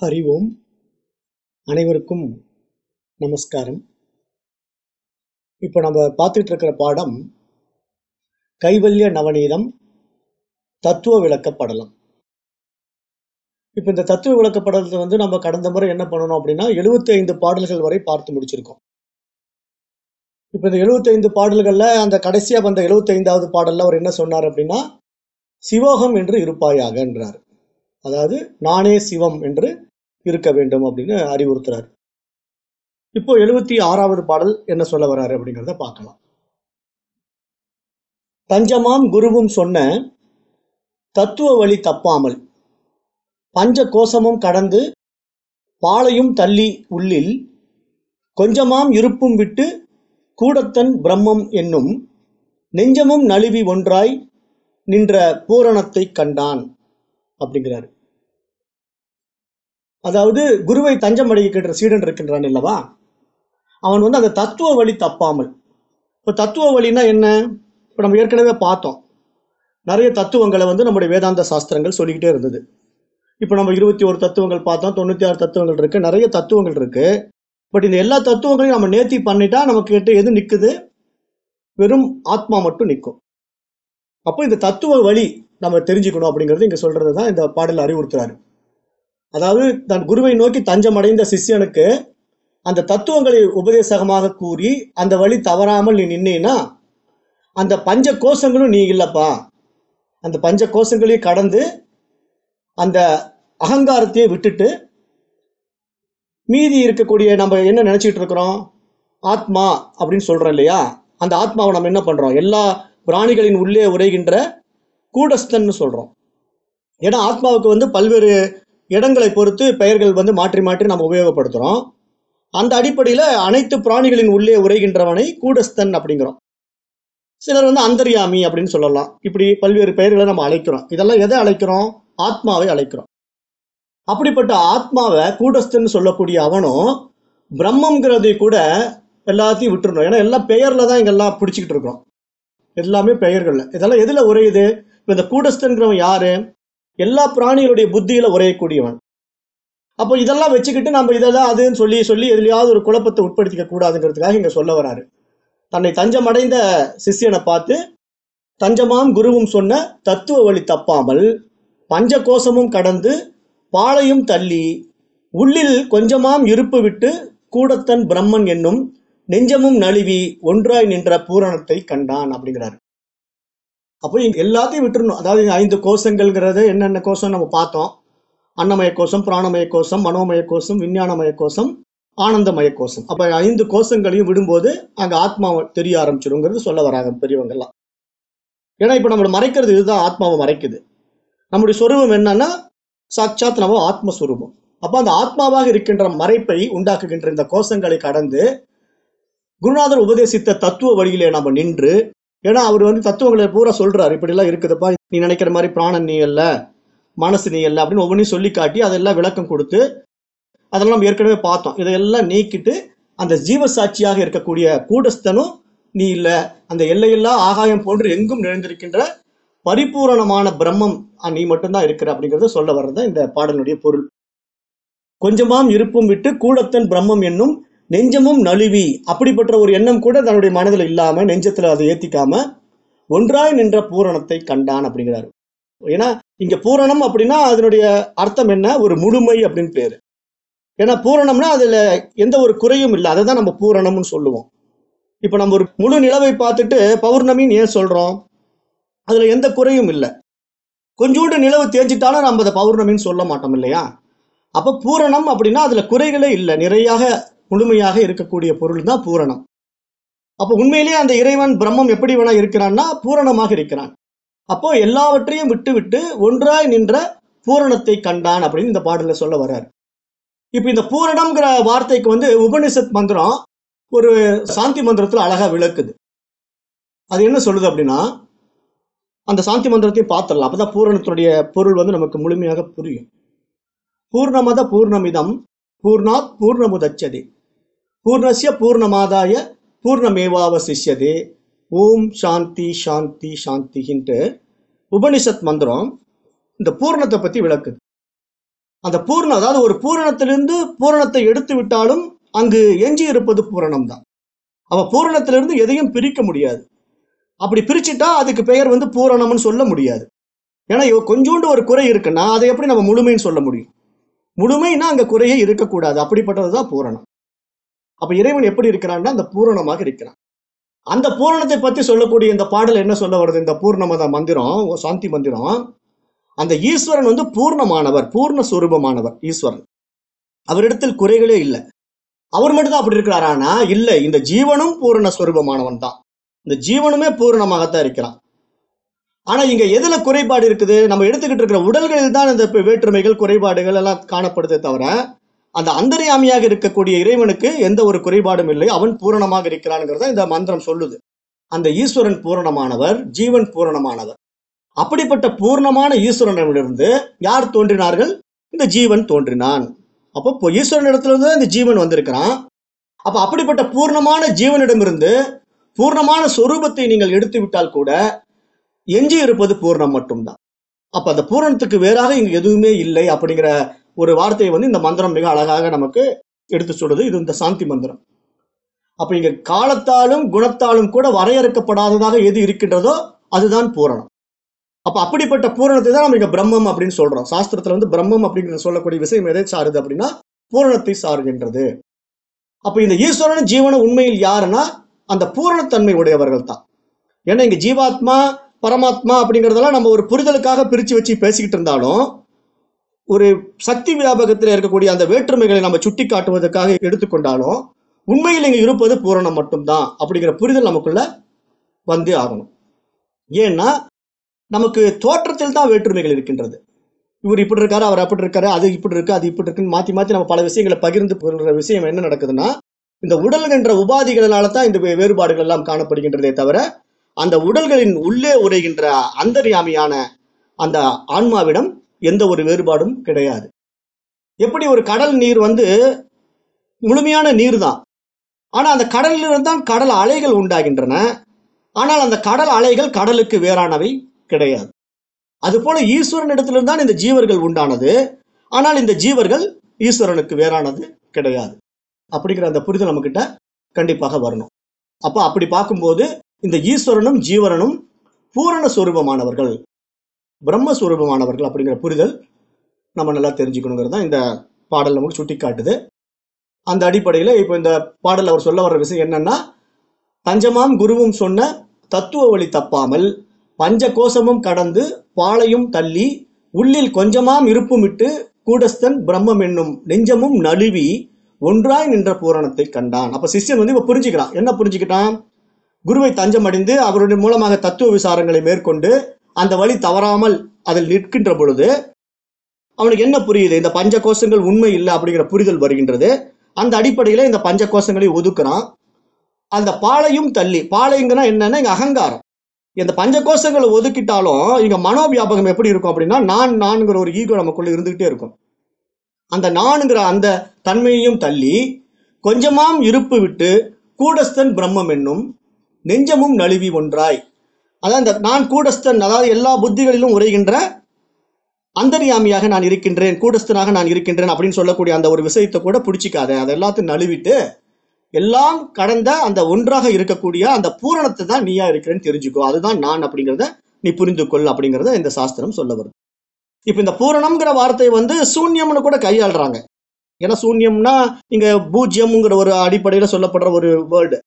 ஹரி ஓம் அனைவருக்கும் நமஸ்காரம். இப்போ நம்ம பார்த்துட்டு இருக்கிற பாடம் கைவல்ய நவநீதம் தத்துவ விளக்கப்படலம். இப்போ இந்த தத்துவ விளக்கப்படலத்தை வந்து நம்ம கடந்த முறை என்ன பண்ணணும் அப்படின்னா 75 பாடல்கள் வரை பார்த்து முடிச்சிருக்கோம். இப்போ இந்த எழுபத்தைந்து பாடல்களில் அந்த கடைசியாக வந்த எழுபத்தைந்தாவது பாடலில் அவர் என்ன சொன்னார் அப்படின்னா சிவோகம் என்று இருப்பாயாக என்றார். அதாவது நானே சிவம் என்று இருக்க வேண்டும் அப்படின்னு அறிவுறுத்துறாரு. இப்போ எழுபத்தி ஆறாவது பாடல் என்ன சொல்ல வர்றாரு அப்படிங்கிறத பார்க்கலாம். தஞ்சமாம் குருவும் சொன்ன தத்துவ வழி தப்பாமல் பஞ்ச கோஷமும் கடந்து பாலையும் தள்ளி உள்ளில் கொஞ்சமாம் இருப்பும் விட்டு கூடத்தன் பிரம்மம் என்னும் நெஞ்சமும் நழுவி ஒன்றாய் நின்ற பூரணத்தை கண்டான் அப்படிங்கிறாரு. அதாவது குருவை தஞ்சம் அடைகின்ற சீடன் இருக்கின்றான் இல்லவா அவன் வந்து அந்த தத்துவ வழி தப்பாமல். இப்போ தத்துவ வழினா என்ன? இப்போ நம்ம ஏற்கனவே பார்த்தோம். நிறைய தத்துவங்களை வந்து நம்முடைய வேதாந்த சாஸ்திரங்கள் சொல்லிக்கிட்டே இருந்தது. இப்போ நம்ம இருபத்தி ஒரு தத்துவங்கள் பார்த்தோம் தொண்ணூற்றி ஆறு தத்துவங்கள் இருக்குது நிறைய தத்துவங்கள் இருக்குது பட் இந்த எல்லா தத்துவங்களையும் நம்ம நேர்த்தி பண்ணிட்டா நமக்கு கிட்ட எது நிற்குது வெறும் ஆத்மா மட்டும் நிற்கும் அப்போ இந்த தத்துவ வழி நம்ம தெரிஞ்சுக்கணும் அப்படிங்கிறது இங்கே சொல்கிறது தான் இந்த பாடல் அறிவுறுத்துறாரு. அதாவது தன் குருவை நோக்கி தஞ்சமடைந்த சிஷ்யனுக்கு அந்த தத்துவங்களை உபதேசகமாக கூறி அந்த வழி தவறாமல் நீ நின்னீன்னா அந்த பஞ்ச கோஷங்களும் நீ இல்லப்பா. அந்த பஞ்ச கோஷங்களையும் கடந்து அந்த அகங்காரத்தையே விட்டுட்டு மீதி இருக்கக்கூடிய நம்ம என்ன நினைச்சிட்டு இருக்கிறோம்? ஆத்மா அப்படின்னு சொல்றோம் இல்லையா? அந்த ஆத்மாவை நம்ம என்ன பண்றோம்? எல்லா பிராணிகளின் உள்ளே உரைகின்ற கூடஸ்தன்னு சொல்றோம். ஏன்னா ஆத்மாவுக்கு வந்து பல்வேறு இடங்களை பொறுத்து பெயர்கள் வந்து மாற்றி மாற்றி நம்ம உபயோகப்படுத்துகிறோம் அந்த அடிப்படையில் அனைத்து பிராணிகளின் உள்ளே உரைகின்றவனை கூடஸ்தன் அப்படிங்கிறோம். சிலர் வந்து அந்தர்யாமி அப்படின்னு சொல்லலாம். இப்படி பல்வேறு பெயர்களை நம்ம அழைக்கிறோம். இதெல்லாம் எதை அழைக்கிறோம்? ஆத்மாவை அழைக்கிறோம். அப்படிப்பட்ட ஆத்மாவை கூடஸ்தன் சொல்லக்கூடிய அவனும் பிரம்மங்கிறதை கூட எல்லாத்தையும் விட்டுருணும் ஏன்னா எல்லாம் பெயரில் தான் இங்கெல்லாம் பிடிச்சிக்கிட்டு இருக்கிறோம். எல்லாமே பெயர்களில். இதெல்லாம் எதில் உரையுது இப்போ இந்த கூடஸ்தன்கிறவன் யாரு? எல்லா பிராணிகளுடைய புத்தியில உரையக்கூடியவன். அப்போ இதெல்லாம் வச்சுக்கிட்டு நம்ம இதெல்லாம் அதுன்னு சொல்லி சொல்லி எதுலையாவது ஒரு குழப்பத்தை உட்படுத்திக்க கூடாதுங்கிறதுக்காக இங்க சொல்ல வராரு. தன்னை தஞ்சமடைந்த சிஷ்யனை பார்த்து தஞ்சமாம் குருவும் சொன்ன தத்துவ வழி தப்பாமல் பஞ்ச கோஷமும் கடந்து பாலையும் தள்ளி உள்ளில் கொஞ்சமாம் இருப்பு விட்டு கூடத்தன் பிரம்மன் என்னும் நெஞ்சமும் நழுவி ஒன்றாய் நின்ற பூரணத்தை கண்டான் அப்படிங்கிறாரு. அப்போ இங்க எல்லாத்தையும் விட்டுறணும். அதாவது ஐந்து கோஷங்கள்ங்கிறது என்னென்ன கோஷம் நம்ம பார்த்தோம்? அன்னமய கோஷம் பிராணமய கோஷம் மனோமய கோஷம் விஞ்ஞானமய கோஷம் ஆனந்தமய கோஷம். அப்ப ஐந்து கோஷங்களையும் விடும்போது அங்க ஆத்மா தெரிய ஆரம்பிச்சிருங்கிறது சொல்ல வராங்க பெரியவங்க எல்லாம் ஏன்னா இப்ப நம்மளை மறைக்கிறது இதுதான் ஆத்மாவை மறைக்குது. நம்முடைய சொரூபம் என்னன்னா சாட்சாத் நம்ம ஆத்மஸ்வரூபம். அப்ப அந்த ஆத்மாவாக இருக்கின்ற மறைப்பை உண்டாக்குகின்ற இந்த கோஷங்களை கடந்து குருநாதர் உபதேசித்த தத்துவ வழியிலே நம்ம நின்று ஏன்னா அவர் வந்து தத்துவங்களை பூரா சொல்றாரு. இப்படி எல்லாம் இருக்குதுப்பா. நீ நினைக்கிற மாதிரி பிராணன் நீ அல்ல மனசு நீ அல்ல அப்படின்னு ஒவ்வொன்றையும் சொல்லி காட்டி அதெல்லாம் விளக்கம் கொடுத்து அதெல்லாம் நம்ம ஏற்கனவே பார்த்தோம். இதையெல்லாம் நீக்கிட்டு அந்த ஜீவசாட்சியாக இருக்கக்கூடிய கூடஸ்தனும் நீ இல்ல. அந்த எல்லையில்லா ஆகாயம் போன்று எங்கும் நிறைந்திருக்கின்ற பரிபூரணமான பிரம்மம் நீ மட்டும்தான் இருக்கிற அப்படிங்கறத சொல்ல வர்றது இந்த பாடலுடைய பொருள். கொஞ்சமாம் இருப்பும் விட்டு கூடத்தன் பிரம்மம் என்னும் நெஞ்சமும் நழுவி அப்படிப்பட்ட ஒரு எண்ணம் கூட தன்னுடைய மனதில் இல்லாமல் நெஞ்சத்தில் அதை ஏற்றிக்காம ஒன்றாய் நின்ற பூரணத்தை கண்டான் அப்படிங்கிறாரு. ஏன்னா இங்கே பூரணம் அப்படின்னா அதனுடைய அர்த்தம் என்ன? ஒரு முழுமை அப்படின்னு பேர். ஏன்னா பூரணம்னா அதில் எந்த ஒரு குறையும் இல்லை. அதை தான் நம்ம பூரணம்னு சொல்லுவோம். இப்போ நம்ம ஒரு முழு நிலவை பார்த்துட்டு பௌர்ணமின்னு ஏன் சொல்கிறோம் அதில் எந்த குறையும் இல்லை. கொஞ்சோண்டு நிலவு தேஞ்சிட்டாலும் நம்ம அதை பௌர்ணமின்னு சொல்ல மாட்டோம் இல்லையா? அப்போ பூரணம் அப்படின்னா அதில் குறைகளே இல்லை. நிறையாக முழுமையாக இருக்கக்கூடிய பொருள் தான் பூரணம். அப்போ உண்மையிலேயே அந்த இறைவன் பிரம்மம் எப்படி வேணா இருக்கிறான்னா பூரணமாக இருக்கிறான். அப்போ எல்லாவற்றையும் விட்டு விட்டு ஒன்றாய் நின்ற பூரணத்தை கண்டான் அப்படின்னு இந்த பாடலில் சொல்ல வர்றாரு. இப்போ இந்த பூரணம்ங்கிற வார்த்தைக்கு வந்து உபனிஷத் மந்திரம் ஒரு சாந்தி மந்திரத்தில் அழகாக விளக்குது. அது என்ன சொல்லுது அப்படின்னா அந்த சாந்தி மந்திரத்தையும் பார்த்துடலாம். அப்பதான் பூரணத்தினுடைய பொருள் வந்து நமக்கு முழுமையாக புரியும். பூர்ணமத பூர்ணமிதம் பூர்ணாத் பூர்ணமுதச்சதி. பூர்ணசிய பூர்ணமாதாய பூர்ணமேவாவசிஷ்யதே. ஓம் சாந்தி சாந்தி சாந்தின்ட்டு உபனிஷத் மந்திரம் இந்த பூர்ணத்தை பத்தி விளக்குது. அந்த பூர்ணம் அதாவது ஒரு பூரணத்திலிருந்து பூரணத்தை எடுத்து விட்டாலும் அங்கு எஞ்சி இருப்பது பூரணம் தான் அவ பூரணத்திலிருந்து எதையும் பிரிக்க முடியாது. அப்படி பிரிச்சுட்டா அதுக்கு பெயர் வந்து பூரணம்னு சொல்ல முடியாது. ஏன்னா கொஞ்சோண்டு ஒரு குறை இருக்குன்னா அதை எப்படி நம்ம முழுமைன்னு சொல்ல முடியும்? முழுமைன்னா அங்கே குறையே இருக்கக்கூடாது. அப்படிப்பட்டது தான் பூரணம். அப்ப இறைவன் எப்படி இருக்கிறான்னா அந்த பூரணமாக இருக்கிறான். அந்த பூரணத்தை பத்தி சொல்லக்கூடிய இந்த பாடல் என்ன சொல்ல வருது? இந்த பூர்ணமத மந்திரம் சாந்தி மந்திரம். அந்த ஈஸ்வரன் வந்து பூர்ணமானவர் பூர்ண சுரூபமானவர் ஈஸ்வரன். அவரிடத்தில் குறைகளே இல்லை. அவர் மட்டும்தான் அப்படி அப்படி இருக்கிறாரானா இல்லை இந்த ஜீவனும் பூரண சுரூபமானவன் தான். இந்த ஜீவனுமே பூரணமாகத்தான் இருக்கிறான். ஆனா இங்க எதுல குறைபாடு இருக்குது? நம்ம எடுத்துக்கிட்டு இருக்கிற உடல்களில் தான் இந்த வேற்றுமைகள் குறைபாடுகள் எல்லாம் காணப்படுதே தவிர அந்த அந்தர்யாமியாக இருக்கக்கூடிய இறைவனுக்கு எந்த ஒரு குறைபாடும் இல்லை. அவன் பூரணமாக இருக்கிறான்ங்கிறத இந்த மந்திரம் சொல்லுது. அந்த ஈஸ்வரன் பூரணமானவர் ஜீவன் பூரணமானவர். அப்படிப்பட்ட பூர்ணமான ஈஸ்வரனிடமிருந்து யார் தோன்றினார்கள்? இந்த ஜீவன் தோன்றினான். அப்போ இப்போ ஈஸ்வரனிடத்திலிருந்து இந்த ஜீவன் வந்திருக்கிறான். அப்போ அப்படிப்பட்ட பூர்ணமான ஜீவனிடமிருந்து பூர்ணமான சொரூபத்தை நீங்கள் எடுத்து விட்டால் கூட எஞ்சி இருப்பது பூர்ணம் மட்டும்தான். அப்போ அந்த பூரணத்துக்கு வேறாக இங்கு எதுவுமே இல்லை அப்படிங்கிற ஒரு வார்த்தையை வந்து இந்த மந்திரம் மிக அழகாக நமக்கு எடுத்து சொல்றது இது இந்த சாந்தி மந்திரம். அப்ப இங்க காலத்தாலும் குணத்தாலும் கூட வரையறுக்கப்படாததாக எது இருக்கின்றதோ அதுதான் பூரணம். அப்ப அப்படிப்பட்ட பூரணத்தை தான் நம்ம இங்க பிரம்மம் அப்படின்னு சொல்றோம். சாஸ்திரத்துல வந்து பிரம்மம் அப்படிங்கிற சொல்லக்கூடிய விஷயம் எதை சாருது அப்படின்னா பூரணத்தை சாருகின்றது. அப்ப இந்த ஈஸ்வரன் ஜீவன உண்மையில் யாருன்னா அந்த பூரணத்தன்மை உடையவர்கள் தான். ஏன்னா இங்க ஜீவாத்மா பரமாத்மா அப்படிங்கறதெல்லாம் நம்ம ஒரு புரிதலுக்காக பிரிச்சு வச்சு பேசிக்கிட்டு இருந்தாலும் ஒரு சக்தி வியாபகத்தில் இருக்கக்கூடிய அந்த வேற்றுமைகளை நம்ம சுட்டி காட்டுவதற்காக எடுத்துக்கொண்டாலும் உண்மையில் இங்கே இருப்பது பூரணம் மட்டும்தான் அப்படிங்கிற புரிதல் நமக்குள்ள வந்து ஆகணும். ஏன்னா நமக்கு தோற்றத்தில் தான் வேற்றுமைகள் இருக்கின்றது. இவர் இப்படி இருக்காரு அவர் அப்படி இருக்காரு அது இப்படி இருக்கு அது இப்படி இருக்குன்னு மாத்தி மாத்தி நம்ம பல விஷயங்களை பகிர்ந்து கொள்கிற விஷயம் என்ன நடக்குதுன்னா இந்த உடல் என்ற தான் இந்த வேறுபாடுகள் எல்லாம் காணப்படுகின்றதே தவிர அந்த உடல்களின் உள்ளே உரைகின்ற அந்தர்யாமியான அந்த ஆன்மாவிடம் எந்த ஒரு வேறுபாடும் கிடையாது. எப்படி ஒரு கடல் நீர் வந்து முழுமையான நீர் தான் ஆனால் அந்த கடலிலிருந்து தான் கடல் அலைகள் உண்டாகின்றன. ஆனால் அந்த கடல் அலைகள் கடலுக்கு வேறானவை கிடையாது. அதுபோல ஈஸ்வரனிடத்திலிருந்து தான் இந்த ஜீவர்கள் உண்டானது. ஆனால் இந்த ஜீவர்கள் ஈஸ்வரனுக்கு வேறானது கிடையாது. அப்படிங்கிற அந்த புரிதல் நம்மக்கிட்ட கண்டிப்பாக வரணும். அப்போ அப்படி பார்க்கும்போது இந்த ஈஸ்வரனும் ஜீவரனும் பூரண சுரூபமானவர்கள். பிரம்மஸ்வரூபமானவர்கள் அப்படிங்கிற புரிதல் நம்ம நல்லா தெரிஞ்சுக்கணுங்கிறது தான் இந்த பாடல் நமக்கு சுட்டி காட்டுது அந்த அடிப்படையில் இப்போ இந்த பாடல் அவர் சொல்ல வர்ற விஷயம் என்னன்னா தஞ்சமாம் குருவும் சொன்ன தத்துவ வழி தப்பாமல் பஞ்ச கோஷமும் கடந்து பாளையும் தள்ளி உள்ளில் கொஞ்சமாம் இருப்புமிட்டு கூடஸ்தன் பிரம்மம் என்னும் நெஞ்சமும் நழுவி ஒன்றாய் நின்ற பூரணத்தை கண்டான். அப்போ சிஷ்யன் வந்து இப்போ புரிஞ்சுக்கிறான். என்ன புரிஞ்சுக்கிட்டான்? குருவை தஞ்சம் அடைந்து அவருடைய மூலமாக தத்துவ விசாரங்களை மேற்கொண்டு அந்த வழி தவறாமல் அதில் நிற்கின்ற பொழுது அவனுக்கு என்ன புரியுது? இந்த பஞ்ச கோஷங்கள் உண்மை இல்லை அப்படிங்கிற புரிதல் வருகின்றது. அந்த அடிப்படையில் இந்த பஞ்ச கோஷங்களை ஒதுக்குறான். அந்த பாலையும் தள்ளி பாலைங்கன்னா என்னன்னா இங்க அகங்காரம். இந்த பஞ்ச கோஷங்களை ஒதுக்கிட்டாலும் இங்க மனோவியாபகம் எப்படி இருக்கும் அப்படின்னா நான் நான்கிற ஒரு ஈகோ நமக்குள்ள இருந்துகிட்டே இருக்கும். அந்த நானுங்கிற அந்த தன்மையையும் தள்ளி கொஞ்சமாம் இருப்பு விட்டு கூடஸ்தன் பிரம்மம் என்னும் நெஞ்சமும் நழுவி ஒன்றாய். அதான் இந்த நான் கூடஸ்தன் அதாவது எல்லா புத்திகளிலும் உரைகின்ற அந்தர்யாமியாக நான் இருக்கின்றேன் கூடஸ்தனாக நான் இருக்கின்றேன் அப்படின்னு சொல்லக்கூடிய அந்த ஒரு விஷயத்தை கூட பிடிச்சிக்காத. அதை எல்லாத்தையும் நழுவிட்டு எல்லாம் கடந்த அந்த ஒன்றாக இருக்கக்கூடிய அந்த பூரணத்தை தான் நீயா இருக்கிறேன்னு தெரிஞ்சுக்கோ. அதுதான் நான் அப்படிங்கிறத நீ புரிந்து கொள் அப்படிங்கிறத இந்த சாஸ்திரம் சொல்ல வருது. இப்ப இந்த பூரணம்ங்கிற வார்த்தை வந்து சூன்யம்னு கூட கையாளுறாங்க. ஏன்னா சூன்யம்னா இங்க பூஜ்யம்ங்கிற ஒரு அடிப்படையில சொல்லப்படுற ஒரு வேர்டு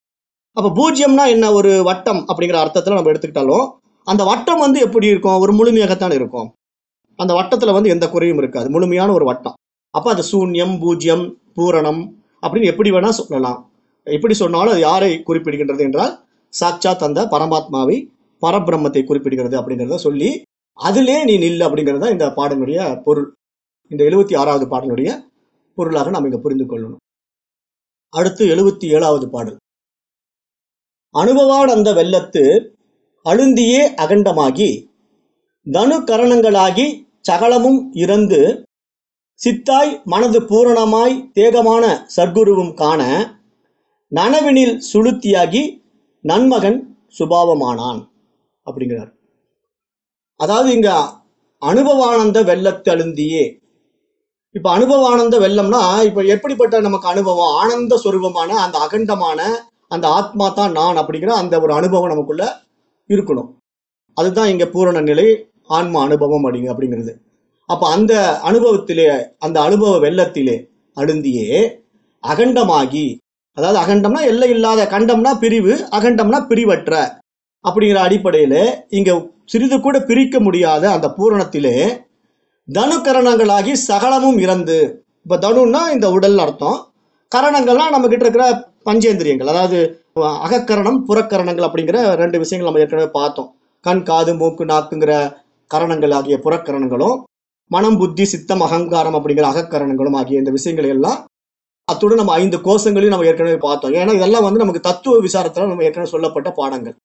அப்போ பூஜ்யம்னா என்ன? ஒரு வட்டம் அப்படிங்கிற அர்த்தத்தில் நம்ம எடுத்துக்கிட்டாலும் அந்த வட்டம் வந்து எப்படி இருக்கும்? ஒரு முழுமையாகத்தான் இருக்கும். அந்த வட்டத்தில் வந்து எந்த குறையும் இருக்காது. முழுமையான ஒரு வட்டம். அப்போ அது சூன்யம் பூஜ்யம் பூரணம் அப்படின்னு எப்படி வேணால் சொல்லலாம். எப்படி சொன்னாலும் அது யாரை குறிப்பிடுகின்றது என்றால் சாட்சாத் அந்த பரமாத்மாவை பரபிரம்மத்தை குறிப்பிடுகிறது அப்படிங்கிறத சொல்லி அதிலே நீ நில்லு அப்படிங்கிறது தான் இந்த பாடலுடைய பொருள். இந்த எழுபத்தி ஆறாவது பாடலுடைய பொருளாக நாம் இங்கே புரிந்து கொள்ளணும். அடுத்து எழுபத்தி ஏழாவது பாடல். அனுபவாடந்த அந்த வெள்ளத்து அழுந்தியே அகண்டமாகி தனு கரணங்களாகி சகலமும் இறந்து சித்தாய் மனது பூரணமாய் தேகமான சர்க்குருவும் காண நனவினில் சுளுத்தியாகி நன்மகன் சுபாவமானான் அப்படிங்கிறார். அதாவது இங்க அனுபவானந்த வெள்ளத்து அழுந்தியே. இப்ப அனுபவ ஆனந்த வெள்ளம்னா இப்ப எப்படிப்பட்ட நமக்கு அனுபவம்? ஆனந்த சொரூபமான அந்த அகண்டமான அந்த ஆத்மா தான் நான் அப்படிங்கிற அந்த ஒரு அனுபவம் நமக்குள்ள இருக்கணும். அதுதான் இங்கே பூரண நிலை ஆன்மா அனுபவம் அப்படிங்க அப்படிங்கிறது. அப்போ அந்த அனுபவத்திலே அந்த அனுபவ வெள்ளத்திலே அழுந்தியே அகண்டமாகி அதாவது அகண்டம்னா எல்லை இல்லாத கண்டம்னா பிரிவு அகண்டம்னா பிரிவற்ற அப்படிங்கிற அடிப்படையில் இங்கே சிறிது கூட பிரிக்க முடியாத அந்த பூரணத்திலே தனு கரணங்களாகி சகலமும் இறந்து. இப்போ தனுன்னா இந்த உடல் அர்த்தம். கரணங்கள்லாம் நம்மக்கிட்ட இருக்கிற பஞ்சேந்திரியங்கள் அதாவது அகக்கரணம் புறக்கரணங்கள் அப்படிங்கிற ரெண்டு விஷயங்கள் நம்ம ஏற்கனவே பார்த்தோம். கண் காது மூக்கு நாக்குங்கிற கரணங்கள் ஆகிய புறக்கரணங்களும் மனம் புத்தி சித்தம் அகங்காரம் அப்படிங்கிற அகக்கரணங்களும் ஆகிய இந்த விஷயங்களை எல்லாம் அத்துடன் நம்ம ஐந்து கோஷங்களையும் நம்ம ஏற்கனவே பார்த்தோம். ஏன்னா இதெல்லாம் வந்து நமக்கு தத்துவ விசாரத்தில் நம்ம ஏற்கனவே சொல்லப்பட்ட பாடங்கள்.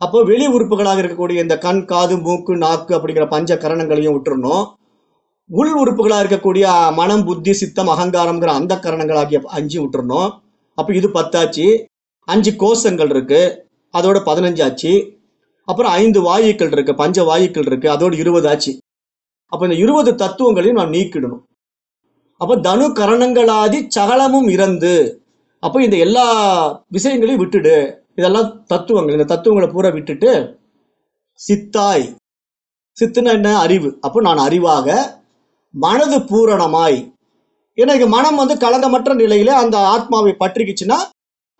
அப்போ வெளி உறுப்புகளாக இருக்கக்கூடிய இந்த கண் காது மூக்கு நாக்கு அப்படிங்கிற பஞ்ச கரணங்களையும் விட்டுருணும் உள் உறுப்புகளாக இருக்கக்கூடிய மனம் புத்தி சித்தம் அகங்காரம்ங்கிற அந்த கரணங்கள் ஆகிய அஞ்சு விட்டுருணும் அப்போ இது பத்தாச்சு. அஞ்சு கோஷங்கள் இருக்கு. அதோட பதினஞ்சு ஆச்சு அப்புறம் ஐந்து வாயுக்கள் இருக்கு. பஞ்ச வாயுக்கள் இருக்கு. அதோட இருபது ஆச்சு அப்போ இந்த இருபது தத்துவங்களையும் நான் நீக்கிடணும். அப்போ தனு கரணங்களாதி சகலமும் இறந்து. அப்போ இந்த எல்லா விஷயங்களையும் விட்டுடு. இதெல்லாம் தத்துவங்கள். இந்த தத்துவங்களை பூரா விட்டுட்டு சித்தாய். சித்துனா என்ன? அறிவு. அப்போ நான் அறிவாக மனது பூரணமாய். ஏன்னா இங்க மனம் வந்து கலங்கமற்ற நிலையில அந்த ஆத்மாவை பற்றிக்குச்சுன்னா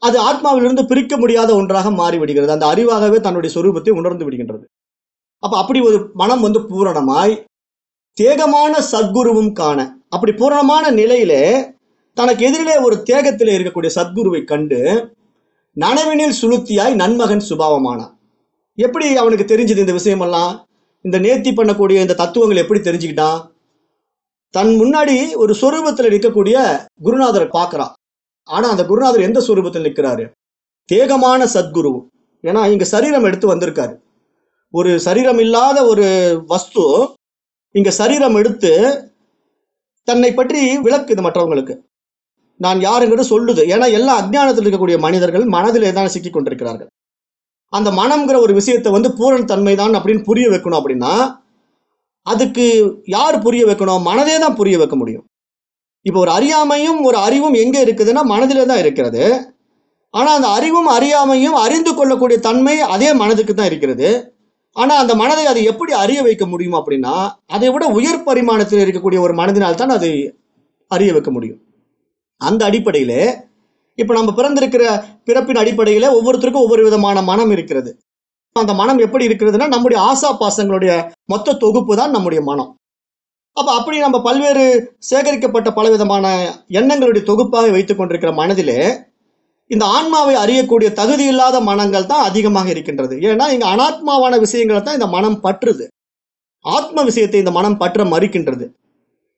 அது ஆத்மாவிலிருந்து பிரிக்க முடியாத ஒன்றாக மாறிவிடுகிறது. அந்த அறிவாகவே தன்னுடைய சொரூபத்தை உணர்ந்து விடுகின்றது. அப்ப அப்படி ஒரு மனம் வந்து பூரணமாய் தேகமான சத்குருவும் காண அப்படி பூரணமான நிலையிலே தனக்கு எதிரிலே ஒரு தேகத்தில் இருக்கக்கூடிய சத்குருவை கண்டு நனவினில் சுளுத்தியாய் நன்மகன் சுபாவமானான். எப்படி அவனுக்கு தெரிஞ்சது இந்த விஷயமெல்லாம்? இந்த நேர்த்தி பண்ணக்கூடிய இந்த தத்துவங்கள் எப்படி தெரிஞ்சுக்கிட்டான்? தன் முன்னாடி ஒரு சொரூபத்தில் நிற்கக்கூடிய குருநாதரை பார்க்குறான். ஆனால் அந்த குருநாதர் எந்த சொரூபத்தில் நிற்கிறாரு? தேகமான சத்குரு. ஏன்னா இங்கே சரீரம் எடுத்து வந்திருக்காரு. ஒரு சரீரம் இல்லாத ஒரு வஸ்து இங்கே சரீரம் எடுத்து தன்னை பற்றி விளக்குது மற்றவங்களுக்கு. நான் யாருங்கிறது சொல்லுது. ஏன்னா எல்லா அஜ்ஞானத்தில் இருக்கக்கூடிய மனிதர்கள் மனதிலே தான் சிக்கி கொண்டிருக்கிறார்கள் அந்த மனம்ங்கிற ஒரு விஷயத்தை வந்து பூரண தன்மை தான் அப்படின்னு புரிய வைக்கணும் அப்படின்னா அதுக்கு யார் புரிய வைக்கணும்? மனதே தான் புரிய வைக்க முடியும். இப்போ ஒரு அறியாமையும் ஒரு அறிவும் எங்கே இருக்குதுன்னா மனதிலே தான் இருக்கிறது. ஆனால் அந்த அறிவும் அறியாமையும் அறிந்து கொள்ளக்கூடிய தன்மை அதே மனதுக்கு தான் இருக்கிறது. ஆனால் அந்த மனதை அதை எப்படி அறிய வைக்க முடியும் அப்படின்னா அதை விட உயர் பரிமாணத்தில் இருக்கக்கூடிய ஒரு மனதினால் தான் அதை அறிய வைக்க முடியும். அந்த அடிப்படையில் இப்போ நம்ம பிறந்திருக்கிற பிறப்பின் அடிப்படையில் ஒவ்வொருத்தருக்கும் ஒவ்வொரு விதமான மனம் இருக்கிறது. அந்த மனம் எப்படி இருக்கிறதுனா நம்முடைய ஆசா பாசங்களுடைய மொத்த தொகுப்பு தான் நம்முடைய மனம். அப்போ அப்படி நம்ம பல்வேறு சேகரிக்கப்பட்ட பலவிதமான எண்ணங்களுடைய தொகுப்பாக வைத்து கொண்டிருக்கிற மனதிலே இந்த ஆன்மாவை அறியக்கூடிய தகுதி இல்லாத மனங்கள் தான் அதிகமாக இருக்கின்றது. ஏன்னா இங்கே அனாத்மாவான விஷயங்களை தான் இந்த மனம் பற்றுது. ஆத்ம விஷயத்தை இந்த மனம் பற்ற மறுக்கின்றது.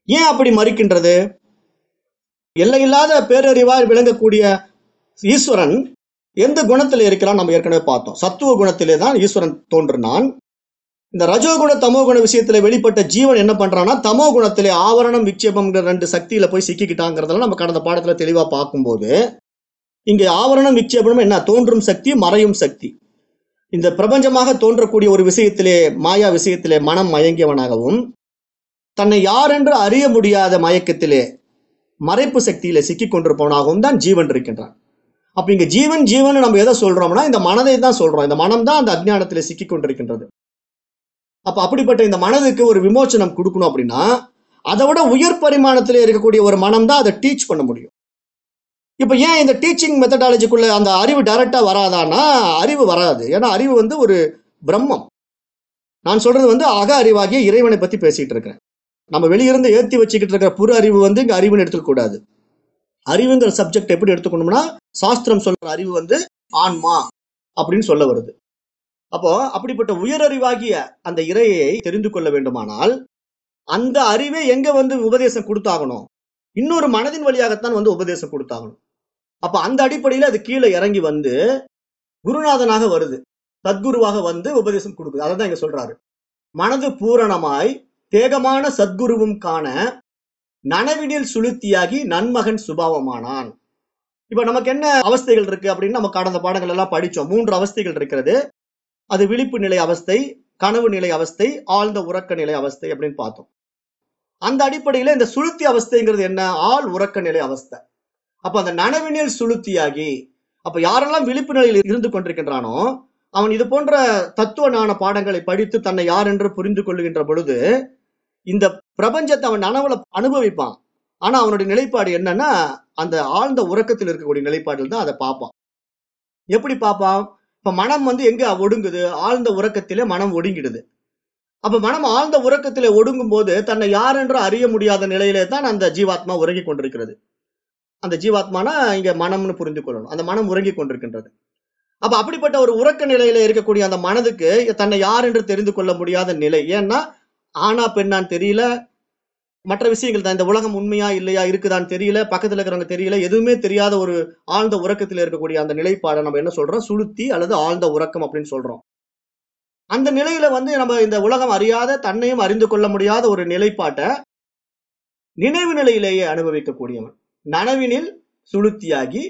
ஏன் அப்படி மறுக்கின்றது? எல்லையில்லாத பேரறிவாய் விளங்கக்கூடிய ஈஸ்வரன் எந்த குணத்தில் இருக்கிறான் நம்ம ஏற்கனவே பார்த்தோம். சத்துவ குணத்திலே தான் ஈஸ்வரன் தோன்றினான். இந்த ரஜோகுண தமோகுண விஷயத்துல வெளிப்பட்ட ஜீவன் என்ன பண்றான்னா தமோ குணத்திலே ஆவரணம் விக்ஷேபம்ங்கிற ரெண்டு சக்தியில போய் சிக்கிக்கிட்டாங்கிறதெல்லாம் நம்ம கடந்த பாடத்துல தெளிவா பார்க்கும்போது இங்கே ஆவரணம் விக்ஷேபம் என்ன? தோன்றும் சக்தி மறையும் சக்தி. இந்த பிரபஞ்சமாக தோன்றக்கூடிய ஒரு விஷயத்திலே மாயா விஷயத்திலே மனம் மயங்கியவனாகவும் தன்னை யார் என்று அறிய முடியாத மயக்கத்திலே மறைப்பு சக்தியில சிக்கிக் கொண்டிருப்பவனாகவும் தான் ஜீவன் இருக்கின்றான். அப்போ இங்கே ஜீவன் ஜீவன் நம்ம எதை சொல்கிறோம்னா இந்த மனதை தான் சொல்கிறோம் இந்த மனம் தான் அந்த அஜ்ஞானத்தில் சிக்கி கொண்டிருக்கின்றது. அப்போ அப்படிப்பட்ட இந்த மனதுக்கு ஒரு விமோச்சனம் கொடுக்கணும் அப்படின்னா அதை விட உயர் பரிமாணத்தில் இருக்கக்கூடிய ஒரு மனம் தான் அதை டீச் பண்ண முடியும். இப்போ ஏன் இந்த டீச்சிங் மெத்தடாலஜிக்குள்ள அந்த அறிவு டைரெக்டாக வராதான்னா அறிவு வராது. ஏன்னா அறிவு வந்து ஒரு பிரம்மம். நான் சொல்றது வந்து அக அறிவாகிய இறைவனை பற்றி பேசிக்கிட்டு இருக்கிறேன். நம்ம வெளியிருந்து ஏற்றி வச்சுக்கிட்டு இருக்கிற புற அறிவு வந்து இங்கே அறிவுன்னு எடுத்துக்கூடாது அறிவுங்கிற சப்ஜெக்ட் எப்படி எடுத்துக்கணும்னா சாஸ்திரம் சொல்ற அறிவு வந்து ஆன்மா அப்படின்னு சொல்ல வருது. அப்போ அப்படிப்பட்ட உயரறிவாகிய அந்த இறையை தெரிந்து கொள்ள வேண்டுமானால் அந்த அறிவே எங்க வந்து உபதேசம் கொடுத்தாகணும்? இன்னொரு மனதின் வழியாகத்தான் வந்து உபதேசம் கொடுத்தாகணும். அப்ப அந்த அடிப்படையில அது கீழே இறங்கி வந்து குருநாதனாக வருது. சத்குருவாக வந்து உபதேசம் கொடுக்குது. அதை தான் இங்க சொல்றாரு. மனது பூரணமாய் தேகமான சத்குருவும் காண நனவினில் சுளுத்தியாகி நன்மகன் சுபாவமானான். இப்ப நமக்கு என்ன அவஸ்தைகள் இருக்கு அப்படின்னு நம்ம கடந்த பாடங்கள் எல்லாம் படிச்சோம். மூன்று அவஸ்தைகள் இருக்கிறது. அது விழிப்பு நிலை அவஸ்தை கனவு நிலை அவஸ்தை ஆழ்ந்த உறக்க நிலை அவஸ்தை அப்படின்னு பார்த்தோம். அந்த அடிப்படையில இந்த சுளுத்தி அவஸ்தைங்கிறது என்ன? ஆள் உறக்க நிலை அவஸ்தை. அப்ப அந்த நனவினில் சுளுத்தியாகி அப்ப யாரெல்லாம் விழிப்பு நிலையில் இருந்து கொண்டிருக்கின்றானோ அவன் இது போன்ற தத்துவ ஞான பாடங்களை படித்து தன்னை யார் என்று புரிந்து கொள்ளுகின்ற பொழுது இந்த பிரபஞ்சத்தை அவன் நனவுல அனுபவிப்பான். ஆனா அவனுடைய நிலைப்பாடு என்னன்னா அந்த ஆழ்ந்த உறக்கத்தில் இருக்கக்கூடிய நிலைப்பாடில் தான் அதை பார்ப்பான். எப்படி பார்ப்பான்? இப்ப மனம் வந்து எங்க ஒடுங்குது? ஆழ்ந்த உறக்கத்திலே மனம் ஒடுங்கிடுது. அப்ப மனம் ஆழ்ந்த உறக்கத்திலே ஒடுங்கும் போது தன்னை யார் என்று அறிய முடியாத நிலையிலே தான் அந்த ஜீவாத்மா உறங்கி கொண்டிருக்கிறது. அந்த ஜீவாத்மானா இங்க மனம்னு புரிந்து கொள்ளணும். அந்த மனம் உறங்கி கொண்டிருக்கின்றது. அப்ப அப்படிப்பட்ட ஒரு உறக்க நிலையில இருக்கக்கூடிய அந்த மனதுக்கு தன்னை யார் என்று தெரிந்து கொள்ள முடியாத நிலை. ஏன்னா ஆனா பெண்ணான்னு தெரியல. மற்ற விஷயங்கள் தான். இந்த உலகம் உண்மையா இல்லையா இருக்குதான்னு தெரியல பக்கத்துல இருக்கிறவங்க தெரியல எதுவுமே தெரியாத ஒரு ஆழ்ந்த உறக்கத்தில் இருக்கக்கூடிய அந்த நிலைப்பாடை நம்ம என்ன சொல்றோம்? சுளுத்தி அல்லது ஆழ்ந்த உறக்கம் அப்படின்னு சொல்றோம். அந்த நிலையில வந்து நம்ம இந்த உலகம் அறியாத தன்னையும் அறிந்து கொள்ள முடியாத ஒரு நிலைப்பாட்டை நினைவு நிலையிலேயே அனுபவிக்கக்கூடியவன். நனவினில் சுளுத்தியாகி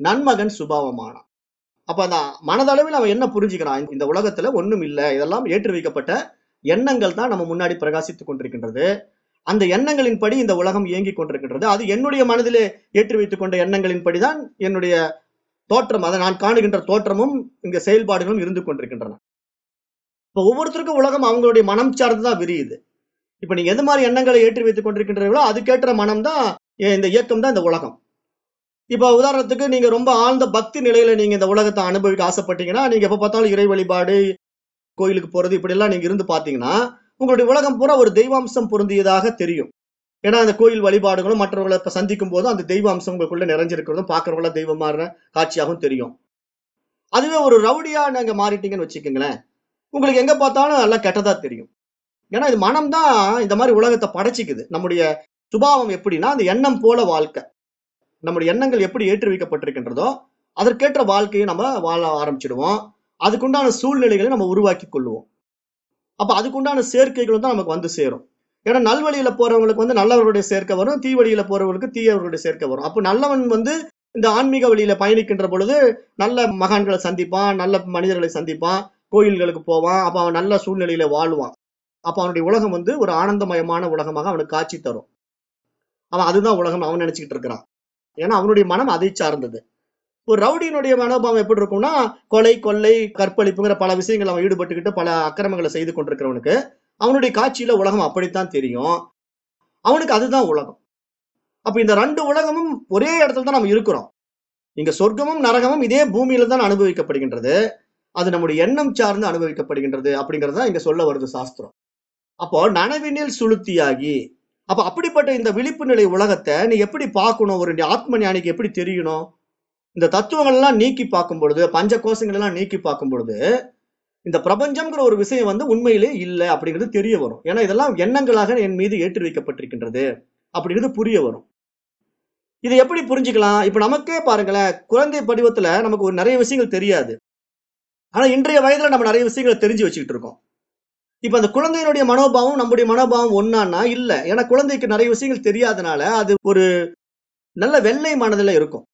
நன்மகன் சுபாவமானான். அப்ப அந்த மனதளவில் அவன் என்ன புரிஞ்சுக்கிறான்? இந்த உலகத்துல ஒண்ணும் இல்லை. இதெல்லாம் ஏற்று வைக்கப்பட்ட எண்ணங்கள் தான் நம்ம முன்னாடி பிரகாசித்துக் கொண்டிருக்கின்றது. அந்த எண்ணங்களின் படி இந்த உலகம் இயங்கிக் கொண்டிருக்கின்றது. அது என்னுடைய மனதிலே ஏற்றி வைத்துக் கொண்ட எண்ணங்களின் படிதான் என்னுடைய தோற்றம். அதை நான் காணுகின்ற தோற்றமும் இங்க செயல்பாடுகளும் இருந்து கொண்டிருக்கின்றன. இப்ப ஒவ்வொருத்தருக்கும் உலகம் அவங்களுடைய மனம் சார்ந்துதான் விரியுது. இப்ப நீங்க எது மாதிரி எண்ணங்களை ஏற்றி வைத்துக் கொண்டிருக்கின்றீர்களோ அதுக்கேற்ற மனம் தான் இந்த இயக்கம் தான் இந்த உலகம். இப்ப உதாரணத்துக்கு நீங்க ரொம்ப ஆழ்ந்த பக்தி நிலையில நீங்க இந்த உலகத்தை அனுபவிக்க ஆசைப்பட்டீங்கன்னா நீங்க எப்ப பார்த்தாலும் இறை வழிபாடு கோயிலுக்கு போறது இப்படி எல்லாம் நீங்க இருந்து பாத்தீங்கன்னா உங்களுடைய உலகம் பூரா ஒரு தெய்வாம்சம் பொருந்தியதாக தெரியும். ஏன்னா அந்த கோயில் வழிபாடுகளும் மற்றவர்களை இப்போ சந்திக்கும் போதும் அந்த தெய்வாம்சம் உங்களுக்குள்ள நிறைஞ்சிருக்கிறதும் பாக்குறவங்கள தெய்வமான காட்சியாகவும் தெரியும். அதுவே ஒரு ரவுடியா நீங்க மாறிட்டீங்கன்னு வச்சுக்கோங்களேன். உங்களுக்கு எங்க பார்த்தாலும் எல்லாம் கெட்டதா தெரியும். ஏன்னா இது மனம் தான் இந்த மாதிரி உலகத்தை படைச்சிக்குது. நம்முடைய சுபாவம் எப்படின்னா அந்த எண்ணம் போல வாழ்க்கை. நம்முடைய எண்ணங்கள் எப்படி ஏற்றுவிக்கப்பட்டிருக்கின்றதோ அதற்கேற்ற வாழ்க்கையை நம்ம வாழ ஆரம்பிச்சிடுவோம். அதுக்குண்டான சூழ்நிலைகளை நம்ம உருவாக்கி கொள்வோம் அப்போ அதுக்குண்டான சேர்க்கைகளும் தான் நமக்கு வந்து சேரும். ஏன்னா நல்வழியில் போகிறவங்களுக்கு வந்து நல்லவர்களுடைய சேர்க்கை வரும் தீ வழியில் போகிறவங்களுக்கு தீயவர்களுடைய சேர்க்கை வரும். அப்போ நல்லவன் வந்து இந்த ஆன்மீக வழியில பயணிக்கின்ற பொழுது நல்ல மகான்களை சந்திப்பான் நல்ல மனிதர்களை சந்திப்பான் கோயில்களுக்கு போவான் அப்போ அவன் நல்ல சூழ்நிலையில வாழ்வான். அப்போ அவனுடைய உலகம் வந்து ஒரு ஆனந்தமயமான உலகமாக அவனுக்கு காட்சி தரும். அவன் அதுதான் உலகம் அவன் நினைச்சுக்கிட்டு இருக்கிறான். ஏன்னா அவனுடைய மனம் அதை சார்ந்தது. ஒரு ரவுடியினுடைய மனோபாவம் எப்படி இருக்கும்னா கொலை கொள்ளை கற்பழிப்புங்கிற பல விஷயங்கள் அவன் ஈடுபட்டுக்கிட்டு பல அக்கிரமங்களை செய்து கொண்டிருக்கிறவனுக்கு அவனுடைய காட்சியில உலகம் அப்படித்தான் தெரியும். அவனுக்கு அதுதான் உலகம். அப்ப இந்த ரெண்டு உலகமும் ஒரே இடத்துல தான் நம்ம இருக்கிறோம். இங்க சொர்க்கமும் நரகமும் இதே பூமியில தான் அனுபவிக்கப்படுகின்றது. அது நம்முடைய எண்ணம் சார்ந்து அனுபவிக்கப்படுகின்றது அப்படிங்கறத இங்க சொல்ல வருது சாஸ்திரம். அப்போ நனவினில் சுளுத்தியாகி அப்ப அப்படிப்பட்ட இந்த விழிப்பு நிலை உலகத்தை நீ எப்படி பார்க்கணும்? ஒரு ஆத்ம ஞானிக்கு எப்படி தெரியணும்? இந்த தத்துவங்கள் எல்லாம் நீக்கி பார்க்கும் பொழுது பஞ்ச கோஷங்கள் எல்லாம் நீக்கி பார்க்கும் பொழுது இந்த பிரபஞ்சம்ங்கிற ஒரு விஷயம் வந்து உண்மையிலே இல்லை அப்படிங்கிறது தெரிய வரும். ஏன்னா இதெல்லாம் எண்ணங்களாக என் மீது ஏற்றி வைக்கப்பட்டிருக்கின்றது அப்படிங்கிறது புரிய வரும். இதை எப்படி புரிஞ்சுக்கலாம்? இப்ப நமக்கே பாருங்களேன் குழந்தை படிவத்துல நமக்கு ஒரு நிறைய விஷயங்கள் தெரியாது. ஆனா இன்றைய வயதுல நம்ம நிறைய விஷயங்களை தெரிஞ்சு வச்சுக்கிட்டு இருக்கோம். இப்ப அந்த குழந்தையினுடைய மனோபாவம் நம்முடைய மனோபாவம் ஒன்னான்னா இல்ல. ஏன்னா குழந்தைக்கு நிறைய விஷயங்கள் தெரியாதனால அது ஒரு நல்ல வெள்ளை மனதில் இருக்கும்.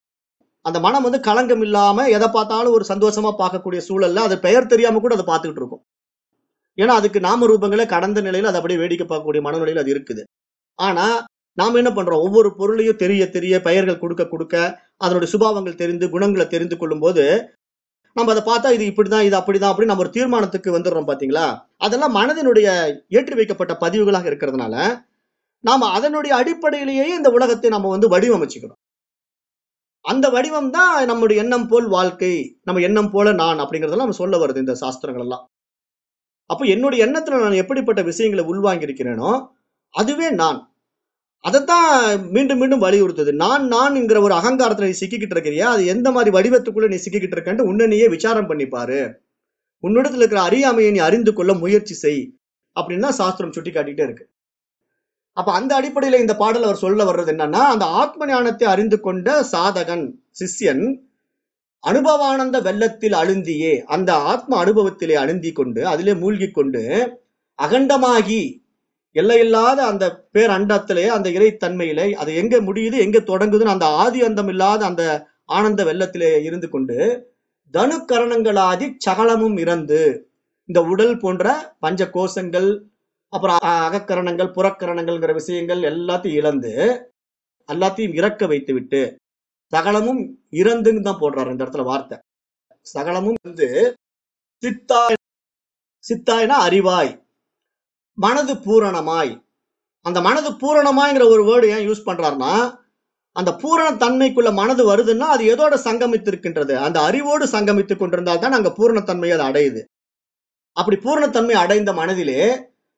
அந்த மனம் வந்து களங்கம் இல்லாம எதை பார்த்தாலும் ஒரு சந்தோஷமா பார்க்கக்கூடிய சூழல்ல அது பெயர் தெரியாம கூட அதை பார்த்துக்கிட்டு இருக்கும். ஏன்னா அதுக்கு நாம ரூபங்களை கடந்த நிலையில அது அப்படியே வேடிக்கை பார்க்கக்கூடிய மனநிலையில அது இருக்குது. ஆனா நாம என்ன பண்றோம்? ஒவ்வொரு பொருளையும் தெரிய தெரிய பெயர்கள் கொடுக்க கொடுக்க அதனுடைய சுபாவங்கள் தெரிந்து குணங்களை தெரிந்து கொள்ளும் போது நம்ம அதை பார்த்தா இது இப்படிதான் இது அப்படிதான் அப்படின்னு நம்ம ஒரு தீர்மானத்துக்கு வந்துடுறோம் பாத்தீங்களா? அதெல்லாம் மனதினுடைய ஏற்றி வைக்கப்பட்ட பதிவுகளாக இருக்கிறதுனால நாம அதனுடைய அடிப்படையிலேயே இந்த உலகத்தை நம்ம வந்து வடிவமைச்சுக்கிறோம் அந்த வடிவம் தான் நம்முடைய எண்ணம் போல் வாழ்க்கை நம்ம எண்ணம் போல நான் அப்படிங்கிறதெல்லாம் நம்ம சொல்ல வருது இந்த சாஸ்திரங்கள் எல்லாம் அப்போ என்னுடைய எண்ணத்துல நான் எப்படிப்பட்ட விஷயங்களை உள்வாங்கியிருக்கிறேனோ அதுவே நான். அதைத்தான் மீண்டும் மீண்டும் வலியுறுத்துது. நான் நான்ங்கிற ஒரு அகங்காரத்துல நீ சிக்கிக்கிட்டு இருக்கிறியா? அது எந்த மாதிரி வடிவத்துக்குள்ள நீ சிக்கிக்கிட்டு இருக்கன்ட்டு உன்னையே விசாரம் பண்ணிப்பாரு உன்னிடத்துல இருக்கிற அறியாமையை நீ அறிந்து கொள்ள முயற்சி செய். அப்படின்னு தான் சாஸ்திரம் சுட்டி காட்டிட்டே இருக்கு. அப்ப அந்த அடிப்படையில இந்த பாடல் அவர் சொல்ல வர்றது என்னன்னா அந்த ஆத்ம ஞானத்தை அறிந்து கொண்ட சாதகன் சிஷ்யன் அனுபவானந்த வெள்ளத்தில் அழுந்தியே அந்த ஆத்ம அனுபவத்திலே அழுந்தி கொண்டு அதிலே மூழ்கி கொண்டு அகண்டமாகி எல்லையில்லாத அந்த பேர் அண்டத்திலே அந்த இறைத்தன்மையிலே அது எங்க முடியுது எங்க தொடங்குதுன்னு அந்த ஆதி அந்தம் இல்லாத அந்த ஆனந்த வெள்ளத்திலே இருந்து கொண்டு தனுக்கரணங்களாதி சகலமும் இறந்து இந்த உடல் போன்ற பஞ்ச கோஷங்கள் அப்புறம் அகக்கரணங்கள் புறக்கரணங்கள்ங்கிற விஷயங்கள் எல்லாத்தையும் இழந்து எல்லாத்தையும் இறக்க வைத்து விட்டு சகலமும் இறந்துன்னு தான் போடுறாரு இந்த இடத்துல வார்த்தை. சகலமும் வந்து சித்தாய் சித்தாய்னா அறிவாய் மனது பூரணமாய். அந்த மனது பூரணமாய்ங்கிற ஒரு வேர்டு ஏன் யூஸ் பண்றாருன்னா அந்த பூரண தன்மைக்குள்ள மனது வருதுன்னா அது எதோட சங்கமித்திருக்கின்றது? அந்த அறிவோடு சங்கமித்துக் கொண்டிருந்தால் தான் அங்க பூரணத்தன்மை அது அடையுது. அப்படி பூரணத்தன்மை அடைந்த மனதிலே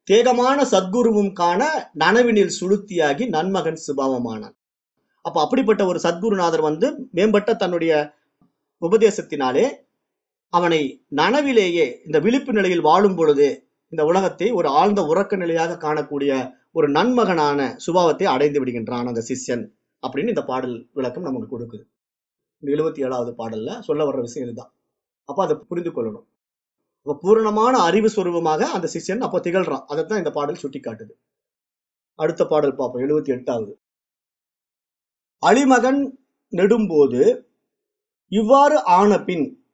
தேகமான சத்குருவும் காண நனவினில் சுளுத்தியாகி நன்மகன் சுபாவமானான். அப்ப அப்படிப்பட்ட ஒரு சத்குருநாதர் வந்து மேம்பட்ட தன்னுடைய உபதேசத்தினாலே அவனை நனவிலேயே இந்த விழிப்பு நிலையில் வாழும் பொழுது இந்த உலகத்தை ஒரு ஆழ்ந்த உறக்க நிலையாக காணக்கூடிய ஒரு நன்மகனான சுபாவத்தை அடைந்து விடுகின்றான் அந்த சிஷ்யன் அப்படின்னு இந்த பாடல் விளக்கம் நமக்கு கொடுக்குது. இந்த எழுபத்தி ஏழாவது பாடல்ல சொல்ல வர்ற விஷயம் இதுதான். அப்ப அதை புரிந்து கொள்ளணும். பூரணமான அறிவு சுரூபமாக அந்த சிஷ்யன் அப்ப திகழ்றான். அதைத்தான் இந்த பாடல் சுட்டி காட்டுது அடுத்த பாடல் பார்ப்போம். எழுபத்தி எட்டாவது. அழிமகன் நெடும்போது இவ்வாறு ஆன பின்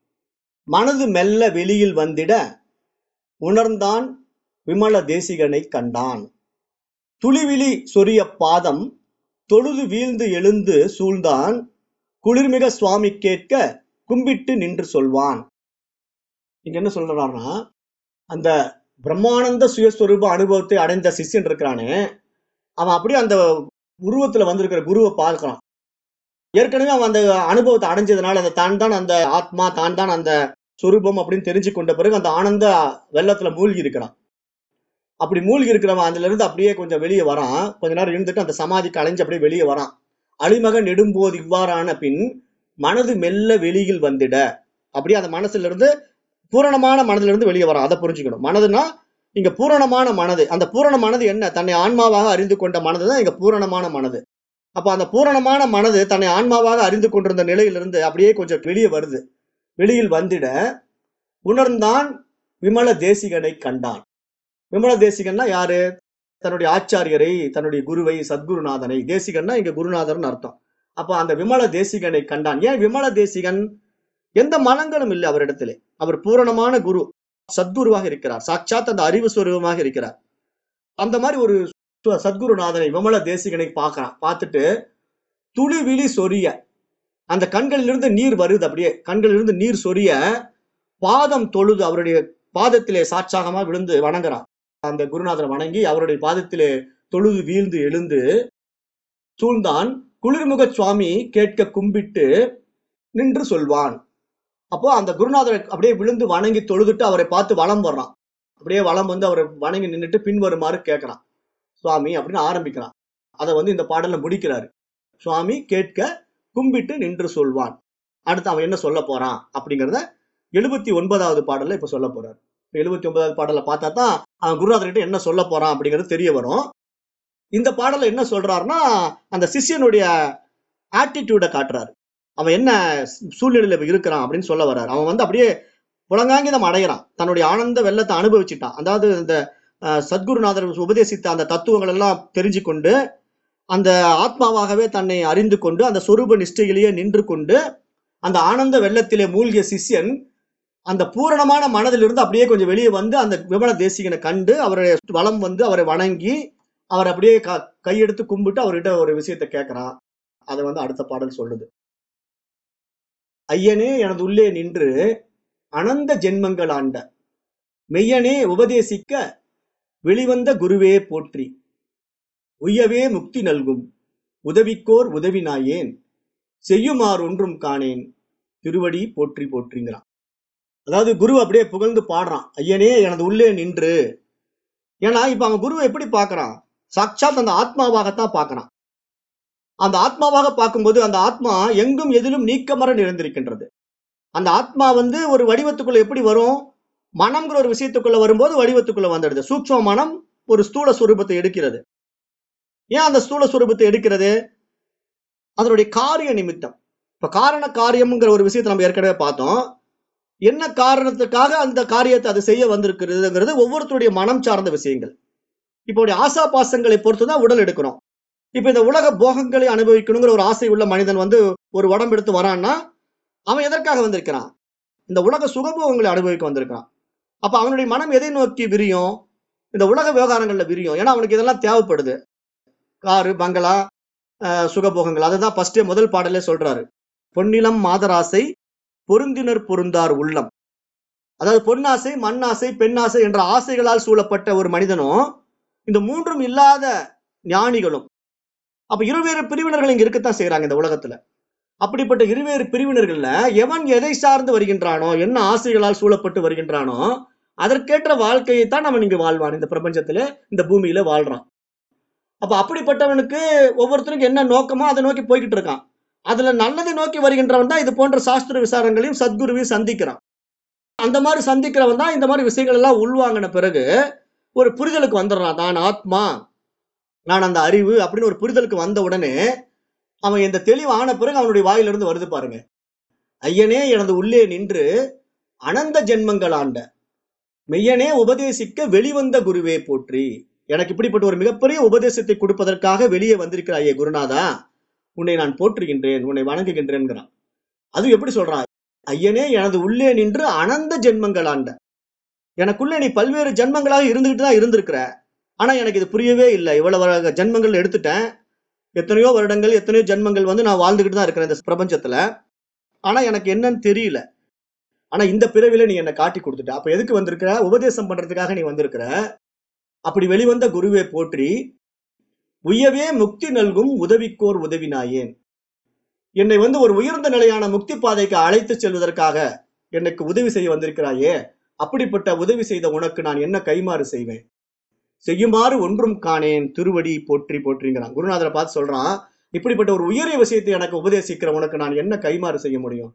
மனது மெல்ல வெளியில் வந்திட உணர்ந்தான் விமல தேசிகனை கண்டான். துளிவிழி சொரிய பாதம் தொழுது வீழ்ந்து எழுந்து சூழ்ந்தான் குளிர்மிக சுவாமி கேட்க கும்பிட்டு நின்று சொல்வான். இங்க என்ன சொல்றாருன்னா அந்த பிரம்மானந்த சுயஸ்வரூப அனுபவத்தை அடைந்த சிஷ்யன் இருக்கிறானே அவன் அப்படியே அந்த உருவத்துல வந்திருக்கிற குருவை பார்க்கிறான். ஏற்கனவே அவன் அந்த அனுபவத்தை அடைஞ்சதுனால அந்த தான் தான் அந்த ஆத்மா தான் தான் அந்த சொரூபம் அப்படின்னு தெரிஞ்சு கொண்ட பிறகு அந்த ஆனந்த வெள்ளத்துல மூழ்கி இருக்கிறான். அப்படி மூழ்கி இருக்கிறவன் அதுல இருந்து அப்படியே கொஞ்சம் வெளியே வரான். கொஞ்ச நேரம் இருந்துட்டு அந்த சமாதிக்கு அலைஞ்சு அப்படியே வெளியே வரான். அழிமகன் நெடும்போது இவ்வாறான பின் மனது மெல்ல வெளியில் வந்திட. அப்படியே அந்த மனசுல இருந்து பூரணமான மனதுல இருந்து வெளியே வரோம் அதை புரிஞ்சுக்கணும். மனதுனா இங்க பூரணமான மனது. அந்த பூரண மனது என்ன? தன்னை ஆன்மாவாக அறிந்து கொண்ட மனது தான் இங்க பூரணமான மனது. அப்ப அந்த பூரணமான மனது தன்னை ஆன்மாவாக அறிந்து கொண்டிருந்த நிலையிலிருந்து அப்படியே கொஞ்சம் வெளியே வருது. வெளியில் வந்திட உணர்ந்தான் விமல தேசிகனை கண்டான். விமல தேசிகன்னா யாரு? தன்னுடைய ஆச்சாரியரை தன்னுடைய குருவை சத்குருநாதனை. தேசிகன்னா இங்க குருநாதர்னு அர்த்தம். அப்ப அந்த விமல தேசிகனை கண்டான். ஏன் விமல தேசிகன்? எந்த மனங்களும் இல்லை அவரிடத்திலே. அவர் பூரணமான குரு சத்குருவாக இருக்கிறார். சாட்சாத் அந்த அறிவு சுரூபமாக இருக்கிறார். அந்த மாதிரி ஒரு சத்குருநாதனை விமல தேசிகனை பார்க்கறான். பார்த்துட்டு துளி விழி சொரிய. அந்த கண்களிலிருந்து நீர் வருது அப்படியே. கண்களிலிருந்து நீர் சொரிய பாதம் தொழுது அவருடைய பாதத்திலே சாட்சாகமா விழுந்து வணங்குறான். அந்த குருநாதனை வணங்கி அவருடைய பாதத்திலே தொழுது வீழ்ந்து எழுந்து சூழ்ந்தான் குளிர்முக சுவாமி கேட்க கும்பிட்டு நின்று சொல்வான். அப்போ அந்த குருநாதரை அப்படியே விழுந்து வணங்கி தொழுதுட்டு அவரை பார்த்து வளம் வர்றான். அப்படியே வளம் வந்து அவரை வணங்கி நின்னுட்டு பின்வருமாறு கேட்கறான். சுவாமி அப்படின்னு ஆரம்பிக்கிறான். அதை வந்து இந்த பாடல்ல முடிக்கிறாரு. சுவாமி கேட்க கும்பிட்டு நின்று சொல்வான். அடுத்து அவன் என்ன சொல்ல போறான் அப்படிங்கிறத எழுபத்தி ஒன்பதாவது பாடல்ல இப்ப சொல்ல போறாரு. எழுபத்தி ஒன்பதாவது பாடல பார்த்தா தான் அவன் குருநாதர்கிட்ட என்ன சொல்ல போறான் அப்படிங்கிறது தெரிய வரும். இந்த பாடல்ல என்ன சொல்றாருன்னா அந்த சிஷ்யனுடைய ஆட்டிடியூட காட்டுறாரு. அவன் என்ன சூழ்நிலையில இருக்கிறான் அப்படின்னு சொல்ல வர்றாரு. அவன் வந்து அப்படியே புலங்காங்கிதம் அடைகிறான். தன்னுடைய ஆனந்த வெள்ளத்தை அனுபவிச்சுட்டான். அதாவது இந்த சத்குருநாதர் உபதேசித்த அந்த தத்துவங்கள் எல்லாம் தெரிஞ்சு கொண்டு அந்த ஆத்மாவாகவே தன்னை அறிந்து கொண்டு அந்த சொரூப நிஷ்டையிலேயே நின்று கொண்டு அந்த ஆனந்த வெள்ளத்திலே மூழ்கிய சிஷ்யன் அந்த பூரணமான மனதிலிருந்து அப்படியே கொஞ்சம் வெளியே வந்து அந்த விமல தேசிகனை கண்டு அவரை வளம் வந்து அவரை வணங்கி அவர் அப்படியே க- கையெடுத்து கும்பிட்டு அவர்கிட்ட ஒரு விஷயத்தை கேட்கிறான். அதை வந்து அடுத்த பாடல் சொல்லுது. ஐயனே எனது உள்ளே நின்று அனந்த ஜென்மங்கள் ஆண்ட. மெய்யனே உபதேசிக்க வெளிவந்த குருவே போற்றி. உய்யவே முக்தி நல்கும். உதவிக்கோர் உதவினாயேன். செய்யுமாறு ஒன்றும் காணேன். திருவடி போற்றி போற்றிங்கிறான். அதாவது குரு அப்படியே புகழ்ந்து பாடுறான். ஐயனே எனது உள்ளே நின்று. ஏன்னா இப்ப அவன் குருவை எப்படி பார்க்கறான்? சாட்சாத் அந்த ஆத்மாவாகத்தான் பார்க்கறான். அந்த ஆத்மாவாக பார்க்கும்போது அந்த ஆத்மா எங்கும் எதிலும் நீக்கமர நிறைந்திருக்கின்றது. அந்த ஆத்மா வந்து ஒரு வடிவத்துக்குள்ள எப்படி வரும்? மனம்ங்கிற ஒரு விஷயத்துக்குள்ள வரும்போது வடிவத்துக்குள்ள வந்துடுது. சூக்ஷ்ம மனம் ஒரு ஸ்தூல சுரூபத்தை எடுக்கிறது. ஏன் அந்த ஸ்தூல சுரூபத்தை எடுக்கிறது? அதனுடைய காரிய நிமித்தம். இப்ப காரண காரியம்ங்கிற ஒரு விஷயத்தை நம்ம ஏற்கனவே பார்த்தோம். என்ன காரணத்துக்காக அந்த காரியத்தை அது செய்ய வந்திருக்கிறதுங்கிறது ஒவ்வொருத்தருடைய மனம் சார்ந்த விஷயங்கள். இப்போ உடைய ஆசா பாசங்களை பொறுத்து தான் உடல் எடுக்கிறோம். இப்ப இந்த உலக போகங்களை அனுபவிக்கணுங்கிற ஒரு ஆசை உள்ள மனிதன் வந்து ஒரு உடம்பு எடுத்து வரான்னா அவன் எதற்காக வந்திருக்கிறான்? இந்த உலக சுகபோகங்களை அனுபவிக்க வந்திருக்கான் அப்ப அவனுடைய மனம் எதை நோக்கி விரியும்? இந்த உலக விவகாரங்கள்ல விரியும். ஏன்னா அவனுக்கு இதெல்லாம் தேவைப்படுது. காரு பங்களா சுகபோகங்கள். அதை தான் ஃபர்ஸ்டே முதல் பாடலே சொல்றாரு. பொன்னிலம் மாதராசை பொருந்தினர் பொருந்தார் உள்ளம். அதாவது பொன்னாசை மண்ணாசை பெண்ணாசை என்ற ஆசைகளால் சூழப்பட்ட ஒரு மனிதனும் இந்த மூன்றும் இல்லாத ஞானிகளும் அப்ப இருவேறு பிரிவினர்கள் இங்க இருக்கத்தான் செய்யறாங்க இந்த உலகத்துல. அப்படிப்பட்ட இருவேறு பிரிவினர்கள்ல எவன் எதை சார்ந்து வருகின்றானோ என்ன ஆசைகளால் சூழப்பட்டு வருகின்றானோ அதற்கேற்ற வாழ்க்கையை தான் அவன் இங்கு வாழ்வான் இந்த பிரபஞ்சத்துல இந்த பூமியில வாழ்றான். அப்ப அப்படிப்பட்டவனுக்கு ஒவ்வொருத்தருக்கும் என்ன நோக்கமோ அதை நோக்கி போய்கிட்டு இருக்கான். அதுல நல்லதை நோக்கி வருகின்றவன் தான் இது போன்ற சாஸ்திர விசாரங்களையும் சத்குருவையும் சந்திக்கிறான். அந்த மாதிரி சந்திக்கிறவன் தான் இந்த மாதிரி விஷயங்கள் எல்லாம் உள்வாங்கின பிறகு ஒரு புரிதலுக்கு வந்துடுறான். தான் ஆத்மா நான் அந்த அறிவு அப்படின்னு ஒரு புரிதலுக்கு வந்த உடனே அவன் இந்த தெளிவு ஆன பிறகு அவனுடைய வாயிலிருந்து வருது பாருங்க. ஐயனே எனது உள்ளே நின்று அனந்த ஜென்மங்கள் ஆண்ட மெய்யனே உபதேசிக்க வெளிவந்த குருவே போற்றி. எனக்கு இப்படிப்பட்ட ஒரு மிகப்பெரிய உபதேசத்தை கொடுப்பதற்காக வெளியே வந்திருக்கிறாயே குருநாதா உன்னை நான் போற்றுகின்றேன் உன்னை வணங்குகின்றேன்கிறான். அது எப்படி சொல்றான் ஐயனே எனது உள்ளே நின்று அனந்த ஜென்மங்கள் ஆண்ட எனக்குள்ள நீ பல்வேறு ஜென்மங்களாக இருந்துகிட்டு தான் இருந்திருக்கிற. ஆனால் எனக்கு இது புரியவே இல்லை. இவ்வளவு ஜென்மங்கள் எடுத்துட்டேன். எத்தனையோ வருடங்கள் எத்தனையோ ஜென்மங்கள் வந்து நான் வாழ்ந்துகிட்டு தான் இருக்கிறேன் இந்த பிரபஞ்சத்தில். ஆனால் எனக்கு என்னன்னு தெரியல. ஆனால் இந்த பிறவில நீ என்னை காட்டி கொடுத்துட்ட. அப்போ எதுக்கு வந்திருக்கிற? உபதேசம் பண்ணுறதுக்காக நீ வந்திருக்கிற. அப்படி வெளிவந்த குருவே போற்றி உயவே முக்தி நல்கும் உதவிக்கோர் உதவினாயேன். என்னை வந்து ஒரு உயர்ந்த நிலையான முக்தி பாதைக்கு அழைத்து செல்வதற்காக எனக்கு உதவி செய்ய வந்திருக்கிறாயே அப்படிப்பட்ட உதவி செய்த உனக்கு நான் என்ன கைமாறு செய்வேன்? செய்யுமாறு ஒன்றும் காணேன் திருவடி போற்றி போற்றிங்கிறான். குருநாதரை பார்த்து சொல்றான் இப்படிப்பட்ட ஒரு உயரிய விஷயத்தை எனக்கு உபதேசிக்கிற உனக்கு நான் என்ன கைமாறு செய்ய முடியும்?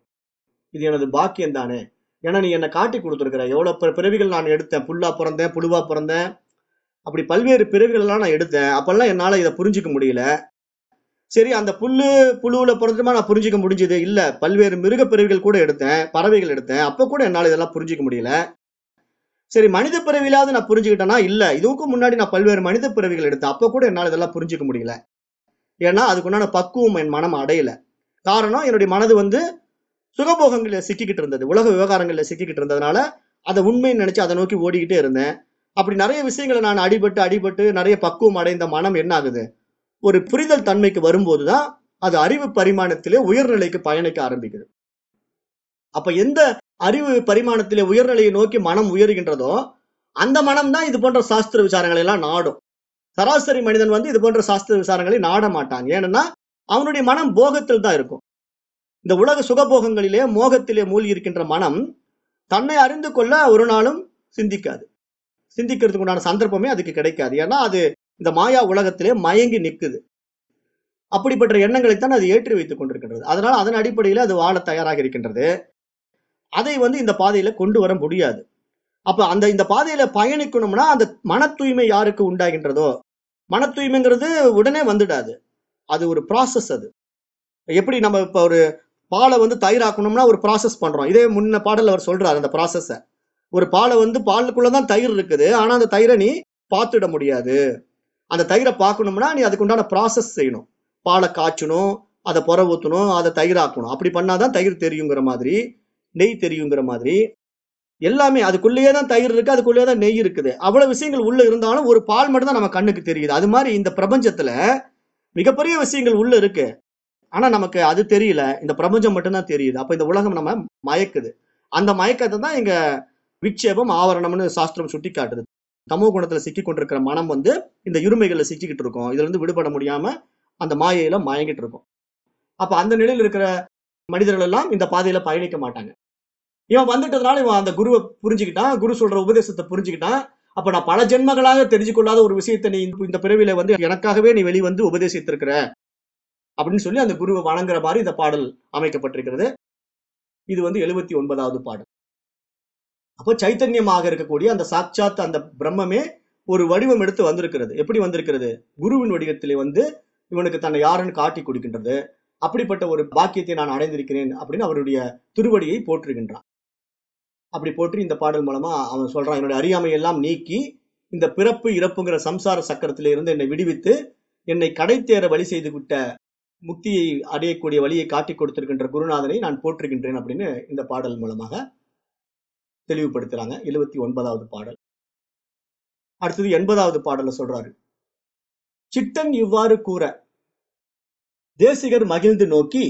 இது எனது பாக்கியம் தானே. ஏன்னா நீ என்னை காட்டி கொடுத்துருக்கிற. எவ்வளவு பிறவிகள் நான் எடுத்தேன். புல்லா பிறந்தேன் புழுவா பிறந்தேன். அப்படி பல்வேறு பிறவிகள்லாம் நான் எடுத்தேன். அப்பெல்லாம் என்னால இதை புரிஞ்சுக்க முடியல. சரி அந்த புல்லு புழுவுல பிறந்துமா நான் புரிஞ்சுக்க முடிஞ்சது? இல்ல. பல்வேறு மிருக பிறவிகள் கூட எடுத்தேன் பறவைகள் எடுத்தேன். அப்ப கூட என்னால இதெல்லாம் புரிஞ்சுக்க முடியல. சரி மனித பிறவிலாவது நான் புரிஞ்சுக்கிட்டேனா? இல்ல. இதுக்கும் முன்னாடி நான் பல்வேறு மனித பிறவிகள் எடுத்தேன். அப்ப கூட என்னால் இதெல்லாம் புரிஞ்சுக்க முடியல. ஏன்னா அதுக்குண்டான பக்குவம் என் மனம் அடையல. காரணம் என்னுடைய மனது வந்து சுகபோகங்களில் சிக்கிக்கிட்டு இருந்தது. உலக விவகாரங்களில் சிக்கிக்கிட்டு இருந்ததுனால அதை உண்மைன்னு நினைச்சு அதை நோக்கி ஓடிக்கிட்டே இருந்தேன். அப்படி நிறைய விஷயங்களை நான் அடிபட்டு அடிபட்டு நிறைய பக்குவம் அடைந்த மனம் என்ன ஆகுது? ஒரு புரிதல் தன்மைக்கு வரும்போதுதான் அது அறிவு பரிமாணத்திலே உயர்நிலைக்கு பயணிக்க ஆரம்பிக்குது. அப்ப எந்த அறிவு பரிமாணத்திலே உயர்நிலையை நோக்கி மனம் உயர்கின்றதோ அந்த மனம் தான் இது போன்ற சாஸ்திர விசாரங்களை எல்லாம் நாடும். சராசரி மனிதன் வந்து இது போன்ற சாஸ்திர விசாரங்களை நாட மாட்டான். ஏன்னா அவனுடைய மனம் போகத்தில் தான் இருக்கும். இந்த உலக சுகபோகங்களிலே மோகத்திலே மூழ்கி இருக்கின்ற மனம் தன்னை அறிந்து கொள்ள ஒரு நாளும் சிந்திக்காது. சிந்திக்கிறதுக்கு உண்டான சந்தர்ப்பமே அதுக்கு கிடைக்காது. ஏன்னா அது இந்த மாயா உலகத்திலே மயங்கி நிற்குது அப்படிப்பட்ட எண்ணங்களைத்தான் அது ஏற்றி வைத்துக் கொண்டிருக்கின்றது. அதனால் அதன் அடிப்படையில் அது வாழ தயாராக இருக்கின்றது. அதை வந்து இந்த பாதையில கொண்டு வர முடியாது. அப்ப அந்த இந்த பாதையில பயணிக்கணும்னா அந்த மன தூய்மை யாருக்கு உண்டாகின்றதோ மன தூய்மைங்கிறது உடனே வந்துடாது. அது ஒரு ப்ராசஸ் அது. எப்படி நம்ம இப்ப ஒரு பாலை வந்து தயிராக்கணும்னா ஒரு ப்ராசஸ் பண்றோம். இதே முன்ன பாடல் அவர் சொல்றாரு அந்த ப்ராசஸ ஒரு பாலை வந்து பாலுக்குள்ளதான் தயிர் இருக்குது. ஆனா அந்த தயிரை நீ பார்த்துட முடியாது. அந்த தயிரை பார்க்கணும்னா நீ அதுக்கு உண்டான ப்ராசஸ் செய்யணும். பாலை காய்ச்சணும் அதை புற ஊற்றணும் அதை தயிராக்கணும். அப்படி பண்ணாதான் தயிர் தெரியுங்கிற மாதிரி நெய் தெரியுங்கிற மாதிரி எல்லாமே அதுக்குள்ளேயே தான் தயிர் இருக்கு அதுக்குள்ளேயே தான் நெய் இருக்குது. அவ்வளவு விஷயங்கள் உள்ள இருந்தாலும் ஒரு பால் மட்டும் தான் நம்ம கண்ணுக்கு தெரியுது. அது மாதிரி இந்த பிரபஞ்சத்துல மிகப்பெரிய விஷயங்கள் உள்ள இருக்கு. ஆனா நமக்கு அது தெரியல. இந்த பிரபஞ்சம் மட்டும்தான் தெரியுது. அப்ப இந்த உலகம் நம்ம மயக்குது. அந்த மயக்கத்தை தான் எங்க விக்ஷேபம் ஆவரணம்னு சாஸ்திரம் சுட்டி காட்டுது தமோ குணத்துல சிக்கி கொண்டிருக்கிற மனம் வந்து இந்த இருமைகள்ல சிக்கிக்கிட்டு இருக்கும். இதுல இருந்து விடுபட முடியாம அந்த மாயையில மயங்கிட்டு இருக்கும். அப்ப அந்த நிலையில் இருக்கிற மனிதர்கள் எல்லாம் இந்த பாதையில பயணிக்க மாட்டாங்க. இவன் வந்துட்டதுனால இவன் அந்த குருவை புரிஞ்சுக்கிட்டான் குரு சொல்ற உபதேசத்தை புரிஞ்சுக்கிட்டான். அப்ப நான் பல ஜென்மங்களாக தெரிஞ்சு கொள்ளாத ஒரு விஷயத்தை நீ இந்த- பிறவில வந்து எனக்காகவே நீ வெளிவந்து உபதேசித்திருக்கிற. அப்படின்னு சொல்லி அந்த குருவை வணங்குற மாதிரி இந்த பாடல் அமைக்கப்பட்டிருக்கிறது. இது வந்து எழுபத்தி ஒன்பதாவது பாடல். அப்போ சைத்தன்யமாக இருக்கக்கூடிய அந்த சாட்சாத் அந்த பிரம்மமே ஒரு வடிவம் எடுத்து வந்திருக்கிறது. எப்படி வந்திருக்கிறது? குருவின் வடிவத்திலே வந்து இவனுக்கு தன்னை யாருன்னு காட்டி கொடுக்கின்றது. அப்படிப்பட்ட ஒரு பாக்கியத்தை நான் அடைந்திருக்கிறேன் அப்படின்னு அவருடைய திருவடியை போற்றுகின்றான். அப்படி போற்றி இந்த பாடல் மூலமா அவன் சொல்றான் என்னுடைய அறியாமை எல்லாம் நீக்கி இந்த பிறப்பு இறப்புங்கிற சம்சார சக்கரத்தில இருந்து என்னை விடுவித்து என்னை கடைத்தேற வழி செய்து விட்ட முக்தியை அடையக்கூடிய வழியை காட்டி கொடுத்திருக்கின்ற குருநாதனை நான் போற்றுகின்றேன் அப்படின்னு இந்த பாடல் மூலமாக தெளிவுபடுத்துறாங்க. எழுபத்தி ஒன்பதாவது பாடல். அடுத்தது எண்பதாவது பாடல சொல்றாரு. சிட்டன் இவ்வாறு கூற தேசிகர் மகிழ்ந்து நோக்கி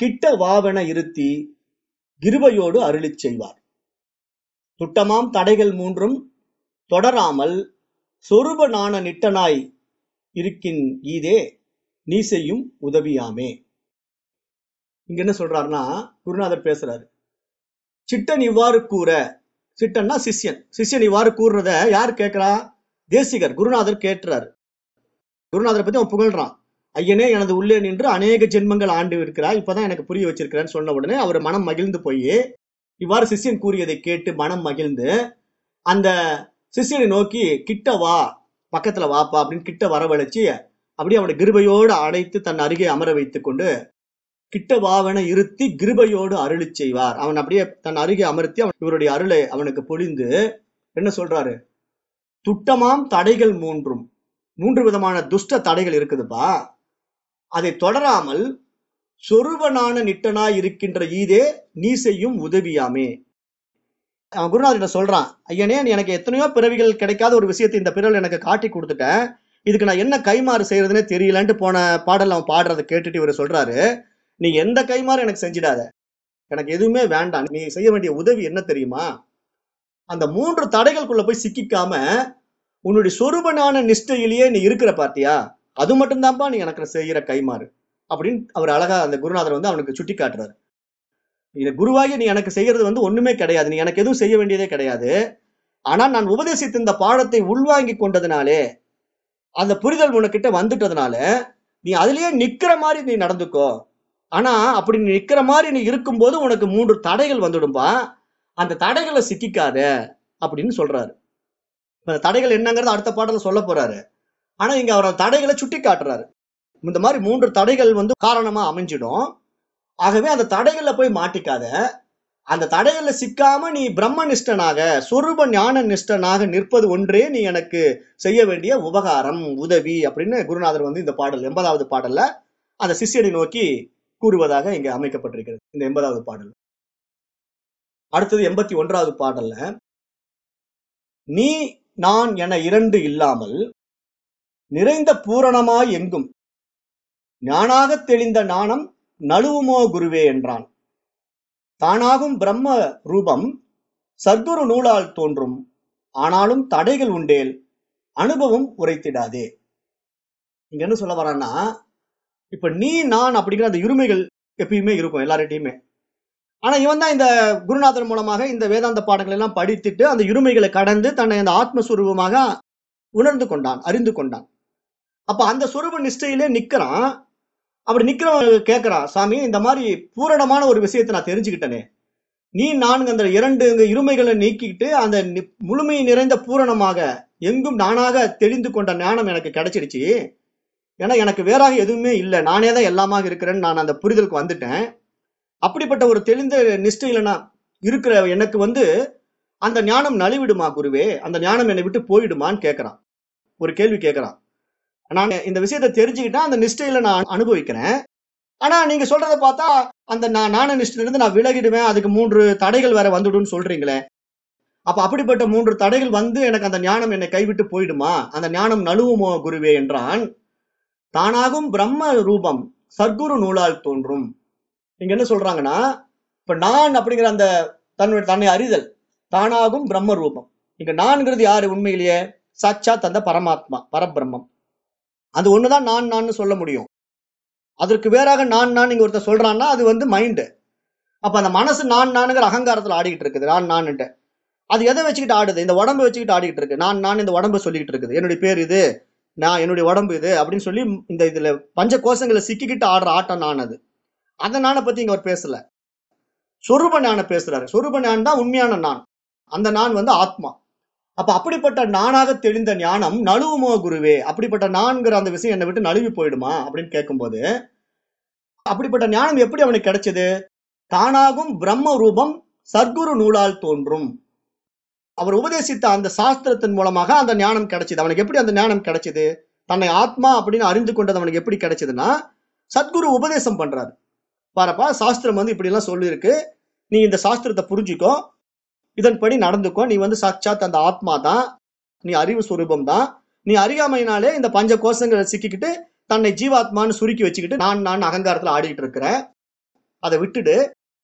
கிட்ட வாவென இருத்தி கிருபையோடு அருளிச் செய்வார். துட்டமாம் தடைகள் மூன்றும் தொடராமல் சொருப நாண நிட்டனாய் இருக்கின் ஈதே நீ செய்யும் உதவியாமே. இங்க என்ன சொல்றாருன்னா குருநாதர் பேசுறாரு. சிட்டன் இவ்வாறு கூற சிட்டன்னா சிஷ்யன். சிஷ்யன் இவ்வாறு கூறுறத யார் கேட்கிறா? தேசிகர் குருநாதர் கேட்டுறாரு குருநாதரை பத்தி அவன் புகழ்றான். ஐயனே எனது உள்ளே நின்று அநேக ஜென்மங்கள் ஆண்டு இருக்கிறாய். இப்பதான் எனக்கு புரிய வச்சிருக்கிறேன்னு சொன்ன உடனே அவர் மனம் மகிழ்ந்து போய் இவ்வாறு சிஷ்யன் கூறியதை கேட்டு மனம் மகிழ்ந்து அந்த சிஷ்யனை நோக்கி கிட்ட வா பக்கத்துல வாப்பா அப்படின்னு கிட்ட வரவழைச்சு அப்படியே அவனை கிருபையோடு அடைத்து தன் அருகே அமர வைத்து கொண்டு கிட்ட வாவென இருத்தி கிருபையோடு அருளி செய்வார். அவன் அப்படியே தன் அருகே அமர்த்தி அவன் இவருடைய அருளை அவனுக்கு பொழிந்து என்ன சொல்றாரு? துட்டமாம் தடைகள் மூன்றும். மூன்று விதமான துஷ்ட தடைகள் இருக்குதுப்பா. அதை தொடராமல் சொருபனான நிட்டனாய் இருக்கின்ற ஈதே நீ செய்யும் உதவியாமே. அவன் குருநாதர்கிட்ட சொல்றான்? ஐயனே நீ எனக்கு எத்தனையோ பிறவிகள் கிடைக்காத ஒரு விஷயத்தை இந்த பிறவில் எனக்கு காட்டி கொடுத்துட்டேன். இதுக்கு நான் என்ன கைமாறு செய்யறதுனே தெரியலன்ட்டு போன பாடல் அவன் பாடுறதை கேட்டுட்டு இவர் சொல்றாரு. நீ எந்த கைமாறு எனக்கு செஞ்சிடாத. எனக்கு எதுவுமே வேண்டாம். நீ செய்ய வேண்டிய உதவி என்ன தெரியுமா? அந்த மூன்று தடைகளுக்குள்ள போய் சிக்கிக்காம உன்னுடைய சொருபனான நிஷ்டையிலேயே நீ இருக்கிற பார்த்தியா? அது மட்டும்தான்ப்பா நீ எனக்கு செய்கிற கைமாறு அப்படின்னு அவர் அழகா அந்த குருநாதர் வந்து அவனுக்கு சுட்டி காட்டுறாரு இந்த குருவாகி நீ எனக்கு செய்யறது வந்து ஒண்ணுமே கிடையாது. நீ எனக்கு எதுவும் செய்ய வேண்டியதே கிடையாது. ஆனா நான் உபதேசித்த இந்த பாடத்தை உள்வாங்கி கொண்டதுனாலே அந்த புரிதல் உனக்கிட்ட வந்துட்டதுனால நீ அதுலயே நிக்கிற மாதிரி நீ நடந்துக்கோ. ஆனா அப்படி நீ நிக்கிற மாதிரி நீ இருக்கும்போது உனக்கு மூன்று தடைகள் வந்துடும்பா. அந்த தடைகளை சிக்கிக்காத அப்படின்னு சொல்றாரு. இப்ப தடைகள் என்னங்கிறத அடுத்த பாடல சொல்ல போறாரு. ஆனா இங்க அவர் தடைகளை சுட்டி காட்டுறாரு. இந்த மாதிரி மூன்று தடைகள் வந்து காரணமா அமைஞ்சிடும். ஆகவே அந்த தடைகள்ல போய் மாட்டிக்காத அந்த தடைகள்ல சிக்காம நீ பிரம்மனிஷ்டனாக சொரூப ஞான நிஷ்டனாக நிற்பது ஒன்றே நீ எனக்கு செய்ய வேண்டிய உபகாரம் உதவி அப்படின்னு குருநாதர் வந்து இந்த பாடல் எண்பதாவது பாடல்ல அந்த சிஷ்யனை நோக்கி கூறுவதாக இங்க அமைக்கப்பட்டிருக்கிறது. இந்த எண்பதாவது பாடல். அடுத்தது எண்பத்தி ஒன்றாவது பாடல்ல நீ நான் என இரண்டு இல்லாமல் நிறைந்த பூரணமாய் எங்கும்? ஞானாகத் தெளிந்த ஞானம் நழுவுமோ குருவே என்றான். தானாகும் பிரம்ம ரூபம் சத்குரு நூலால் தோன்றும். ஆனாலும் தடைகள் உண்டேல் அனுபவம் உரைத்திடாதே. இங்க என்ன சொல்ல வரான்னா இப்ப நீ நான் அப்படிங்கிற அந்த இருமைகள் எப்பயுமே இருக்கும் எல்லார்கிட்டயுமே. ஆனா இவன் தான் இந்த குருநாதர் மூலமாக இந்த வேதாந்த பாடங்கள் எல்லாம் படித்துட்டு அந்த இருமைகளை கடந்து தன்னை அந்த ஆத்மஸ்வரூபமாக உணர்ந்து கொண்டான் அறிந்து கொண்டான். அப்ப அந்த சுரூப நிஷ்டையிலே நிக்கிறான். அப்படி நிக்கிறவன் கேட்கறான் சாமி இந்த மாதிரி பூரணமான ஒரு விஷயத்தை நான் தெரிஞ்சுக்கிட்டேனே. நீ நான்கு அந்த இரண்டு இருமைகளை நீக்கிட்டு அந்த முழுமை நிறைந்த பூரணமாக எங்கும் நானாக தெளிந்து கொண்ட ஞானம் எனக்கு கிடைச்சிடுச்சு. ஏன்னா எனக்கு வேறாக எதுவுமே இல்லை. நானே தான் எல்லாமாக இருக்கிறேன்னு நான் அந்த புரிதலுக்கு வந்துட்டேன். அப்படிப்பட்ட ஒரு தெளிந்த நிஷ்டையில நான் இருக்கிற எனக்கு வந்து அந்த ஞானம் நலிவிடுமா குருவே? அந்த ஞானம் என்னை விட்டு போயிடுமான்னு கேட்கறான். ஒரு கேள்வி கேட்கறான். நான் இந்த விஷயத்தை தெரிஞ்சுக்கிட்டா அந்த நிஷ்டையில நான் அனுபவிக்கிறேன். ஆனா நீங்க சொல்றத பார்த்தா அந்த நான் ஞான நிஷ்டையிலிருந்து நான் விலகிடுவேன். அதுக்கு மூன்று தடைகள் வேற வந்துடும் சொல்றீங்களே. அப்ப அப்படிப்பட்ட மூன்று தடைகள் வந்து எனக்கு அந்த ஞானம் என்னை கைவிட்டு போயிடுமா? அந்த ஞானம் நழுவுமோ குருவே என்றான். தானாகும் பிரம்ம ரூபம் சர்க்குரு நூலால் தோன்றும். இங்க என்ன சொல்றாங்கன்னா இப்ப நான் அப்படிங்கிற அந்த தன்னுடைய தன்னை அறிதல் தானாகும் பிரம்ம ரூபம். இங்க நான்கிறது யாரு உண்மையிலேயே? சாட்சாத் அந்த பரமாத்மா பரபிரம்மம். அது ஒண்ணுதான் நான் நான் சொல்ல முடியும். அதற்கு வேறாக நான் நான் இங்க ஒருத்தர் சொல்றான்னா அது வந்து மைண்டு அப்போ அந்த மனசு நான் நானுங்கிற அகங்காரத்துல ஆடிக்கிட்டு இருக்குது. நான் நான்ட்டு அது எதை வச்சுக்கிட்டு ஆடுது? இந்த உடம்பு வச்சுக்கிட்டு ஆடிக்கிட்டு இருக்கு. நான் நான் இந்த உடம்பை சொல்லிக்கிட்டு இருக்குது. என்னுடைய பேர் இது. நான் என்னுடைய உடம்பு இது அப்படின்னு சொல்லி இந்த இதுல பஞ்ச கோஷங்களை சிக்கிக்கிட்டு ஆடுற ஆட்டம் நான் அது. அந்த நானை பற்றி இங்க அவர் பேசல. சொருப ஞான பேசுறாரு. சொருப ஞான் தான் உண்மையான நான். அந்த நான் வந்து ஆத்மா. அப்ப அப்படிப்பட்ட நானாக தெளிந்த ஞானம் நழுவுமோ குருவே? அப்படிப்பட்ட நான்கிற அந்த விஷயம் என்னை விட்டு நழுவி போயிடுமா? அப்படின்னு கேட்கும்போது அப்படிப்பட்ட ஞானம் எப்படி அவனுக்கு கிடைச்சது? தானாகும் பிரம்ம ரூபம் சர்க்குரு நூலால் தோன்றும். அவர் உபதேசித்த அந்த சாஸ்திரத்தின் மூலமாக அந்த ஞானம் கிடைச்சது. அவனுக்கு எப்படி அந்த ஞானம் கிடைச்சது? தன்னை ஆத்மா அப்படின்னு அறிந்து கொண்டது அவனுக்கு எப்படி கிடைச்சதுன்னா சத்குரு உபதேசம் பண்றாரு. பாருப்பா சாஸ்திரம் வந்து இப்படி எல்லாம் சொல்லியிருக்கு. நீ இந்த சாஸ்திரத்தை புரிஞ்சுக்கோ. இதன்படி நடந்துக்கோ நீ வந்து சாட்சாத் அந்த ஆத்மா தான் நீ அறிவு சுரூபம் தான் நீ அறியாமையினாலே இந்த பஞ்ச கோஷங்களை சிக்கிக்கிட்டு தன்னை ஜீவாத்மான்னு சுருக்கி வச்சுக்கிட்டு நான் நான் அகங்காரத்துல ஆடிக்கிட்டு இருக்கிறேன். அதை விட்டுடு.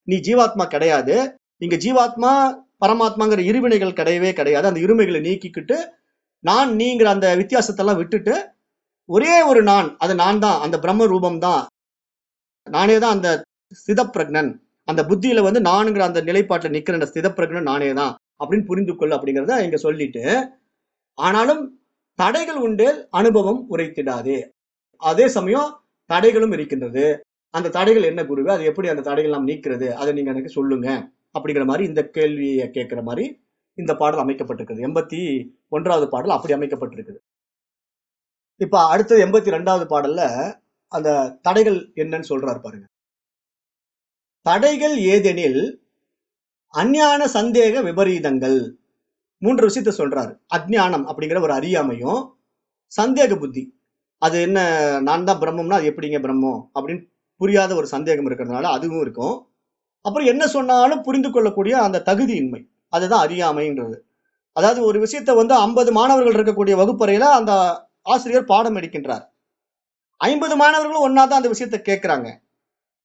நீ ஜீவாத்மா கிடையாது. இங்க ஜீவாத்மா பரமாத்மாங்கிற இருவினைகள் கிடையவே கிடையாது. அந்த இருமைகளை நீக்கிக்கிட்டு நான் நீங்கிற அந்த வித்தியாசத்தெல்லாம் விட்டுட்டு ஒரே ஒரு நான் அது நான் தான் அந்த பிரம்ம ரூபம் தான் நானே தான் அந்த சிதப்பிரக்னன் அந்த புத்தியில வந்து நானுங்கிற அந்த நிலைப்பாட்டில் நிக்கிற அந்த சிதப்பிரக்னன் நானே தான் அப்படின்னு புரிந்து கொள் அப்படிங்கிறத இங்க சொல்லிட்டு ஆனாலும் தடைகள் உண்டு அனுபவம் உரைத்திடாது. அதே சமயம் தடைகளும் இருக்கின்றது. அந்த தடைகள் என்ன குருவே? அது எப்படி அந்த தடைகள் நாம் நீக்கிறது? அதை நீங்க எனக்கு சொல்லுங்க. அப்படிங்கிற மாதிரி இந்த கேள்வியை கேட்கிற மாதிரி இந்த பாடல் அமைக்கப்பட்டிருக்குது. எண்பத்தி ஒன்றாவது பாடல் அப்படி அமைக்கப்பட்டிருக்குது. இப்ப அடுத்தது எண்பத்தி ரெண்டாவது பாடல்ல அந்த தடைகள் என்னன்னு சொல்றாரு பாருங்க. தடைகள் ஏதெனில் அஞ்ஞான சந்தேக விபரீதங்கள். மூன்று விஷயத்த சொல்றாரு. அஜ்ஞானம் அப்படிங்கிற ஒரு அறியாமையும் சந்தேக புத்தி. அது என்ன நான் தான் பிரம்மம்னா அது எப்படிங்க பிரம்மம்? அப்படின்னு புரியாத ஒரு சந்தேகம் இருக்கிறதுனால அதுவும் இருக்கும். அப்புறம் என்ன சொன்னாலும் புரிந்து கொள்ளக்கூடிய அந்த தகுதியின்மை. அதுதான் அறியாமைன்றது. அதாவது ஒரு விஷயத்த வந்து ஐம்பது மாணவர்கள் இருக்கக்கூடிய வகுப்பறையில அந்த ஆசிரியர் பாடம் எடுக்கின்றார். ஐம்பது மாணவர்களும் ஒன்னா தான் அந்த விஷயத்த கேட்கிறாங்க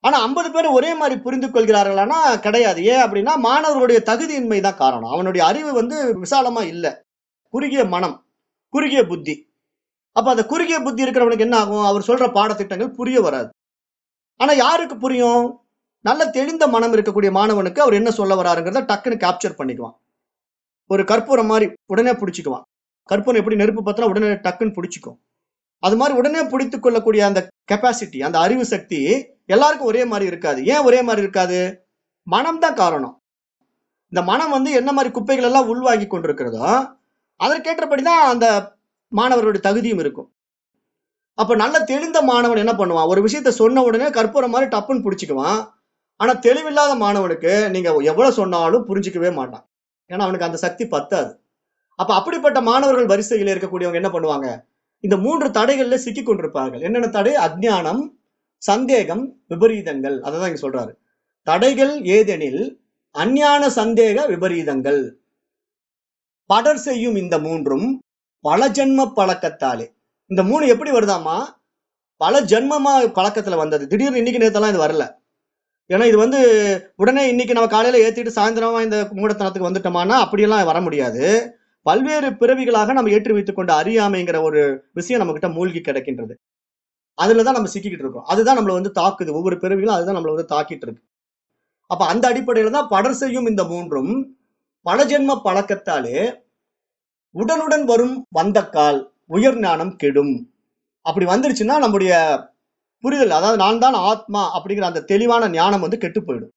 ஆனா ஐம்பது பேர் ஒரே மாதிரி புரிந்து கொள்கிறார்களானா கிடையாது. ஏன் அப்படின்னா மாணவர்களுடைய தகுதியின்மை தான் காரணம். அவனுடைய அறிவு வந்து விசாலமா இல்லை. குறுகிய மனம் குறுகிய புத்தி. அப்ப அந்த குறுகிய புத்தி இருக்கிறவனுக்கு என்ன ஆகும்? அவர் சொல்ற பாடத்திட்டங்கள் புரிய வராது. ஆனா யாருக்கு புரியும்? நல்ல தெளிந்த மனம் இருக்கக்கூடிய மாணவனுக்கு அவர் என்ன சொல்ல வராருங்கிறத டக்குன்னு கேப்சர் பண்ணிக்குவான். ஒரு கற்பூரம் மாதிரி உடனே பிடிச்சிக்குவான். கற்பூரம் எப்படி நெருப்பு பத்தினா உடனே டக்குன்னு பிடிச்சிக்கும். அது மாதிரி உடனே பிடித்து கொள்ளக்கூடிய அந்த கெப்பாசிட்டி அந்த அறிவு சக்தி எல்லாருக்கும் ஒரே மாதிரி இருக்காது. ஏன் ஒரே மாதிரி இருக்காது? மனம் தான் காரணம். இந்த மனம் வந்து என்ன மாதிரி குப்பைகள் எல்லாம் உள்வாங்கி கொண்டிருக்கிறதோ அதற்கேற்றபடிதான் அந்த மாணவர்களுடைய தகுதியும் இருக்கும். அப்போ நல்ல தெளிந்த மாணவன் என்ன பண்ணுவான்? ஒரு விஷயத்த சொன்ன உடனே கற்பூரம் மாதிரி டப்புன்னு பிடிச்சிக்குவான். ஆனா தெளிவில்லாத மாணவனுக்கு நீங்க எவ்வளவு சொன்னாலும் புரிஞ்சிக்கவே மாட்டான். ஏன்னா அவனுக்கு அந்த சக்தி பத்தாது. அப்போ அப்படிப்பட்ட மாணவர்கள் வரிசையில் இருக்கக்கூடியவங்க என்ன பண்ணுவாங்க? இந்த மூன்று தடைகள்ல சிக்கி கொண்டிருப்பார்கள் என்னென்ன தடை? அஜ்ஞானம் சந்தேகம் விபரீதங்கள். அததான் இங்க சொல்றாரு. தடைகள் ஏதெனில் அஞ்ஞான சந்தேக விபரீதங்கள். படர் செய்யும் இந்த மூன்றும் பல ஜென்ம பழக்கத்தாலே. இந்த மூணு எப்படி வருதாமா பல ஜென்மமா பழக்கத்துல வந்தது. திடீர்னு இன்னைக்கு நேரத்தெல்லாம் இது வரல. ஏன்னா இது வந்து உடனே இன்னைக்கு நம்ம காலையில ஏத்திட்டு சாயந்தரமா இந்த மூடத்தனத்துக்கு வந்துட்டோமானா அப்படியெல்லாம் வர முடியாது. பல்வேறு பிறவிகளாக நம்ம ஏற்றி வைத்துக் கொண்ட அறியாமைங்கிற ஒரு விஷயம் நம்ம கிட்ட மூழ்கி கிடைக்கின்றது. அதுலதான் நம்ம சிக்கிக்கிட்டு இருக்கோம். அதுதான் நம்மளை வந்து தாக்குது. ஒவ்வொரு பிறவிகளும் அதுதான் நம்மளை வந்து தாக்கிட்டு இருக்கு. அப்ப அந்த அடிப்படையில தான் படர் செய்யும் இந்த மூன்றும் பலஜென்ம பழக்கத்தாலே உடனுடன் வரும் வந்தக்கால் உயர் ஞானம் கெடும். அப்படி வந்துருச்சுன்னா நம்முடைய புரிதல் அதாவது நான் தான் ஆத்மா அப்படிங்கிற அந்த தெளிவான ஞானம் வந்து கெட்டு போயிடும்.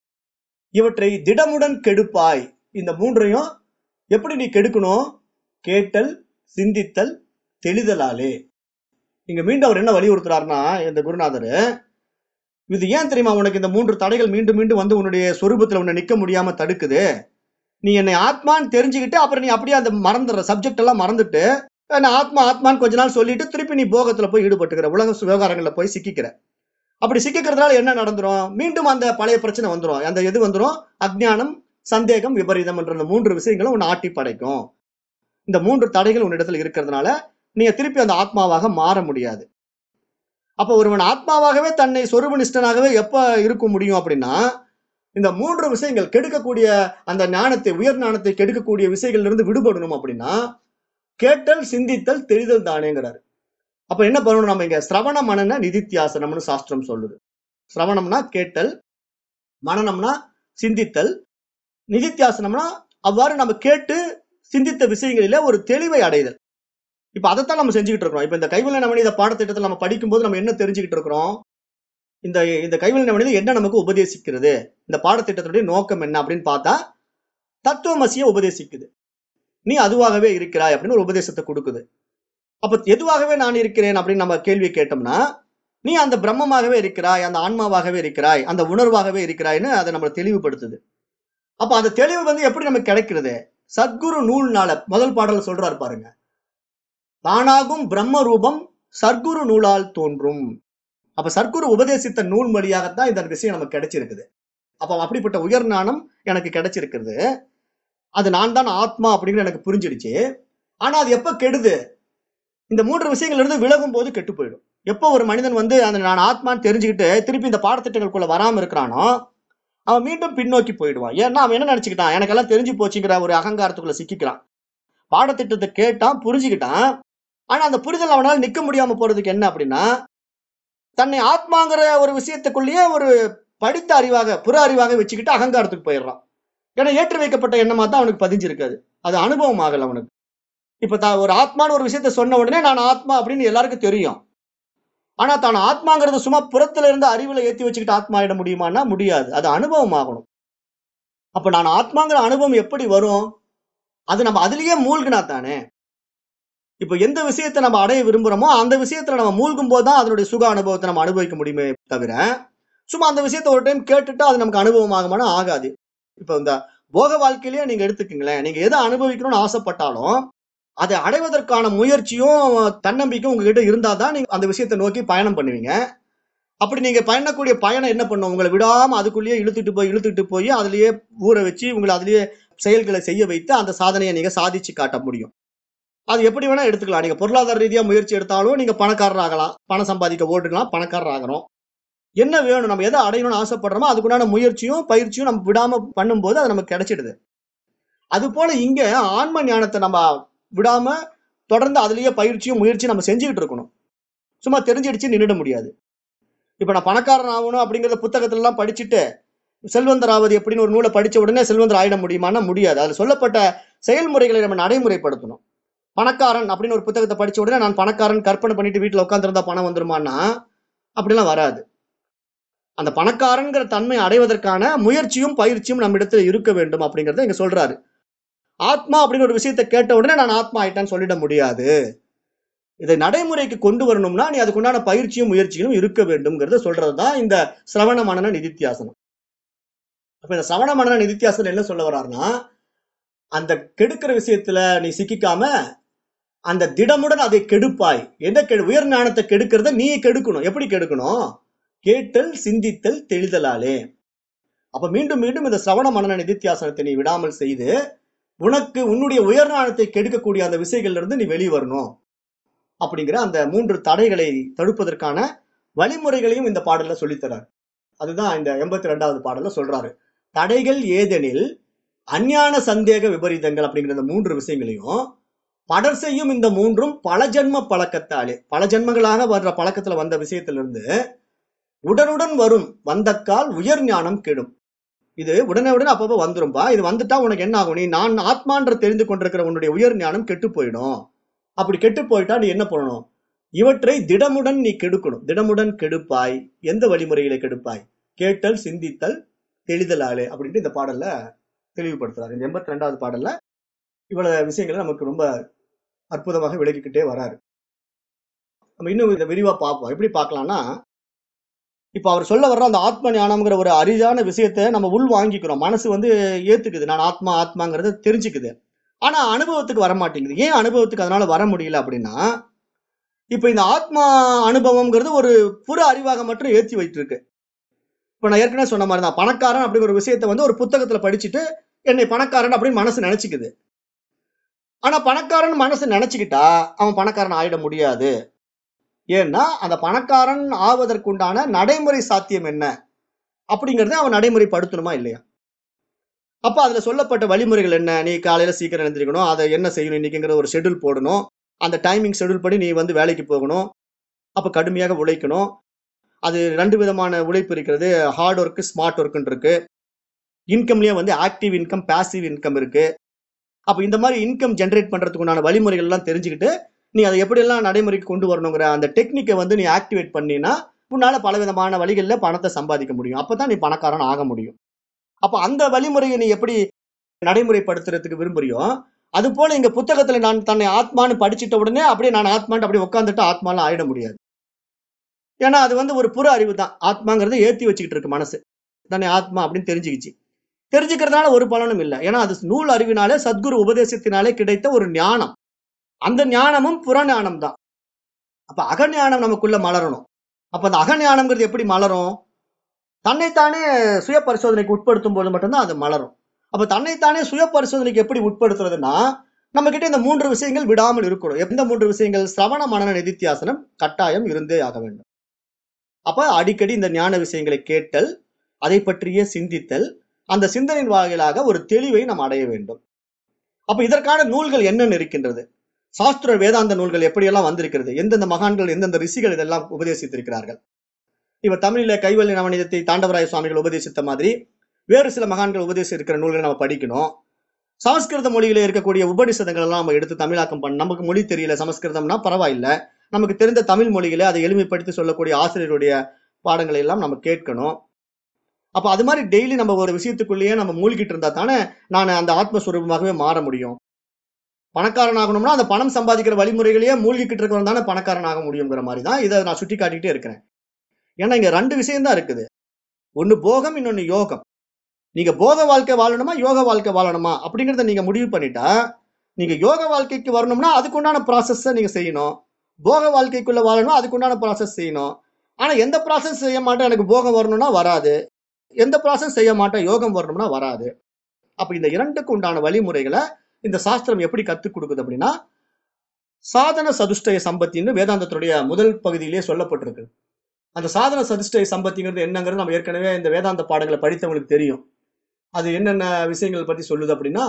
இவற்றை திடமுடன் கெடுப்பாய். இந்த மூன்றையும் எப்படி நீ கெடுக்கணும்? கேட்டல் சிந்தித்தல் தெளிதலாலே. இங்க மீண்டும் அவர் என்ன வலியுறுத்துறாருன்னா இந்த குருநாதர் இது ஏன் தெரியுமா உனக்கு இந்த மூன்று தடைகள் மீண்டும் மீண்டும் வந்து உன்னுடைய சொரூபத்தில் உன்னை நிற்க முடியாம தடுக்குது? நீ என்னை ஆத்மான்னு தெரிஞ்சுக்கிட்டு அப்புறம் நீ அப்படியே அந்த மறந்துடுற சப்ஜெக்ட் எல்லாம் மறந்துட்டு நான் ஆத்மா ஆத்மான்னு கொஞ்ச நாள் சொல்லிட்டு திருப்பி நீ போகத்துல போய் ஈடுபட்டுக்கிற உலக விவகாரங்களில் போய் சிக்கிக்கிற. அப்படி சிக்கிக்கிறதுனால என்ன நடந்துரும்? மீண்டும் அந்த பழைய பிரச்சனை வந்துடும் அந்த எது வந்துடும் அஜ்ஞானம் சந்தேகம் விபரீதம் என்ற மூன்று விஷயங்களும் உன்னை ஆட்டி படைக்கும் இந்த மூன்று தடைகள் உன்னிடத்துல இருக்கிறதுனால நீங்க திருப்பி அந்த ஆத்மாவாக மாற முடியாது. அப்ப ஒருவன் ஆத்மாவாகவே தன்னை சொருபனிஷ்டனாகவே எப்ப இருக்க முடியும் அப்படின்னா இந்த மூன்று விஷயங்கள் கெடுக்கக்கூடிய அந்த ஞானத்தை உயர் ஞானத்தை கெடுக்கக்கூடிய விஷயங்கள்ல இருந்து விடுபடணும் அப்படின்னா கேட்டல் சிந்தித்தல் தெரிதல் தானேங்கிறாரு. அப்ப என்ன பண்ணணும் நம்ம இங்க? சிரவண மனன நிதித்தியாசனம்னு சாஸ்திரம் சொல்லுது. சிரவணம்னா கேட்டல் மனநம்னா சிந்தித்தல் நிதித்தியாசனம்னா அவ்வாறு நம்ம கேட்டு சிந்தித்த விஷயங்களில ஒரு தெளிவை அடைதல். இப்ப அதைத்தான் நம்ம செஞ்சுக்கிட்டு இருக்கிறோம். இப்ப இந்த கைவல்ய நவநீத பாடத்திட்டத்தில் நம்ம படிக்கும்போது நம்ம என்ன தெரிஞ்சுக்கிட்டு இருக்கிறோம்? இந்த இந்த கைவல்ய நவநீதம் என்ன நமக்கு உபதேசிக்கிறது? இந்த பாடத்திட்டத்துடைய நோக்கம் என்ன அப்படின்னு பார்த்தா தத்துவமசிய உபதேசிக்குது. நீ அதுவாகவே இருக்கிறாய் அப்படின்னு ஒரு உபதேசத்தை கொடுக்குது. அப்ப எதுவாகவே நான் இருக்கிறேன் அப்படின்னு நம்ம கேள்வி கேட்டோம்னா நீ அந்த பிரம்மமாகவே இருக்கிறாய் அந்த ஆன்மாவாகவே இருக்கிறாய் அந்த உணர்வாகவே இருக்கிறாய்னு அதை நம்மளை தெளிவுபடுத்துது. அப்ப அந்த தெளிவு வந்து எப்படி நமக்கு கிடைக்கிறது? சத்குரு நூல்னால முதல் பாடல் சொல்றாரு பாருங்க. தானாகும் பிரம்ம ரூபம் சர்க்குரு நூலால் தோன்றும். அப்ப சர்க்குரு உபதேசித்த நூல் வழியாகத்தான் இந்த விஷயம் நமக்கு கிடைச்சிருக்குது. அப்ப அப்படிப்பட்ட உயர் ஞானம் எனக்கு கிடைச்சிருக்கிறது. அது நான் தான் ஆத்மா அப்படின்னு எனக்கு புரிஞ்சிடுச்சு. ஆனா அது எப்ப கெடுது? இந்த மூன்று விஷயங்கள்ல இருந்து விலகும் போது கெட்டு போயிடும். எப்போ ஒரு மனிதன் வந்து அந்த நான் ஆத்மான்னு தெரிஞ்சுக்கிட்டு திருப்பி இந்த பாடத்திட்டங்களுக்குள்ள வராம இருக்கிறானோ அவன் மீண்டும் பின்னோக்கி போயிடுவான். ஏன்னா அவன் என்ன நினைச்சுக்கிட்டான்? எனக்கெல்லாம் தெரிஞ்சு போச்சுங்கிற ஒரு அகங்காரத்துக்குள்ள சிக்கிக்கிறான். பாடத்திட்டத்தை கேட்டான் புரிஞ்சுக்கிட்டான். ஆனா அந்த புரிதல் அவனால நிக்க முடியாம போறதுக்கு என்ன அப்படின்னா தன்னை ஆத்மாங்கிற ஒரு விஷயத்துக்குள்ளேயே ஒரு படித்த அறிவாக புற அறிவாக வச்சுக்கிட்டு அகங்காரத்துக்கு போயிடுறான். ஏன்னா ஏற்றி வைக்கப்பட்ட எண்ணமா தான் அவனுக்கு பதிஞ்சிருக்காது. அது அனுபவம் ஆகல அவனுக்கு. இப்ப தான் ஒரு ஆத்மான்னு ஒரு விஷயத்த சொன்ன உடனே நான் ஆத்மா அப்படின்னு எல்லாருக்கும் தெரியும். ஆனா தான் ஆத்மாங்கிறது சும்மா புறத்துல இருந்து அறிவுல ஏத்தி வச்சுக்கிட்டு ஆத்மா ஆயிட முடியுமான்னா முடியாது. அது அனுபவம் ஆகணும். அப்ப நான் ஆத்மாங்கிற அனுபவம் எப்படி வரும்? அது நம்ம அதுலயே மூழ்கினா தானே? இப்ப எந்த விஷயத்தை நம்ம அடைய விரும்புறோமோ அந்த விஷயத்துல நம்ம மூழ்கும் போது தான் அதனுடைய சுக அனுபவத்தை நம்ம அனுபவிக்க முடியுமே தவிர சும்மா அந்த விஷயத்த ஒரு டைம் கேட்டுட்டு அது நமக்கு அனுபவம் ஆகுமானா ஆகாது. இப்ப இந்த போக வாழ்க்கையிலேயே நீங்க எடுத்துக்கங்களேன். நீங்க எதை அனுபவிக்கணும்னு ஆசைப்பட்டாலும் அதை அடைவதற்கான முயற்சியும் தன்னம்பிக்கையும் உங்ககிட்ட இருந்தால் தான் நீங்கள் அந்த விஷயத்தை நோக்கி பயணம் பண்ணுவீங்க. அப்படி நீங்கள் பயணக்கூடிய பயணம் என்ன பண்ணும்? உங்களை விடாமல் அதுக்குள்ளேயே இழுத்துட்டு போய் இழுத்துட்டு போய் அதுலேயே ஊற வச்சு உங்களை அதுலேயே செயல்களை செய்ய வைத்து அந்த சாதனையை நீங்கள் சாதிச்சு காட்ட முடியும். அது எப்படி வேணால் எடுத்துக்கலாம். நீங்கள் பொருளாதார ரீதியாக முயற்சி எடுத்தாலும் நீங்கள் பணக்காரர் ஆகலாம். பணம் சம்பாதிக்க ஓட்டுக்கலாம் பணக்காரர் ஆகிறோம் என்ன வேணும்? நம்ம எதை அடையணும்னு ஆசைப்படுறோமோ அதுக்குண்டான முயற்சியும் பயிற்சியும் நம்ம விடாமல் பண்ணும்போது அது நமக்கு கிடைச்சிடுது. அது போல ஆன்ம ஞானத்தை நம்ம விடாம தொடர்ந்து அதுலயே பயிற்சியும் முயற்சியும் நம்ம செஞ்சுக்கிட்டு இருக்கணும். சும்மா தெரிஞ்சிடுச்சு நின்றுட முடியாது. இப்ப நான் பணக்காரன் ஆகணும் அப்படிங்கிறத புத்தகத்திலலாம் படிச்சுட்டு செல்வந்தர் ஆவது எப்படின்னு ஒரு நூலை படிச்ச உடனே செல்வந்தர் ஆயிட முடியுமானா முடியாது. அதுல சொல்லப்பட்ட செயல்முறைகளை நம்ம நடைமுறைப்படுத்தணும். பணக்காரன் அப்படின்னு ஒரு புத்தகத்தை படிச்ச உடனே நான் பணக்காரன் கற்பனை பண்ணிட்டு வீட்டுல உட்காந்துருந்தா பணம் வந்துருமானா அப்படிலாம் வராது. அந்த பணக்காரங்கிற தன்மை அடைவதற்கான முயற்சியும் பயிற்சியும் நம்ம இடத்துல இருக்க வேண்டும் அப்படிங்கறத இங்க சொல்றாரு. ஆத்மா அப்படின்னு ஒரு விஷயத்தை கேட்ட உடனே நான் ஆத்மா ஆயிட்டான்னு சொல்லிட முடியாது. இதை நடைமுறைக்கு கொண்டு வரணும்னா நீ அதுக்குண்டான பயிற்சியும் முயற்சியும் இருக்க வேண்டும்ங்கிறத சொல்றதுதான் இந்த சிரவண மனன நிதித்தியாசனம். அப்ப இந்த சிரவண மனன நிதித்தியாசனம் என்ன சொல்ல வர்றாருன்னா அந்த கெடுக்கிற விஷயத்துல நீ சிக்கிக்காம அந்த திடமுடன் அதை கெடுப்பாய். எந்த கெடு உயர் ஞானத்தை கெடுக்கிறத நீ கெடுக்கணும். எப்படி கெடுக்கணும்? கேட்டல் சிந்தித்தல் தெளிதலாலே. அப்ப மீண்டும் மீண்டும் இந்த சிரவண மனன நிதித்தியாசனத்தை நீ விடாமல் செய்து உனக்கு உன்னுடைய உயர் ஞானத்தை கெடுக்கக்கூடிய அந்த விசைகள்லேருந்து நீ வெளியே வரணும். அப்படிங்கிற அந்த மூன்று தடைகளை தடுப்பதற்கான வழிமுறைகளையும் இந்த பாடல்ல சொல்லித்தரார். அதுதான் இந்த எண்பத்தி ரெண்டாவது பாடல்ல சொல்றாரு. தடைகள் ஏதெனில் அஞ்ஞான சந்தேக விபரீதங்கள் அப்படிங்கிற இந்த மூன்று விஷயங்களையும் படர் செய்யும் இந்த மூன்றும் பல ஜென்ம பழக்கத்தாலே பல ஜென்மங்களாக வர்ற பழக்கத்துல வந்த விஷயத்திலிருந்து உடனுடன் வரும் வந்தக்கால் உயர் ஞானம் கெடும். இது உடனே உடனே அப்பப்போ வந்துரும்பா. இது வந்துட்டா உனக்கு என்ன ஆகும்? நீ நான் ஆத்மான்ற தெரிந்து கொண்டிருக்கிற உன்னுடைய உயர் ஞானம் கெட்டு போயிடும். அப்படி கெட்டு போயிட்டா நீ என்ன பண்ணணும்? இவற்றை திடமுடன் நீ கெடுக்கணும். திடமுடன் கெடுப்பாய். எந்த வழிமுறையில கெடுப்பாய்? கேட்டல் சிந்தித்தல் தெளிதலாலே அப்படின்ட்டு இந்த பாடல்ல தெளிவுபடுத்துறாரு. இந்த எண்பத்தி ரெண்டாவது பாடல்ல இவ்வளவு விஷயங்களை நமக்கு ரொம்ப அற்புதமாக விளக்கிக்கிட்டே வராரு. நம்ம இன்னும் இதை விரிவா பார்ப்போம். எப்படி பார்க்கலாம்னா இப்போ அவர் சொல்ல வர்ற அந்த ஆத்ம ஞானம்ங்கிற ஒரு அரிதான விஷயத்தை நம்ம உள் வாங்கிக்கிறோம். மனசு வந்து ஏத்துக்குது. நான் ஆத்மா ஆத்மாங்கிறத தெரிஞ்சுக்குது. ஆனா அனுபவத்துக்கு வர மாட்டேங்குது. ஏன் அனுபவத்துக்கு அதனால வர முடியல அப்படின்னா இப்ப இந்த ஆத்மா அனுபவம்ங்கிறது ஒரு புற அறிவாக மட்டும் ஏற்றி வைத்திருக்கு. இப்ப நான் ஏற்கனவே சொன்ன மாதிரி தான் பணக்காரன் அப்படிங்கிற ஒரு விஷயத்த வந்து ஒரு புத்தகத்துல படிச்சுட்டு என்னை பணக்காரன் அப்படின்னு மனசு நினைச்சுக்குது. ஆனா பணக்காரன் மனசு நினைச்சுக்கிட்டா அவன் பணக்காரன் ஆயிட முடியாது. ஏன்னா அந்த பணக்காரன் ஆவதற்குண்டான நடைமுறை சாத்தியம் என்ன? அப்படிங்கிறத அவன் நடைமுறைப்படுத்தணுமா இல்லையா? அப்போ அதில் சொல்லப்பட்ட வழிமுறைகள் என்ன? நீ காலையில் சீக்கிரம் எழுந்திரிக்கணும். அதை என்ன செய்யணும் இன்னைக்குங்கிற ஒரு ஷெடியூல் போடணும். அந்த டைமிங் ஷெட்யூல் படி நீ வந்து வேலைக்கு போகணும். அப்போ கடுமையாக உழைக்கணும். அது ரெண்டு விதமான உழைப்பு இருக்கிறது. ஹார்ட் ஒர்க்கு ஸ்மார்ட் ஒர்க்குன்னு இருக்கு. இன்கம்லேயே வந்து ஆக்டிவ் இன்கம் பாசிவ் இன்கம் இருக்கு. அப்போ இந்த மாதிரி இன்கம் ஜென்ரேட் பண்ணுறதுக்குண்டான உண்டான தெரிஞ்சுக்கிட்டு நீ அதை எப்படியெல்லாம் நடைமுறைக்கு கொண்டு வரணுங்கிற அந்த டெக்னிக்கை வந்து நீ ஆக்டிவேட் பண்ணினா உன்னால பல விதமான வழிகளில் பணத்தை சம்பாதிக்க முடியும். அப்போ தான் நீ பணக்காரன் ஆக முடியும். அப்போ அந்த வழிமுறையை நீ எப்படி நடைமுறைப்படுத்துறதுக்கு விரும்புறியோ அது போல இங்க புத்தகத்துல நான் தன்னை ஆத்மான்னு படிச்சுட்ட உடனே அப்படியே நான் ஆத்மான்ட்டு அப்படியே உட்காந்துட்டு ஆத்மாலாம் ஆயிட முடியாது. ஏன்னா அது வந்து ஒரு புற அறிவு தான். ஆத்மாங்கிறத ஏற்றி வச்சுக்கிட்டு இருக்கு மனசு. தன்னை ஆத்மா அப்படின்னு தெரிஞ்சுக்கிச்சு. தெரிஞ்சுக்கிறதுனால ஒரு பலனும் இல்லை. ஏன்னா அது நூல் அறிவினாலே சத்குரு உபதேசத்தினாலே கிடைத்த ஒரு ஞானம். அந்த ஞானமும் புறஞானம் தான் அப்ப அகஞானம் நமக்குள்ள மலரணும். அப்ப அந்த அகஞானம்ங்கிறது எப்படி மலரும்? தன்னைத்தானே சுய பரிசோதனைக்கு உட்படுத்தும் போது மட்டும்தான் அது மலரும். அப்ப தன்னைத்தானே சுய பரிசோதனைக்கு எப்படி உட்படுத்துறதுன்னா நம்ம கிட்ட இந்த மூன்று விஷயங்கள் விடாமல் இருக்கணும். எந்த மூன்று விஷயங்கள்? சிரவண மனன நிதித்தியாசனம் கட்டாயம் இருந்தே ஆக வேண்டும். அப்ப அடிக்கடி இந்த ஞான விஷயங்களை கேட்டல் அதை பற்றிய சிந்தித்தல் அந்த சிந்தனையின் வாயிலாக ஒரு தெளிவை நாம் அடைய வேண்டும். அப்ப இதற்கான நூல்கள் என்னென்ன இருக்கின்றது? சாஸ்திர வேதாந்த நூல்கள் எப்படியெல்லாம் வந்திருக்கிறது? எந்தெந்த மகான்கள் எந்தெந்த ரிஷிகள் இதெல்லாம் உபதேசித்திருக்கிறார்கள்? இவர் தமிழில கைவல்லி நவநீதத்தை தாண்டவராய சுவாமிகள் உபதேசித்த மாதிரி வேறு சில மகான்கள் உபதேசிக்கிற நூல்களை நம்ம படிக்கணும். சமஸ்கிருத மொழியில இருக்கக்கூடிய உபநிஷதங்கள் எல்லாம் நம்ம எடுத்து தமிழாக்கம் பண்ண நமக்கு மொழி தெரியல சமஸ்கிருதம்னா பரவாயில்ல. நமக்கு தெரிந்த தமிழ் மொழியிலே அதை எளிமைப்படுத்தி சொல்லக்கூடிய ஆசிரியருடைய பாடங்களை எல்லாம் நம்ம கேட்கணும். அப்போ அது மாதிரி டெய்லி நம்ம ஒரு விஷயத்துக்குள்ளேயே நம்ம மூழ்கிட்டு இருந்தா தானே நான் அந்த ஆத்மஸ்வரூபமாகவே மாற முடியும். பணக்காரன் ஆகணும்னா அந்த பணம் சம்பாதிக்கிற வழிமுறைகளையே மூழ்கிக்கிட்டு இருக்கிறவன் தானே பணக்காரன் ஆக முடியுங்கிற மாதிரி தான் இதை நான் சுட்டி காட்டிக்கிட்டே இருக்கிறேன். ஏன்னா இங்க ரெண்டு விஷயம் தான் இருக்குது. ஒன்று போகம் இன்னொன்று யோகம். நீங்க போக வாழ்க்கை வாழணுமா யோக வாழ்க்கை வாழணுமா அப்படிங்கிறத நீங்க முடிவு பண்ணிட்டா நீங்க யோக வாழ்க்கைக்கு வரணும்னா அதுக்குண்டான ப்ராசஸ்ஸை நீங்க செய்யணும். போக வாழ்க்கைக்குள்ள வாழணும் அதுக்குண்டான ப்ராசஸ் செய்யணும். ஆனா எந்த ப்ராசஸ் செய்ய மாட்டேன் எனக்கு போகம் வரணும்னா வராது. எந்த ப்ராசஸ் செய்ய மாட்டேன் யோகம் வரணும்னா வராது. அப்போ இந்த இரண்டுக்கு உண்டான வழிமுறைகளை இந்த சாஸ்திரம் எப்படி கற்றுக் கொடுக்குது அப்படின்னா சாதன சதுஷ்டய சம்பத்தின்னு வேதாந்தத்துடைய முதல் பகுதியிலே சொல்லப்பட்டிருக்கு. அந்த சாதன சதுஷ்டய சம்பத்திங்கிறது என்னங்கிறது நம்ம ஏற்கனவே இந்த வேதாந்த பாடங்களை படித்தவங்களுக்கு தெரியும். அது என்னென்ன விஷயங்கள் பற்றி சொல்லுது அப்படின்னா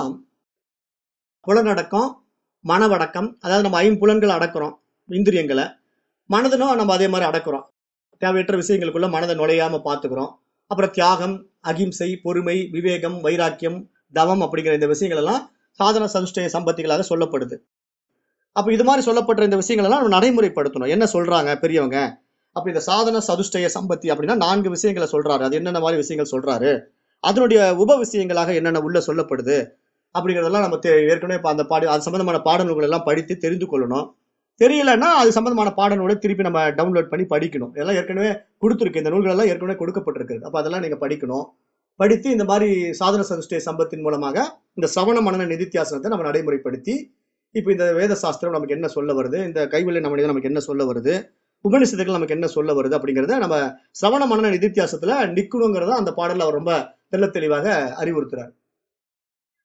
புலனடக்கம் மனவடக்கம் அதாவது நம்ம ஐம்புலன்களை அடக்கிறோம் இந்திரியங்களை. மனதனும் நம்ம அதே மாதிரி அடக்கிறோம். தேவையற்ற விஷயங்களுக்குள்ள மனதை நுழையாம பார்த்துக்கிறோம். அப்புறம் தியாகம் அகிம்சை பொறுமை விவேகம் வைராக்கியம் தவம் அப்படிங்கிற இந்த விஷயங்கள் எல்லாம் சாதன சதுஷ்டய சம்பத்திகளாக சொல்லப்படுது. அப்ப இது மாதிரி சொல்லப்பட்ட இந்த விஷயங்கள் எல்லாம் நம்ம நடைமுறைப்படுத்தணும். என்ன சொல்றாங்க பெரியவங்க? அப்போ இந்த சாதன சதுஷ்டய சம்பத்தி அப்படின்னா நான்கு விஷயங்களை சொல்றாரு. அது என்னென்ன மாதிரி விஷயங்கள் சொல்றாரு? அதனுடைய உப விஷயங்களாக என்னென்ன உள்ள சொல்லப்படுது? அப்படிங்கிறதெல்லாம் நம்ம தெ- ஏற்கனவே அந்த பாடு அது சம்பந்தமான பாடநூல்கள் எல்லாம் படித்து தெரிந்து கொள்ளணும். தெரியலன்னா அது சம்பந்தமான பாடநூலை திருப்பி நம்ம டவுன்லோட் பண்ணி படிக்கணும். இதெல்லாம் ஏற்கனவே கொடுத்துருக்கு. இந்த நூல்கள் எல்லாம் ஏற்கனவே கொடுக்கப்பட்டிருக்கு அப்ப அதெல்லாம் நீங்க படிக்கணும். படித்து இந்த மாதிரி சாதன சதுஷ்டய சம்பத்தின் மூலமாக இந்த சவண மனன நிதித்தியாசனத்தை நம்ம நடைமுறைப்படுத்தி இப்போ இந்த வேத சாஸ்திரம் நமக்கு என்ன சொல்ல வருது இந்த கைவல்ய நம்ம நமக்கு என்ன சொல்ல வருது உபநிஷத்துக்கள் நமக்கு என்ன சொல்ல வருது அப்படிங்கிறத நம்ம சவண மனன நிதித்தியாசத்துல நிற்கணுங்கிறத அந்த பாடலில் அவர் ரொம்ப தெள்ள தெளிவாக அறிவுறுத்துறார்.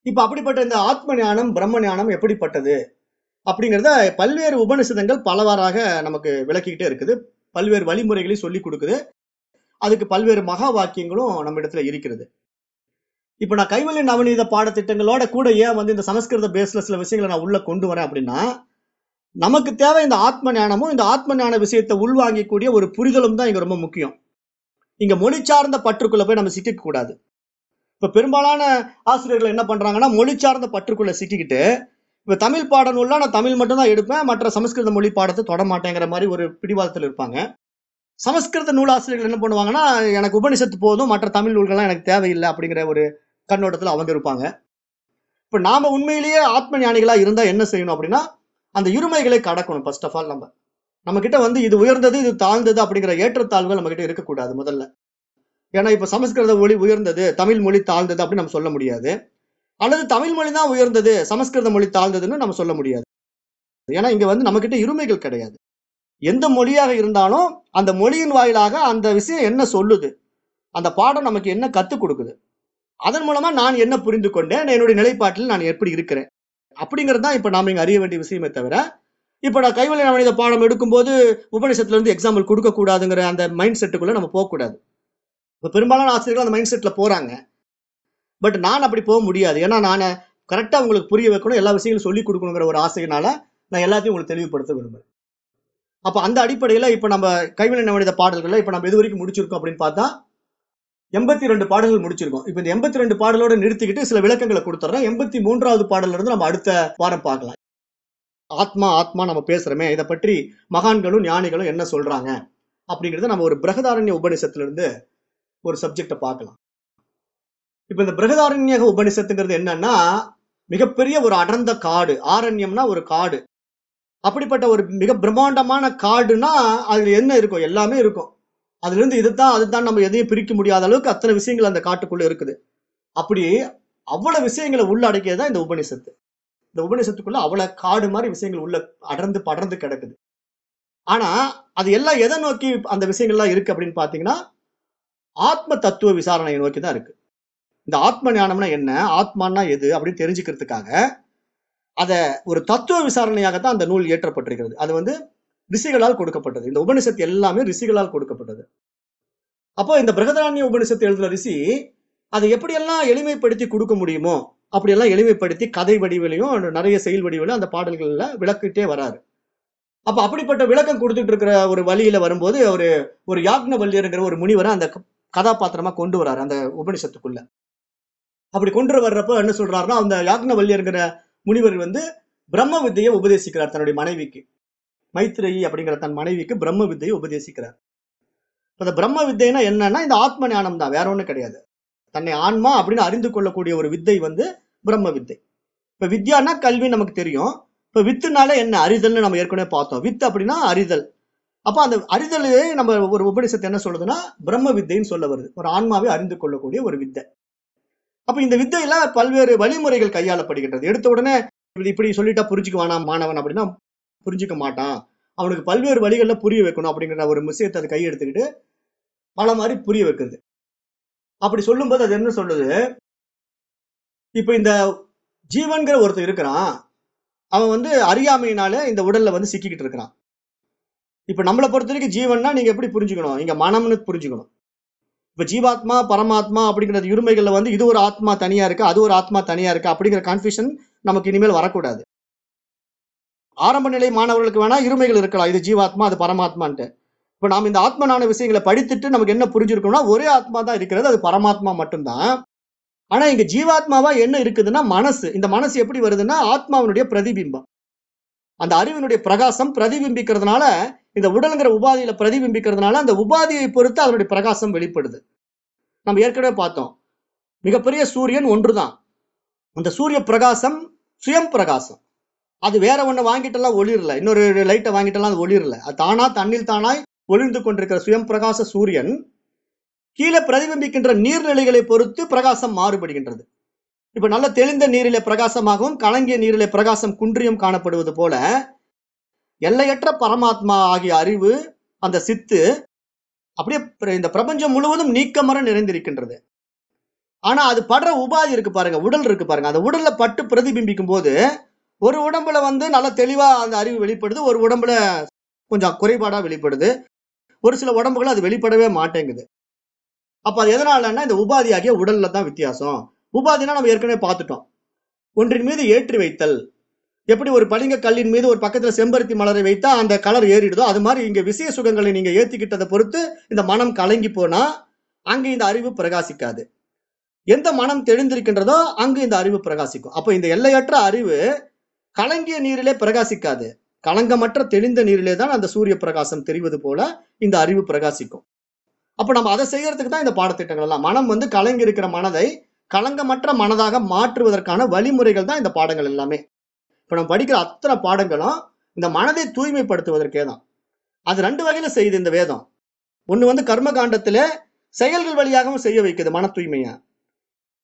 இப்போ அப்படிப்பட்ட இந்த ஆத்ம ஞானம் பிரம்ம ஞானம் எப்படிப்பட்டது அப்படிங்கிறத பல்வேறு உபனிஷதங்கள் பலவாறாக நமக்கு விளக்கிக்கிட்டே இருக்குது. பல்வேறு வழிமுறைகளையும் சொல்லி கொடுக்குது. அதுக்கு பல்வேறு மகா வாக்கியங்களும் நம்ம இடத்துல இருக்கிறது. இப்ப நான் கைவல்லி நவநீத பாடத்திட்டங்களோட கூட ஏன் வந்து இந்த சமஸ்கிருத பேஸ்ல சில விஷயங்களை நான் உள்ள கொண்டு வரேன் அப்படின்னா நமக்கு தேவை இந்த ஆத்ம ஞானமும் இந்த ஆத்ம ஞான விஷயத்தை உள்வாங்கக்கூடிய ஒரு புரிதலும் தான் இங்க ரொம்ப முக்கியம். இங்க மொழி சார்ந்த பற்றுக்குள்ள போய் நம்ம சிக்கிக்க கூடாது. இப்ப பெரும்பாலான ஆசிரியர்கள் என்ன பண்றாங்கன்னா மொழி சார்ந்த பற்றுக்குள்ள சிக்கிக்கிட்டு இப்ப தமிழ் பாடநூல்ல நான் தமிழ் மட்டும் தான் எடுப்பேன் மற்ற சமஸ்கிருத மொழி பாடத்தை தொட மாட்டேங்கிற மாதிரி ஒரு பிடிவாதத்தில் இருப்பாங்க. சமஸ்கிருத நூலாசிரியர்கள் என்ன பண்ணுவாங்கன்னா எனக்கு உபனிஷத்து போதும் மற்ற தமிழ் நூல்கள்லாம் எனக்கு தேவையில்லை அப்படிங்கிற ஒரு கண்ணோட்டத்தில் அவங்க இருப்பாங்க. இப்ப நாம உண்மையிலேயே ஆத்ம ஞானிகளா இருந்தா என்ன செய்யணும் அப்படின்னா அந்த இருமைகளை கடக்கணும் ஃபர்ஸ்ட் ஆஃப் ஆல் நம்ம. நம்ம கிட்ட வந்து இது உயர்ந்தது இது தாழ்ந்தது அப்படிங்கிற ஏற்றத்தாழ்வுகள் நம்ம கிட்ட இருக்கக்கூடாது முதல்ல. ஏன்னா இப்ப சமஸ்கிருத மொழி உயர்ந்தது தமிழ் மொழி தாழ்ந்தது அப்படின்னு நம்ம சொல்ல முடியாது. அல்லது தமிழ் மொழி தான் உயர்ந்தது சமஸ்கிருத மொழி தாழ்ந்ததுன்னு நம்ம சொல்ல முடியாது. ஏன்னா இங்க வந்து நம்ம கிட்ட இருமைகள் கிடையாது. எந்த மொழியாக இருந்தாலும் அந்த மொழியின் வாயிலாக அந்த விஷயம் என்ன சொல்லுது? அந்த பாடம் நமக்கு என்ன கத்துக் கொடுக்குது? அதன் மூலமா நான் என்ன புரிந்து கொண்டேன்? என்னுடைய நிலைப்பாட்டில் நான் எப்படி இருக்கிறேன்? அப்படிங்கிறது தான் இப்ப நாம் இங்க அறிய வேண்டிய விஷயமே தவிர இப்ப நான் கைவலை மனித பாடம் எடுக்கும்போது உபநிஷத்துல இருந்து எக்ஸாம்பிள் கொடுக்க கூடாதுங்கிற அந்த மைண்ட் செட்டுக்குள்ள நம்ம போகக்கூடாது இப்ப பெரும்பாலான ஆசிரியர்கள் அந்த மைண்ட் செட்ல போறாங்க. பட் நான் அப்படி போக முடியாது. ஏன்னா நான் கரெக்டா உங்களுக்கு புரிய வைக்கணும் எல்லா விஷயங்களும் சொல்லி கொடுக்கணுங்கிற ஒரு ஆசையினால நான் எல்லாத்தையும் உங்களுக்கு தெளிவுபடுத்த விரும்புறேன். அப்ப அந்த அடிப்படையில இப்ப நம்ம கைவினை நவனித பாடல்களை இப்ப நம்ம இது வரைக்கும் முடிச்சிருக்கோம் அப்படின்னு பார்த்தா எண்பத்தி ரெண்டு பாடல்கள் முடிச்சிருக்கோம். இப்போ இந்த எண்பத்தி ரெண்டு பாடலோட நிறுத்திக்கிட்டு சில விளக்கங்களை கொடுத்துட்றோம் எண்பத்தி மூன்றாவது பாடலிருந்து இருந்து நம்ம அடுத்த வாரம் பார்க்கலாம். ஆத்மா ஆத்மா நம்ம பேசுறோமே இதை பற்றி மகான்களும் ஞானிகளும் என்ன சொல்றாங்க? அப்படிங்கறத நம்ம ஒரு பிரகதாரண்ய உபநிஷத்துல இருந்து ஒரு சப்ஜெக்டை பார்க்கலாம். இப்போ இந்த பிரகதாரண்யக உபநிஷத்துங்கிறது என்னன்னா மிகப்பெரிய ஒரு அடர்ந்த காடு. ஆரண்யம்னா ஒரு காடு. அப்படிப்பட்ட ஒரு மிக பிரம்மாண்டமான காடுனா அதுல என்ன இருக்கும் எல்லாமே இருக்கும். அதுல இருந்து இதுதான் அதுதான் நம்ம எதையும் பிரிக்க முடியாத அளவுக்கு அத்தனை விஷயங்கள் அந்த காட்டுக்குள்ள இருக்குது. அப்படி அவ்வளவு விஷயங்களை உள்ளடக்கியதுதான் இந்த உபநிஷத்து. இந்த உபநிஷத்துக்குள்ள அவ்வளவு காடு மாதிரி விஷயங்கள் உள்ள அடர்ந்து படர்ந்து கிடக்குது. ஆனா அது எல்லாம் எதை நோக்கி அந்த விஷயங்கள்லாம் இருக்கு அப்படின்னு பாத்தீங்கன்னா ஆத்ம தத்துவ விசாரணையை நோக்கி தான் இருக்கு. இந்த ஆத்ம ஞானம்னா என்ன? ஆத்மானா எது? அப்படின்னு தெரிஞ்சுக்கிறதுக்காக அதை ஒரு தத்துவ விசாரணையாகத்தான் அந்த நூல் இயற்றப்பட்டிருக்கிறது. அது வந்து ரிஷிகளால் கொடுக்கப்பட்டது. இந்த உபனிஷத்து எல்லாமே ரிஷிகளால் கொடுக்கப்பட்டது. அப்போ இந்த பிரகதாரண்ய உபனிஷத்து எழுதுற ரிஷி அதை எப்படியெல்லாம் எளிமைப்படுத்தி கொடுக்க முடியுமோ அப்படியெல்லாம் எளிமைப்படுத்தி கதை வடிவிலையும் நிறைய செயல் வடிவிலும் அந்த பாடல்கள்ல விளக்கிட்டே வராரு. அப்ப அப்படிப்பட்ட விளக்கம் கொடுத்துட்டு இருக்கிற ஒரு வழியில வரும்போது ஒரு ஒரு யாக்னவல்யருங்கிற ஒரு முனிவரை அந்த கதாபாத்திரமா கொண்டு வராரு அந்த உபனிஷத்துக்குள்ள அப்படி கொண்டு வர்றப்ப என்ன சொல்றாருன்னா அந்த யாக்னவல்யருங்கிற முனிவர் வந்து பிரம்ம வித்தையை உபதேசிக்கிறார் தன்னுடைய மனைவிக்கு. மைத்ரேயி அப்படிங்கிற தன் மனைவிக்கு பிரம்ம வித்தையை உபதேசிக்கிறார். இப்ப பிரம்ம வித்தைனா என்னன்னா இந்த ஆத்ம ஞானம் தான் வேற ஒன்றும் கிடையாது. தன்னை ஆன்மா அப்படின்னு அறிந்து கொள்ளக்கூடிய ஒரு வித்தை வந்து பிரம்ம வித்தை. இப்ப வித்யானா கல்வி நமக்கு தெரியும். இப்ப வித்துனால என்ன? அறிதல்னு நம்ம ஏற்கனவே பார்த்தோம். வித்து அப்படின்னா அறிதல். அப்ப அந்த அறிதலே நம்ம ஒரு உபனிஷத்து என்ன சொல்லுதுன்னா பிரம்ம வித்தைன்னு சொல்ல வருது. ஒரு ஆன்மாவை அறிந்து கொள்ளக்கூடிய ஒரு வித்தை. அப்ப இந்த வித்தையில பல்வேறு வழிமுறைகள் கையாளப்படுகின்றது. எடுத்த உடனே இப்படி இப்படி சொல்லிட்டா புரிஞ்சுக்க வேணாம் மாணவன் அப்படின்னா புரிஞ்சுக்க மாட்டான். அவனுக்கு பல்வேறு வழிகள்ல புரிய வைக்கணும் அப்படிங்கிற ஒரு விஷயத்தை அது கையெடுத்துக்கிட்டு பல மாதிரி புரிய வைக்கிறது. அப்படி சொல்லும்போது அது என்ன சொல்லுது? இப்ப இந்த ஜீவன்கிற ஒருத்தன் இருக்கிறான். அவன் வந்து அறியாமையினால இந்த உடல்ல வந்து சிக்கிக்கிட்டு இருக்கிறான். இப்ப நம்மளை பொறுத்த வரைக்கும் ஜீவன்னா நீங்க எப்படி புரிஞ்சுக்கணும்? இங்க மனம்னு புரிஞ்சுக்கணும். இப்ப ஜீவாத்மா பரமாத்மா அப்படிங்கிற இருமைகள்ல வந்து இது ஒரு ஆத்மா தனியா இருக்கு அது ஒரு ஆத்மா தனியா இருக்கு அப்படிங்கிற கன்ஃபியூஷன் நமக்கு இனிமேல் வரக்கூடாது. ஆரம்ப நிலை மாணவர்களுக்கு வேணா இருமைகள் இருக்கலாம் இது ஜீவாத்மா அது பரமாத்மான்ட்டு. இப்ப நாம் இந்த ஆத்மனான விஷயங்களை படித்துட்டு நமக்கு என்ன புரிஞ்சிருக்கோம்னா ஒரே ஆத்மா தான் இருக்கிறது அது பரமாத்மா மட்டும்தான். ஆனா இங்க ஜீவாத்மாவா என்ன இருக்குதுன்னா மனசு. இந்த மனசு எப்படி வருதுன்னா ஆத்மாவினுடைய பிரதிபிம்பம். அந்த அறிவினுடைய பிரகாசம் பிரதிபிம்பிக்கிறதுனால இந்த உடலுங்கிற உபாதியில பிரதிபிம்பிக்கிறதுனால அந்த உபாதியை பொறுத்து அதனுடைய பிரகாசம் வெளிப்படுது. நம்ம ஏற்கனவே பார்த்தோம். மிகப்பெரிய சூரியன் ஒன்றுதான். அந்த சூரிய பிரகாசம் சுயம் பிரகாசம். அது வேற ஒண்ணு வாங்கிட்டெல்லாம் ஒளிரல. இன்னொரு லைட்டை வாங்கிட்டெல்லாம் அது ஒளிரல. அது தானா தண்ணில் தானாய் ஒளிர்ந்து கொண்டிருக்கிற சுயம் பிரகாச சூரியன் கீழே பிரதிபிம்பிக்கின்ற நீர்நிலைகளை பொறுத்து பிரகாசம் மாறுபடுகின்றது. இப்ப நல்ல தெளிந்த நீரிலே பிரகாசமாகவும் கலங்கிய நீரிலே பிரகாசம் குன்றியும் காணப்படுவது போல எல்லையற்ற பரமாத்மா ஆகிய அறிவு அந்த சித்து அப்படியே இந்த பிரபஞ்சம் முழுவதும் நீக்கமர நிறைந்திருக்கின்றது. ஆனா அது படுற உபாதி இருக்கு பாருங்க உடல் இருக்கு பாருங்க. அந்த உடல்ல பட்டு பிரதிபிம்பிக்கும் போது ஒரு உடம்புல வந்து நல்ல தெளிவா அந்த அறிவு வெளிப்படுது ஒரு உடம்புல கொஞ்சம் குறைபாடா வெளிப்படுது. ஒரு சில உடம்புகள் அது வெளிப்படவே மாட்டேங்குது. அப்ப அது எதனாலன்னா இந்த உபாதி ஆகிய உடல்ல தான் வித்தியாசம். உபாதினா நம்ம ஏற்கனவே பார்த்துட்டோம். ஒன்றின் மீது ஏற்றி வைத்தல். எப்படி ஒரு பளிங்க கல்லின் மீது ஒரு பக்கத்துல செம்பருத்தி மலரை வைத்தா அந்த கலர் ஏறிடுதோ அது மாதிரி இங்க விசய சுகங்களை நீங்க ஏத்திக்கிட்டதை பொறுத்து இந்த மனம் கலங்கி போனா அங்கே இந்த அறிவு பிரகாசிக்காது. எந்த மனம் தெளிந்திருக்கின்றதோ அங்கு இந்த அறிவு பிரகாசிக்கும். அப்ப இந்த எல்லையற்ற அறிவு கலங்கிய நீரிலே பிரகாசிக்காது. கலங்கமற்ற தெளிந்த நீரிலே தான் அந்த சூரிய பிரகாசம் தெரிவது போல இந்த அறிவு பிரகாசிக்கும். அப்ப நம்ம அதை செய்யறதுக்கு தான் இந்த பாடத்திட்டங்கள் எல்லாம். மனம் வந்து கலங்கி இருக்கிற மனதை களங்கமற்ற மனதாக மாற்றுவதற்கான வழிமுறைகள் தான் இந்த பாடங்கள் எல்லாமே. இப்போ நம்ம படிக்கிற அத்தனை பாடங்களும் இந்த மனதை தூய்மைப்படுத்துவதற்கே தான் அது ரெண்டு வகையில செய்யுது இந்த வேதம். ஒண்ணு வந்து கர்ம காண்டத்திலே செயல்கள் வழியாகவும் செய்ய வைக்குது மன தூய்மையை.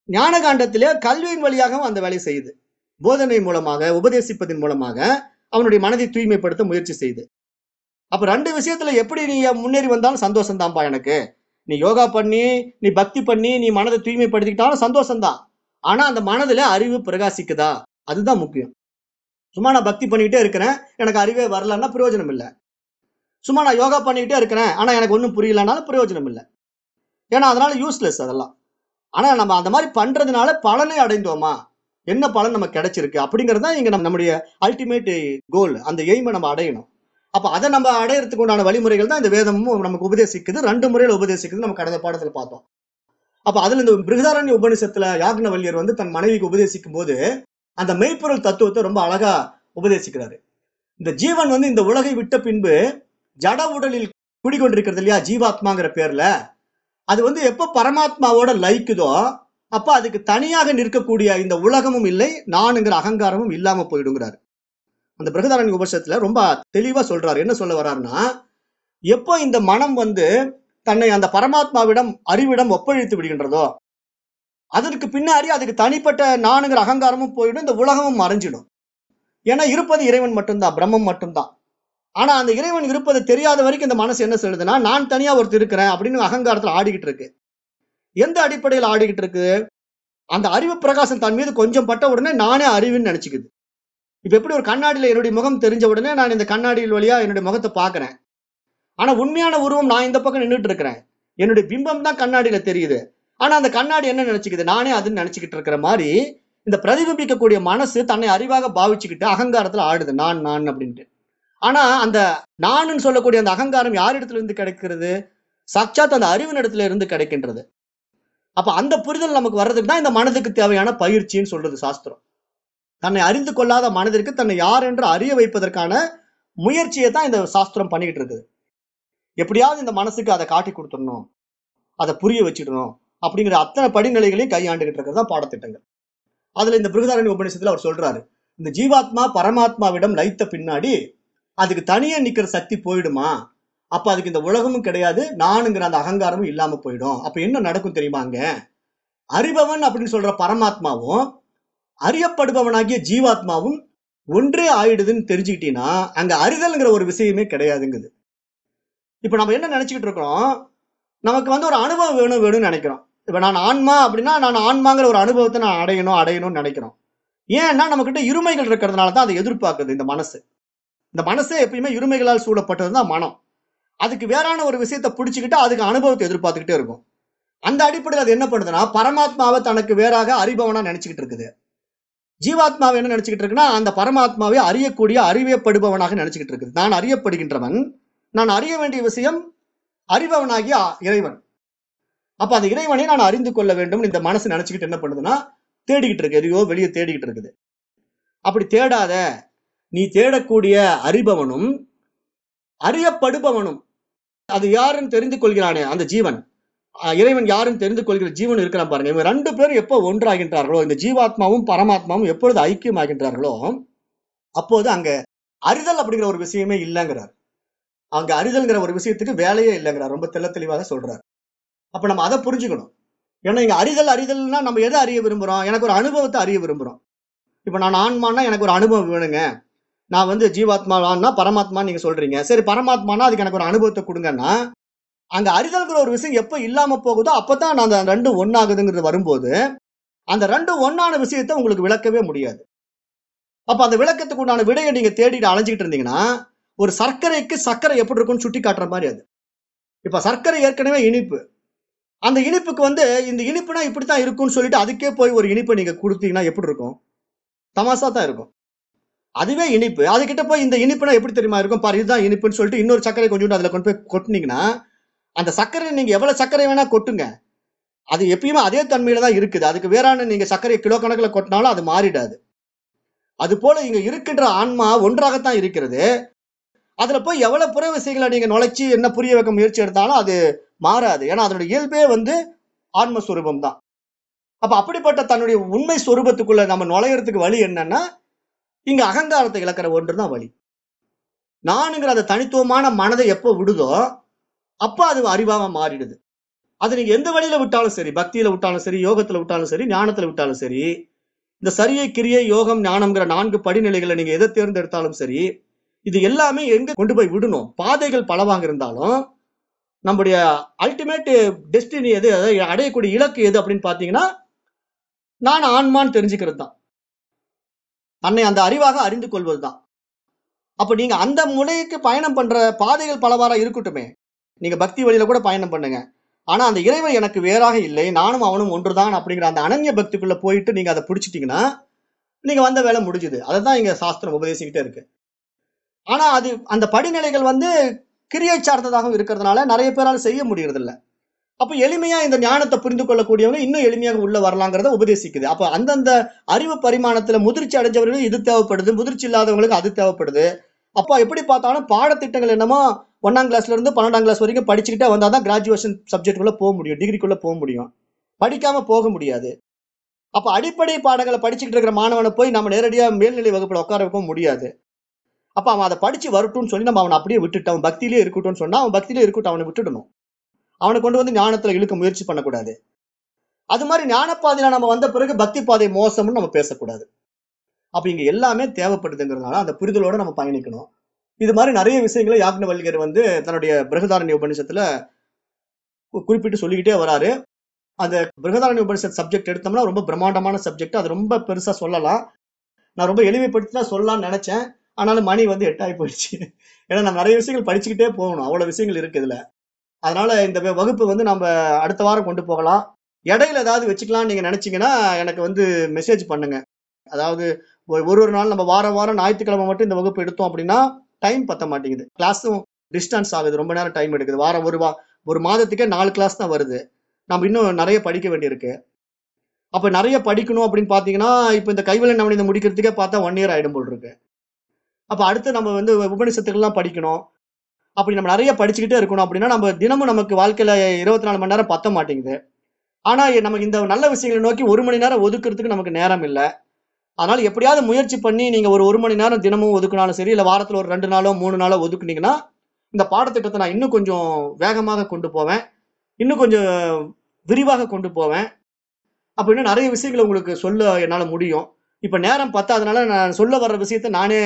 ஞான காண்டத்திலே கல்வியின் வழியாகவும் அந்த வேலையை செய்யுது. போதனை மூலமாக உபதேசிப்பதன் மூலமாக அவனுடைய மனதை தூய்மைப்படுத்த முயற்சி செய்யுது. அப்போ ரெண்டு விஷயத்துல எப்படி நீ முன்னேறி வந்தாலும் சந்தோஷம் தான்ப்பா எனக்கு? நீ யோகா பண்ணி நீ பக்தி பண்ணி நீ மனதை தூய்மைப்படுத்திக்கிட்டாலும் சந்தோஷம்தான். ஆனா அந்த மனதுல அறிவு பிரகாசிக்குதா? அதுதான் முக்கியம். சும்மா நான் பக்தி பண்ணிக்கிட்டே இருக்கிறேன் எனக்கு அறிவே வரலன்னா பிரயோஜனம் இல்லை சும்மா நான் யோகா பண்ணிக்கிட்டே இருக்கிறேன் ஆனா எனக்கு ஒன்றும் புரியலனாலும் பிரயோஜனம் இல்லை ஏன்னா அதனால யூஸ்லெஸ் அதெல்லாம். ஆனா நம்ம அந்த மாதிரி பண்றதுனால பலனை அடைந்தோமா? என்ன பலன் நமக்கு கிடைச்சிருக்கு? அப்படிங்கிறது தான் இங்க நம்ம நம்முடைய அல்டிமேட் கோல் அந்த எய்மை நம்ம அடையணும். அப்ப அதை நம்ம அடையறதுக்கு உண்டான வழிமுறைகள் தான் இந்த வேதமும் நமக்கு உபதேசிக்குது. ரெண்டு முறையில் உபதேசிக்குது. நம்ம கடந்த பாடத்துல பார்த்தோம். அப்ப அதுல இந்த பிருகதாரண்ய உபநிஷத்துல யாக்னவல்யர் வந்து தன் மனைவிக்கு உபதேசிக்கும் போது அந்த மெய்ப்பொருள் தத்துவத்தை ரொம்ப அழகா உபதேசிக்கிறாரு. இந்த ஜீவன் வந்து இந்த உலகை விட்ட பின்பு ஜட உடலில் குடிக்கொண்டிருக்கிறது இல்லையா? ஜீவாத்மாங்கிற பேர்ல. அது வந்து எப்ப பரமாத்மாவோட லயிக்குதோ அப்ப அதுக்கு தனியாக நிற்கக்கூடிய இந்த உலகமும் இல்லை நானுங்கிற அகங்காரமும் இல்லாம போயிடுங்கிறாரு. அந்த பிரகதாரண்ய உபசத்துல ரொம்ப தெளிவா சொல்றாரு. என்ன சொல்ல வர்றாருன்னா எப்போ இந்த மனம் வந்து தன்னை அந்த பரமாத்மாவிடம் அறிவிடம் ஒப்பழித்து விடுகின்றதோ அதற்கு பின்னாடி அதுக்கு தனிப்பட்ட நானுங்கிற அகங்காரமும் போயிடும் இந்த உலகமும் மறைஞ்சிடும். ஏன்னா இருப்பது இறைவன் மட்டும்தான் பிரம்மம் மட்டும்தான். ஆனா அந்த இறைவன் இருப்பது தெரியாத வரைக்கும் இந்த மனசு என்ன சொல்லுதுன்னா நான் தனியா ஒருத்தர் இருக்கிறேன் அப்படின்னு அகங்காரத்துல ஆடிக்கிட்டு இருக்கு. எந்த அடிப்படையில் ஆடிக்கிட்டு இருக்கு? அந்த அறிவு பிரகாசம் தன் மீது கொஞ்சம் பட்ட உடனே நானே அறிவுன்னு நினைச்சுக்குது. இப்ப எப்படி ஒரு கண்ணாடியில என்னுடைய முகம் தெரிஞ்ச உடனே நான் இந்த கண்ணாடியில் வழியா என்னுடைய முகத்தை பார்க்கறேன். ஆனா உண்மையான உருவம் நான் இந்த பக்கம் நின்றுட்டு இருக்கிறேன். என்னுடைய பிம்பம் தான் கண்ணாடியில தெரியுது. ஆனா அந்த கண்ணாடி என்ன நினைச்சுக்குது? நானே அதுன்னு நினைச்சுக்கிட்டு இருக்கிற மாதிரி இந்த பிரதிபிம்பிக்கக்கூடிய மனசு தன்னை அறிவாக பாவிச்சுக்கிட்டு அகங்காரத்துல ஆடுது. நான் நான் அப்படின்ட்டு. ஆனா அந்த நானுன்னு சொல்லக்கூடிய அந்த அகங்காரம் யாரிடத்துல இருந்து கிடைக்கிறது? சாட்சாத் அந்த அறிவின் இடத்துல இருந்து கிடைக்கின்றது. அப்ப அந்த புரிதல் நமக்கு வர்றதுக்கு தான் இந்த மனதுக்கு தேவையான பயிற்சின்னு சொல்றது சாஸ்திரம். தன்னை அறிந்து கொள்ளாத மனதிற்கு தன்னை யார் என்று அறிய வைப்பதற்கான முயற்சியை தான் இந்த சாஸ்திரம் பண்ணிக்கிட்டு இருக்குது. எப்படியாவது இந்த மனசுக்கு அதை காட்டி கொடுத்துடணும். அதை புரிய வச்சிடணும் அப்படிங்கிற அத்தனை படிநிலைகளையும் கையாண்டுகிட்டு இருக்கிறது தான் பாடத்திட்டங்கள். அதுல இந்த பிருகதாரணி உபநிஷத்துல அவர் சொல்றாரு இந்த ஜீவாத்மா பரமாத்மாவிடம் லைத்த பின்னாடி அதுக்கு தனியா நிக்கிற சக்தி போயிடுமா? அப்ப அதுக்கு இந்த உலகமும் கிடையாது நானுங்கிற அந்த அகங்காரமும் இல்லாம போயிடும். அப்ப என்ன நடக்கும் தெரியுமாங்க அறிபவன் அப்படின்னு சொல்ற பரமாத்மாவும் அறியப்படுபவனாகிய ஜீவாத்மாவும் ஒன்றே ஆயிடுதுன்னு தெரிஞ்சுக்கிட்டீங்கன்னா அங்க அறிதல்ங்கிற ஒரு விஷயமே கிடையாதுங்குது. இப்ப நம்ம என்ன நினைச்சுக்கிட்டு இருக்கிறோம்? நமக்கு வந்து ஒரு அனுபவம் வேணும் வேணும்னு நினைக்கிறோம். இப்ப நான் ஆன்மா அப்படின்னா நான் ஆன்மாங்கிற ஒரு அனுபவத்தை நான் அடையணும் அடையணும்னு நினைக்கிறோம். ஏன்னா நம்மகிட்ட இருமைகள் இருக்கிறதுனால தான் அதை எதிர்பார்க்குது இந்த மனசு. இந்த மனசே எப்பயுமே இருமைகளால் சூழப்பட்டது தான் மனம். அதுக்கு வேறான ஒரு விஷயத்தை பிடிச்சிக்கிட்டு அதுக்கு அனுபவத்தை எதிர்பார்த்துக்கிட்டே இருக்கும். அந்த அடிப்படையில் அது என்ன பண்ணுதுன்னா பரமாத்மாவை தனக்கு வேறாக அறிபவனா நினைச்சுக்கிட்டு இருக்குது. ஜீவாத்மாவை என்ன நினைச்சுக்கிட்டு இருக்குன்னா அந்த பரமாத்மாவை அறியக்கூடிய அறிவியப்படுபவனாக நினைச்சுக்கிட்டு இருக்குது. நான் அறியப்படுகின்றவன். நான் அறிய வேண்டிய விஷயம் அறிபவனாகிய இறைவன். அப்ப அந்த இறைவனை நான் அறிந்து கொள்ள வேண்டும். இந்த மனசு நினைச்சுக்கிட்டு என்ன பண்ணுதுன்னா தேடிக்கிட்டு இருக்கு. எதையோ வெளியே தேடிக்கிட்டு இருக்குது. அப்படி தேடாத நீ தேடக்கூடிய அறிபவனும் அறியப்படுபவனும் அது யாருன்னு தெரிந்து கொள்கிறானே? அந்த ஜீவன். இறைவன் யாரும் தெரிந்து கொள்கிற ஜீவன் இருக்கிறான் பாருங்க. இவங்க ரெண்டு பேரும் எப்போ ஒன்றாகின்றார்களோ இந்த ஜீவாத்மாவும் பரமாத்மாவும் எப்பொழுது ஐக்கியமாகின்றார்களோ அப்போது அங்க அறிதல் அப்படிங்கிற ஒரு விஷயமே இல்லைங்கிறார். அங்க அறிதல்ங்கிற ஒரு விஷயத்துக்கு வேலையே இல்லைங்கிறார். ரொம்ப தெள்ள தெளிவாக சொல்றார். அப்ப நம்ம அதை புரிஞ்சுக்கணும். ஏன்னா இங்க அறிதல் அறிதல்னா நம்ம எதை அறிய விரும்புறோம்? எனக்கு ஒரு அனுபவத்தை அறிய விரும்புறோம். இப்ப நான் ஆன்மானா எனக்கு ஒரு அனுபவம் வேணுங்க. நான் வந்து ஜீவாத்மான்னா பரமாத்மா நீங்க சொல்றீங்க. சரி பரமாத்மானா அதுக்கு எனக்கு ஒரு அனுபவத்தை கொடுங்கன்னா அந்த அறிதல்கிற ஒரு விஷயம் எப்போ இல்லாமல் போகுதோ அப்பதான் நான் அந்த ரெண்டும் ஒன்னாகுதுங்கிறது வரும்போது அந்த ரெண்டும் ஒன்னான விஷயத்தை உங்களுக்கு விளக்கவே முடியாது. அப்போ அந்த விளக்கத்துக்கு உண்டான விடையை நீங்கள் தேடிட்டு அலைஞ்சிக்கிட்டு இருந்தீங்கன்னா ஒரு சர்க்கரைக்கு சர்க்கரை எப்படி இருக்கும்னு சுட்டி காட்டுற மாதிரி அது. இப்போ சர்க்கரை ஏற்கனவே இனிப்பு. அந்த இனிப்புக்கு வந்து இந்த இனிப்புனா இப்படித்தான் இருக்கும்னு சொல்லிட்டு அதுக்கே போய் ஒரு இனிப்பை நீங்கள் கொடுத்தீங்கன்னா எப்படி இருக்கும்? தமாசா தான் இருக்கும். அதுவே இனிப்பு. அதுக்கிட்ட போய் இந்த இனிப்புனா எப்படி தெரியுமா இருக்கும்? பாரு இதுதான் இனிப்புன்னு சொல்லிட்டு இன்னொரு சர்க்கரை கொஞ்சோண்டு அதில் கொண்டு போய் கொட்டினீங்கன்னா அந்த சர்க்கரை நீங்க எவ்வளவு சர்க்கரை வேணா கொட்டுங்க. அது எப்பயுமே அதே தன்மையில தான் இருக்குது. அதுக்கு வேறான நீங்க சர்க்கரை கிலோ கணக்கில் கொட்டினாலும் அது மாறிடாது. அது போல இங்க இருக்கின்ற ஆன்மா ஒன்றாகத்தான் இருக்கிறது. அதுல போய் எவ்வளவு புற விஷயங்களை நீங்க நுழைச்சி என்ன புரிய வைக்க முயற்சி எடுத்தாலும் அது மாறாது. ஏன்னா அதனுடைய இயல்பே வந்து ஆன்மஸ்வரூபம் தான். அப்ப அப்படிப்பட்ட தன்னுடைய உண்மை ஸ்வரூபத்துக்குள்ள நம்ம நுழையறதுக்கு வழி என்னன்னா இங்க அகங்காரத்தை இழக்கிற ஒன்று தான் வழி. நானுங்கிற அந்த தனித்துவமான மனதை எப்போ விடுதோ அப்போ அது அறிவாக மாறிடுது. அது நீங்கள் எந்த வழியில விட்டாலும் சரி பக்தியில விட்டாலும் சரி யோகத்துல விட்டாலும் சரி ஞானத்துல விட்டாலும் சரி இந்த சரியை கிரியை யோகம் ஞானம்ங்கிற நான்கு படிநிலைகளை நீங்க எதை தேர்ந்தெடுத்தாலும் சரி இது எல்லாமே எங்க கொண்டு போய் விடணும். பாதைகள் பலவாக இருந்தாலும் நம்முடைய அல்டிமேட் டெஸ்டினி எது அதாவது அடையக்கூடிய இலக்கு எது அப்படின்னு பாத்தீங்கன்னா நான் ஆன்மான்னு தெரிஞ்சுக்கிறது தான். அன்னை அந்த அறிவாக அறிந்து கொள்வது தான். அப்ப நீங்க அந்த முறைக்கு பயணம் பண்ற பாதைகள் பலவாறா இருக்கட்டுமே. நீங்க பக்தி வழியில கூட பயணம் பண்ணுங்க. ஆனா அந்த இறைவன் எனக்கு வேறாக இல்லை. நானும் அவனும் ஒன்றுதான் அப்படிங்கிற அந்த அனன்ய பக்திக்குள்ள போயிட்டு நீங்க அதை பிடிச்சிட்டீங்கன்னா நீங்க வந்த வேலை முடிஞ்சுது. அதை தான் இங்க சாஸ்திரம் உபதேசிக்கிட்டே இருக்கு. ஆனா அது அந்த படிநிலைகள் வந்து கிரியை சார்ந்ததாகவும் இருக்கிறதுனால நிறைய பேரால் செய்ய முடியறதில்ல. அப்போ அப்ப எளிமையா இந்த ஞானத்தை புரிந்து கொள்ளக்கூடியவங்க இன்னும் எளிமையாக உள்ள வரலாங்கிறத உபதேசிக்குது. அப்ப அந்தந்த அறிவு பரிமாணத்துல முதிர்ச்சி அடைஞ்சவர்களுக்கு இது தேவைப்படுது முதிர்ச்சி இல்லாதவங்களுக்கு அது தேவைப்படுது. அப்போ எப்படி பார்த்தாலும் பாடத்திட்டங்கள் என்னமோ ஒன்னாம் கிளாஸ்ல இருந்து பன்னெண்டாம் கிளாஸ் வரைக்கும் படிச்சுக்கிட்டே வந்தாதான் கிராஜுவேஷன் சப்ஜெக்டுக்குள்ள போக முடியும் டிகிரிக்குள்ளே போக முடியும். படிக்காம போக முடியாது. அப்ப அடிப்படை பாடங்களை படிச்சுக்கிட்டு இருக்கிற மாணவனை போய் நம்ம நேரடியாக மேல்நிலை வகுப்பில் உட்கார வைக்க முடியாது. அப்போ அவன் அதை படிச்சு வரட்டும்னு சொல்லி நம்ம அவனை அப்படியே விட்டுட்டு அவன் பக்தியிலே இருக்கட்டும்னு சொன்னால் அவன் பக்தியிலே இருக்கட்டும் அவனை விட்டுடணும். அவனை கொண்டு வந்து ஞானத்துல இழுக்க முயற்சி பண்ணக்கூடாது. அது மாதிரி ஞானப்பாதையில நம்ம வந்த பிறகு பக்தி பாதை மோசம்னு நம்ம பேசக்கூடாது. அப்போ இங்க எல்லாமே தேவைப்படுதுங்கிறதுனால அந்த புரிதலோட நம்ம பயணிக்கணும். இது மாதிரி நிறைய விஷயங்களை யாக்னவல்யர் வந்து தன்னுடைய பிரகதாரண்ய உபநிஷத்துல குறிப்பிட்டு சொல்லிக்கிட்டே வராரு. அந்த பிரகதாரண்ய உபனிஷத் சப்ஜெக்ட் எடுத்தோம்னா ரொம்ப பிரம்மாண்டமான சப்ஜெக்ட் அது ரொம்ப பெருசா சொல்லலாம். நான் ரொம்ப எளிமைப்படுத்தி தான் சொல்லலாம்னு நினைச்சேன். ஆனாலும் மணி வந்து எட்டாகி போயிடுச்சு. ஏன்னா நம்ம நிறைய விஷயங்கள் படிச்சுக்கிட்டே போகணும். அவ்வளவு விஷயங்கள் இருக்கு இதுல. அதனால இந்த வகுப்பு வந்து நம்ம அடுத்த வாரம் கொண்டு போகலாம். இடையில ஏதாவது வச்சுக்கலாம்னு நீங்க நினைச்சீங்கன்னா எனக்கு வந்து மெசேஜ் பண்ணுங்க. அதாவது ஒரு ஒரு ஒரு நாள் நம்ம வாரம் வாரம் ஞாயிற்றுக்கிழமை மட்டும் இந்த வகுப்பு எடுத்தோம் அப்படின்னா டைம் பத்த மாட்டேங்குது. கிளாஸும் டிஸ்டன்ஸ் ஆகுது. ரொம்ப நேரம் டைம் எடுக்குது. வாரம் ஒரு வா ஒரு மாதத்துக்கே நாலு கிளாஸ் தான் வருது. நம்ம இன்னும் நிறைய படிக்க வேண்டியிருக்கு. அப்போ நிறைய படிக்கணும் அப்படின்னு பார்த்தீங்கன்னா இப்போ இந்த கைவலை நவனிதை முடிக்கிறதுக்கே பார்த்தா ஒன் இயர் ஆகிடும் போல் இருக்கு அப்போ அடுத்து நம்ம வந்து உபநிஷத்துக்கள்லாம் படிக்கணும். அப்படி நம்ம நிறைய படிச்சுக்கிட்டே இருக்கணும் அப்படின்னா நம்ம தினமும் நமக்கு வாழ்க்கையில் இருபத்தி நாலு மணி நேரம் பத்த மாட்டேங்குது. ஆனால் நமக்கு இந்த நல்ல விஷயங்களை நோக்கி ஒரு மணி நேரம் ஒதுக்குறதுக்கு நமக்கு நேரம் இல்லை. அதனால் எப்படியாவது முயற்சி பண்ணி நீங்கள் ஒரு ஒரு மணி நேரம் தினமும் ஒதுக்குனாலும் சரி இல்லை வாரத்தில் ஒரு ரெண்டு நாளோ மூணு நாளோ ஒதுக்குனீங்கன்னா இந்த பாடத்திட்டத்தை நான் இன்னும் கொஞ்சம் வேகமாக கொண்டு போவேன். இன்னும் கொஞ்சம் விரிவாக கொண்டு போவேன். அப்போ இன்னும் நிறைய விஷயங்களை உங்களுக்கு சொல்ல என்னால் முடியும். இப்போ நேரம் பத்தாதனால நான் சொல்ல வர்ற விஷயத்த நானே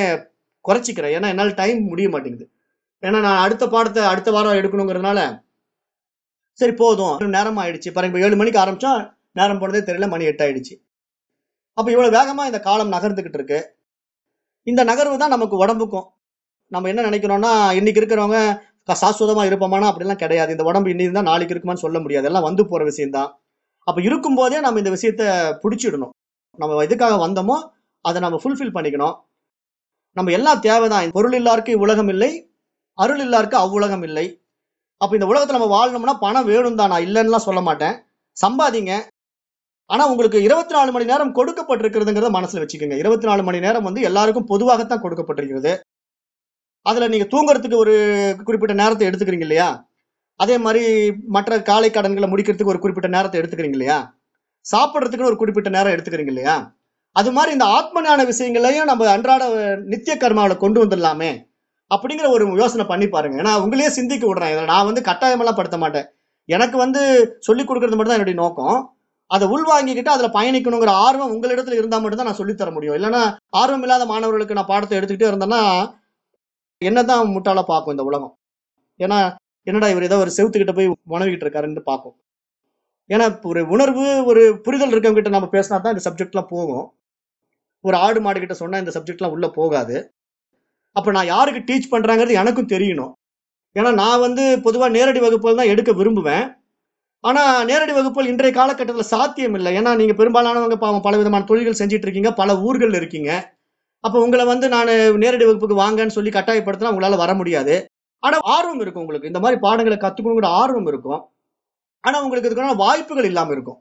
குறைச்சிக்கிறேன். ஏன்னா என்னால் டைம் முடிய மாட்டேங்குது. ஏன்னா நான் அடுத்த பாடத்தை அடுத்த வாரம் எடுக்கணுங்கிறதுனால சரி போதும். நேரம் ஆயிடுச்சு. பாருங்க இப்போ ஏழு மணிக்கு ஆரம்பிச்சா நேரம் போனதே தெரியல மணி எட்டு ஆயிடுச்சு. அப்போ இவ்வளோ வேகமாக இந்த காலம் நகர்ந்துக்கிட்டு இருக்கு. இந்த நகர்வு தான் நமக்கு உடம்புக்கும். நம்ம என்ன நினைக்கிறோம்னா இன்னைக்கு இருக்கிறவங்க க- இருப்போமானா அப்படிலாம் கிடையாது. இந்த உடம்பு இன்னைக்கு தான் நாளைக்கு இருக்குமான்னு சொல்ல முடியாது. எல்லாம் வந்து போகிற விஷயம்தான் அப்போ இருக்கும்போதே நம்ம இந்த விஷயத்த பிடிச்சிடணும். நம்ம எதுக்காக வந்தோமோ அதை நம்ம ஃபுல்ஃபில் பண்ணிக்கணும். நம்ம எல்லாம் தேவைதான். பொருள் இல்லாருக்கு இவ்வுலகம் இல்லை அருள் இல்லாருக்கு அவ்வுலகம் இல்லை. அப்போ இந்த உலகத்தில் நம்ம வாழணும்னா பணம் வேணும் தான் நான் இல்லைன்னுலாம் சொல்ல மாட்டேன். சம்பாதிங்க. ஆனா உங்களுக்கு இருபத்தி நாலு மணி நேரம் கொடுக்கப்பட்டிருக்கிறதுங்கிறத மனசுல வச்சுக்கோங்க. இருபத்தி நாலு மணி நேரம் வந்து எல்லாருக்கும் பொதுவாகத்தான் கொடுக்கப்பட்டிருக்கிறது. அதுல நீங்க தூங்குறதுக்கு ஒரு குறிப்பிட்ட நேரத்தை எடுத்துக்கிறீங்க இல்லையா? அதே மாதிரி மற்ற காலை கடன்களை முடிக்கிறதுக்கு ஒரு குறிப்பிட்ட நேரத்தை எடுத்துக்கிறீங்க இல்லையா? சாப்பிட்றதுக்குன்னு ஒரு குறிப்பிட்ட நேரம் எடுத்துக்கிறீங்க இல்லையா? அது மாதிரி இந்த ஆத்ம ஞான விஷயங்களையும் நம்ம அன்றாட நித்திய கர்மாவில் கொண்டு வந்துடலாமே அப்படிங்கிற ஒரு யோசனை பண்ணி பாருங்க. ஏன்னா உங்களையே சிந்திக்க விடுறேன். இதை நான் வந்து கட்டாயமெல்லாம் படுத்த மாட்டேன். எனக்கு வந்து சொல்லிக் கொடுக்கறது மட்டும் தான் என்னுடைய நோக்கம். அதை உள்வாங்கிக்கிட்டு அதுல பயணிக்கணுங்கிற ஆர்வம் உங்களிடத்துல இருந்தா மட்டும்தான் நான் சொல்லித் தர முடியும். இல்லைன்னா ஆர்வம் இல்லாத மாணவர்களுக்கு நான் பாடத்தை எடுத்துக்கிட்டே இருந்தேன்னா என்னதான் முட்டாளா பார்க்கும் இந்த உலகம். ஏன்னா என்னடா இவர் ஏதோ ஒரு செவுத்துக்கிட்ட போய் உணவிக்கிட்டு இருக்காருன்னு பார்க்கும். ஏன்னா ஒரு உணர்வு ஒரு புரிதல் இருக்கவங்ககிட்ட நம்ம பேசினா தான் இந்த சப்ஜெக்ட்லாம் போகும். ஒரு ஆடு மாடு கிட்ட சொன்னா இந்த சப்ஜெக்ட்லாம் உள்ள போகாது. அப்ப நான் யாருக்கு டீச் பண்றாங்கிறது எனக்கும் தெரியணும். ஏன்னா நான் வந்து பொதுவாக நேரடி வகுப்புகள் தான் எடுக்க விரும்புவேன். ஆனா நேரடி வகுப்புகள் இன்றைய காலகட்டத்தில் சாத்தியம் இல்லை. ஏன்னா நீங்க பெரும்பாலானவங்க பாவம் பல விதமான தொழில்கள் செஞ்சுட்டு இருக்கீங்க பல ஊர்கள் இருக்கீங்க. அப்ப உங்களை வந்து நான் நேரடி வகுப்புக்கு வாங்கன்னு சொல்லி கட்டாயப்படுத்தினா உங்களால வர முடியாது. ஆனா ஆர்வம் இருக்கும் உங்களுக்கு. இந்த மாதிரி பாடங்களை கத்துக்கணுங்கிற ஆர்வம் இருக்கும். ஆனா உங்களுக்கு இதுக்கான வாய்ப்புகள் இல்லாம இருக்கும்.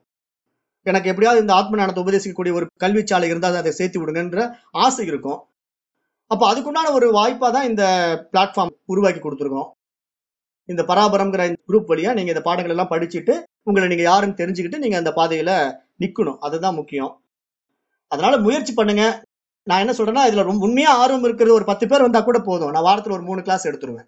எனக்கு எப்படியாவது இந்த ஆத்ம ஞானத்தை உபதேசிக்கக்கூடிய ஒரு கல்விச்சாலை இருந்தால் அதை சேர்த்து விடுங்கன்ற ஆசை இருக்கும். அப்போ அதுக்குண்டான ஒரு வாய்ப்பாக தான் இந்த பிளாட்ஃபார்ம் உருவாக்கி கொடுத்துருக்கோம். இந்த பராபரம்ங்கிற குரூப் வழியா நீங்க இந்த பாடங்கள் எல்லாம் படிச்சுட்டு உங்களை நீங்க யாருன்னு தெரிஞ்சுக்கிட்டு நீங்க அந்த பாதையில நிக்கணும். அதுதான் முக்கியம். அதனால முயற்சி பண்ணுங்க. நான் என்ன சொல்றேன்னா இதுல ரொம்ப உண்மையா ஆர்வம் இருக்கிறது ஒரு பத்து பேர் வந்தா கூட போதும். நான் வாரத்துல ஒரு மூணு கிளாஸ் எடுத்துருவேன்.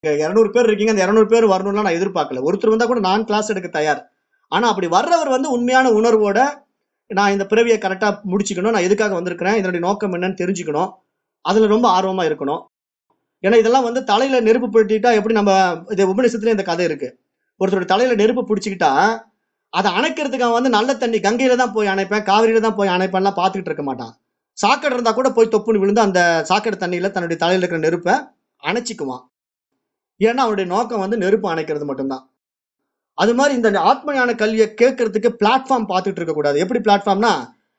இருநூறு பேர் இருக்கீங்க அந்த இரநூறு பேர் வரணும்லாம் நான் எதிர்பார்க்கல. ஒருத்தர் வந்தா கூட நான் கிளாஸ் எடுக்க தயார். ஆனா அப்படி வர்றவர் வந்து உண்மையான உணர்வோட நான் இந்த பிறவியை கரெக்டா முடிச்சுக்கணும். நான் எதுக்காக வந்திருக்கிறேன்? இதனுடைய நோக்கம் என்னன்னு தெரிஞ்சுக்கணும். அதுல ரொம்ப ஆர்வமா இருக்கணும். ஏன்னா இதெல்லாம் வந்து தலையில நெருப்பு பிடிச்சிக்கிட்டா எப்படி நம்ம இது உபநிஷத்துல இந்த கதை இருக்கு. ஒருத்தருடைய தலையில நெருப்பு பிடிச்சிக்கிட்டா அதை அணைக்கிறதுக்கு அவன் வந்து நல்ல தண்ணி கங்கையில தான் போய் அணைப்பேன் காவிரியில தான் போய் அணைப்பேன்லாம் பார்த்துக்கிட்டு இருக்க மாட்டான். சாக்கடை இருந்தா கூட போய் தொப்புன்னு விழுந்து அந்த சாக்கடை தண்ணியில தன்னுடைய தலையில இருக்கிற நெருப்பை அணைச்சிக்குவான். ஏன்னா அவனுடைய நோக்கம் வந்து நெருப்பு அணைக்கிறது மட்டும்தான். அது மாதிரி இந்த ஆத்ம ஞான கல்வியை கேட்கறதுக்கு பிளாட்ஃபார்ம் பார்த்துட்டு இருக்கக்கூடாது. எப்படி பிளாட்ஃபார்ம்னா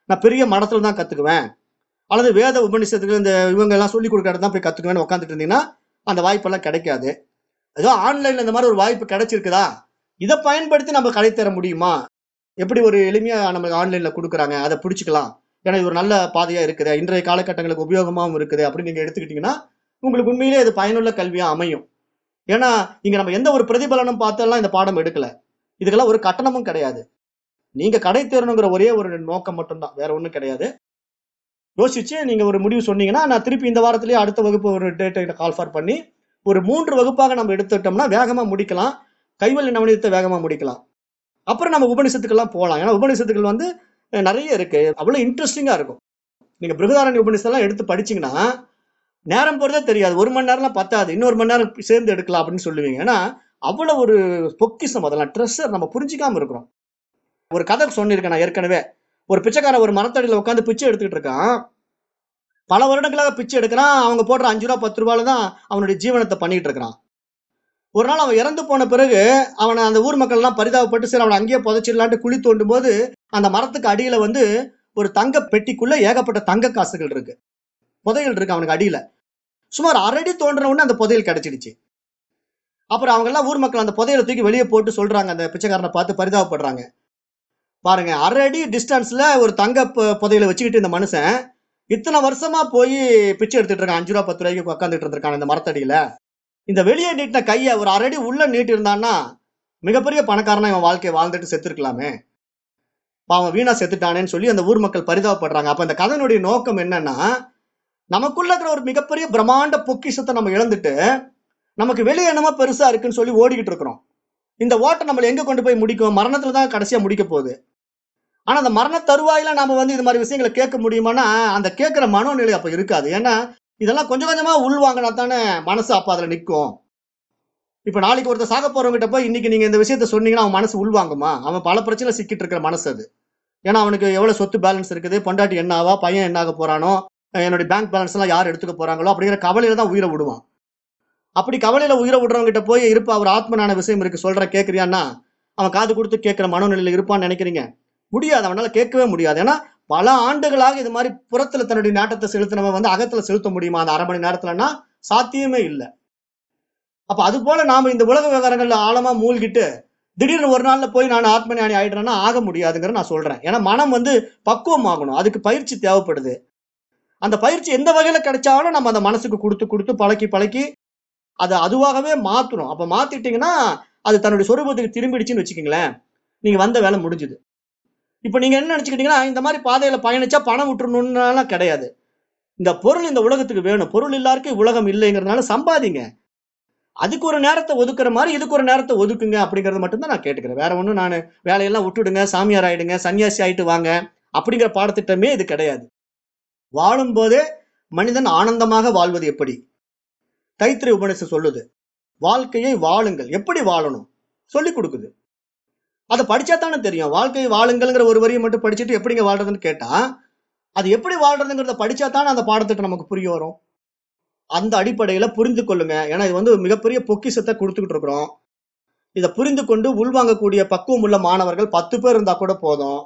நான் பெரிய மடத்துல தான் கத்துக்குவேன். அல்லது வேத உபநிஷத்துக்கு இந்த இவங்க எல்லாம் சொல்லி கொடுக்கறது தான் போய் கத்துக்குவேன்னு உட்காந்துட்டு இருந்தீங்கன்னா அந்த வாய்ப்பெல்லாம் கிடைக்காது. ஏதோ ஆன்லைன்ல இந்த மாதிரி ஒரு வாய்ப்பு கிடைச்சிருக்குதா? இதை பயன்படுத்தி நம்ம கடைத்தர தர முடியுமா? எப்படி ஒரு எளிமையா நமக்கு ஆன்லைன்ல கொடுக்குறாங்க? அதை பிடிச்சிக்கலாம். ஏன்னா இது ஒரு நல்ல பாதையா இருக்குது. இன்றைய காலகட்டங்களுக்கு உபயோகமாகவும் இருக்குது அப்படின்னு நீங்க எடுத்துக்கிட்டீங்கன்னா உங்களுக்கு உண்மையிலே இது பயனுள்ள கல்வியா அமையும். ஏன்னா இங்க நம்ம எந்த ஒரு பிரதிபலனும் பார்த்தெல்லாம் இந்த பாடம் எடுக்கல. இதுக்கெல்லாம் ஒரு கட்டணமும் கிடையாது. நீங்க கடை தேரணுங்கிற ஒரே ஒரு நோக்கம் மட்டும்தான். வேற ஒன்றும் கிடையாது. யோசிச்சு நீங்க ஒரு முடிவு சொன்னீங்கன்னா நான் திருப்பி இந்த வாரத்திலேயே அடுத்த வகுப்பு ஒரு டேட்டை கால் ஃபார் பண்ணி ஒரு மூன்று வகுப்பாக நம்ம எடுத்துட்டோம்னா வேகமா முடிக்கலாம். கைவல் நவநீதத்தை வேகமா முடிக்கலாம். அப்புறம் நம்ம உபநிஷத்துக்கெல்லாம் போகலாம். ஏன்னா உபநிஷத்துக்கள் வந்து நிறைய இருக்கு. அவ்வளவு இன்ட்ரெஸ்டிங்கா இருக்கும். நீங்க பிருகதாரணி உபநிஷத்தெல்லாம் எடுத்து படிச்சீங்கன்னா நேரம் போறதே தெரியாது. ஒரு மணி நேரம்லாம் பத்தாது. இன்னொரு மணி நேரம் சேர்ந்து எடுக்கலாம் அப்படின்னு சொல்லுவீங்க. ஏன்னா அவ்வளவு ஒரு பொக்கிஷம் அதெல்லாம். ட்ரெஸ்ஸர் நம்ம புரிஞ்சிக்காம இருக்கிறோம். ஒரு கதை சொன்னிருக்கேன் நான் ஏற்கனவே. ஒரு பிச்சைக்காரன் ஒரு மரத்தடியில் உட்காந்து பிச்சை எடுத்துக்கிட்டு இருக்கான். பல வருடங்களாக பிச்சை எடுக்கிறான். அவங்க போடுற அஞ்சு ரூபா பத்து ரூபாயில தான் அவனுடைய ஜீவனத்தை பண்ணிட்டு இருக்கிறான். ஒரு நாள் அவன் இறந்து போன பிறகு அவனை அந்த ஊர் மக்கள் எல்லாம் பரிதாபப்பட்டு சரி அவனை அங்கேயே புதைச்சிடலான்ட்டு குழி தோண்டும் போது அந்த மரத்துக்கு அடியில வந்து ஒரு தங்க பெட்டிக்குள்ள ஏகப்பட்ட தங்க காசுகள் இருக்கு. புதையல் இருக்கு அவனுக்கு அடியில. சுமார் அரடி தோன்ற உடனே அந்த புதையல் கிடைச்சிடுச்சு. அப்புறம் அவங்க எல்லாம் ஊர் மக்கள் அந்த புதையலை தூக்கி வெளியே போட்டு சொல்றாங்க. அந்த பிச்சைக்காரனை பார்த்து பரிதாபப்படுறாங்க. பாருங்க அரை அடி டிஸ்டன்ஸ்ல ஒரு தங்க புதையில வச்சுக்கிட்டு இந்த மனுஷன் இத்தனை வருஷமா போய் பிச்சை எடுத்துட்டு இருக்கான். அஞ்சு ரூபா பத்து ரூபாய்க்கு உட்காந்துட்டு இருந்திருக்கான் இந்த மரத்தடியில. இந்த வெளியே நீட்டின கையை ஒரு அரடி உள்ள நீட்டி இருந்தான்னா மிகப்பெரிய பணக்காரனா இவன் வாழ்க்கையை வாழ்ந்துட்டு செத்துருக்கலாமே. பாவம் வீணா செத்துட்டானேன்னு சொல்லி அந்த ஊர் மக்கள் பரிதாபப்படுறாங்க. அப்ப இந்த கதையினுடைய நோக்கம் என்னன்னா நமக்குள்ள இருக்கிற ஒரு மிகப்பெரிய பிரம்மாண்ட பொக்கிஷத்தை நம்ம இழந்துட்டு நமக்கு வெளியே என்னமோ பெருசா இருக்குன்னு சொல்லி ஓடிக்கிட்டு இருக்கிறோம். இந்த ஓட்டை நம்மளை எங்க கொண்டு போய் முடிக்கும்? மரணத்துல தான் கடைசியா முடிக்க போகுது. ஆனா அந்த மரண தருவாயில நாம வந்து இது மாதிரி விஷயங்களை கேட்க முடியுமானா அந்த கேட்கிற மனோநிலை அப்ப இருக்காது. ஏன்னா இதெல்லாம் கொஞ்சம் கொஞ்சமா உள்வாங்கினா தானே மனசு அப்ப அதுல நிற்கும் இப்ப நாளைக்கு ஒருத்தர் சாக போறவங்கிட்ட போய் இன்னைக்கு நீங்க இந்த விஷயத்த சொன்னீங்கன்னா அவன் மனசு உள்வாங்குமா அவன் பல பிரச்சனை சிக்கிட்டு இருக்கிற மனசு அது. ஏன்னா அவனுக்கு எவ்வளவு சொத்து பேலன்ஸ் இருக்குது? பொண்டாட்டி என்ன ஆவா? பையன் என்ன ஆக போறானோ? என்னுடைய பேங்க் பேலன்ஸ் எல்லாம் யார் எடுத்துக்க போறாங்களோ? அப்படிங்கிற கவலையில தான் உயிரை விடுவான். அப்படி கவலையில உயிரை விடுறவங்கிட்ட போய் இருப்பா அவர் ஆத்மனான விஷயம் இருக்கு சொல்ற கேட்கறியான்னா அவன் காது கொடுத்து கேட்கிற மனநிலையில இருப்பான்னு நினைக்கிறீங்க? முடியாது. அவனால கேட்கவே முடியாது. ஏன்னா பல ஆண்டுகளாக இது மாதிரி புறத்துல தன்னுடைய நாட்டத்தை செலுத்தினவன் வந்து அகத்துல செலுத்த முடியுமா? அந்த அரை மணி நேரத்துலன்னா சாத்தியமே இல்லை. அப்ப அது போல நாம இந்த உலக விவகாரங்களில் ஆழமா மூழ்கிட்டு திடீர்னு ஒரு நாள்ல போய் நான் ஆத்ம ஞானி ஆயிடுறேன்னா ஆக முடியாதுங்கிற நான் சொல்றேன். ஏன்னா மனம் வந்து பக்குவம் ஆகணும். அதுக்கு பயிற்சி தேவைப்படுது. அந்த பயிற்சி எந்த வகையில கிடைச்சாலும் நம்ம அந்த மனசுக்கு கொடுத்து கொடுத்து பழக்கி பழக்கி அதை அதுவாகவே மாத்தணும். அப்ப மாத்திட்டீங்கன்னா அது தன்னுடைய சொரூபத்துக்கு திரும்பிடுச்சுன்னு வச்சுக்கோங்களேன். நீங்க வந்த வேலை முடிஞ்சுது. இப்போ நீங்கள் என்ன நினச்சிக்கிட்டீங்கன்னா இந்த மாதிரி பாதையில் பயணிச்சா பணம் விட்டுறணும்னாலாம் கிடையாது. இந்த பொருள் இந்த உலகத்துக்கு வேணும். பொருள் இல்லாருக்கு உலகம் இல்லைங்கிறதுனால சம்பாதிங்க. அதுக்கு ஒரு நேரத்தை ஒதுக்குற மாதிரி இதுக்கு ஒரு நேரத்தை ஒதுக்குங்க அப்படிங்கிறத மட்டும்தான் நான் கேட்டுக்கிறேன். வேற ஒன்றும் நான் வேலையெல்லாம் விட்டுடுங்க சாமியார் ஆயிடுங்க சன்னியாசி ஆயிட்டு வாங்க அப்படிங்கிற பாடத்திட்டமே இது கிடையாது. வாழும்போதே மனிதன் ஆனந்தமாக வாழ்வது எப்படி? தைத்திரி உபநிஷம் சொல்லுது வாழ்க்கையை வாழுங்கள். எப்படி வாழணும்? சொல்லி கொடுக்குது. அதை படிச்சா தானே தெரியும். வாழ்க்கையை வாழுங்கள்ங்கிற ஒரு வரியை மட்டும் படிச்சுட்டு எப்படிங்க வாழ்றதுன்னு கேட்டா அது எப்படி வாழ்றதுங்கிறத படிச்சா தானே அந்த பாடத்திட்டம் நமக்கு புரிய வரும். அந்த அடிப்படையில புரிந்து கொள்ளுங்க. ஏன்னா இது வந்து மிகப்பெரிய பொக்கிஷத்தை கொடுத்துக்கிட்டு இருக்கிறோம். இதை புரிந்து கொண்டு உள்வாங்கக்கூடிய பக்குவம் உள்ள மாணவர்கள் பத்து பேர் இருந்தா கூட போதும்.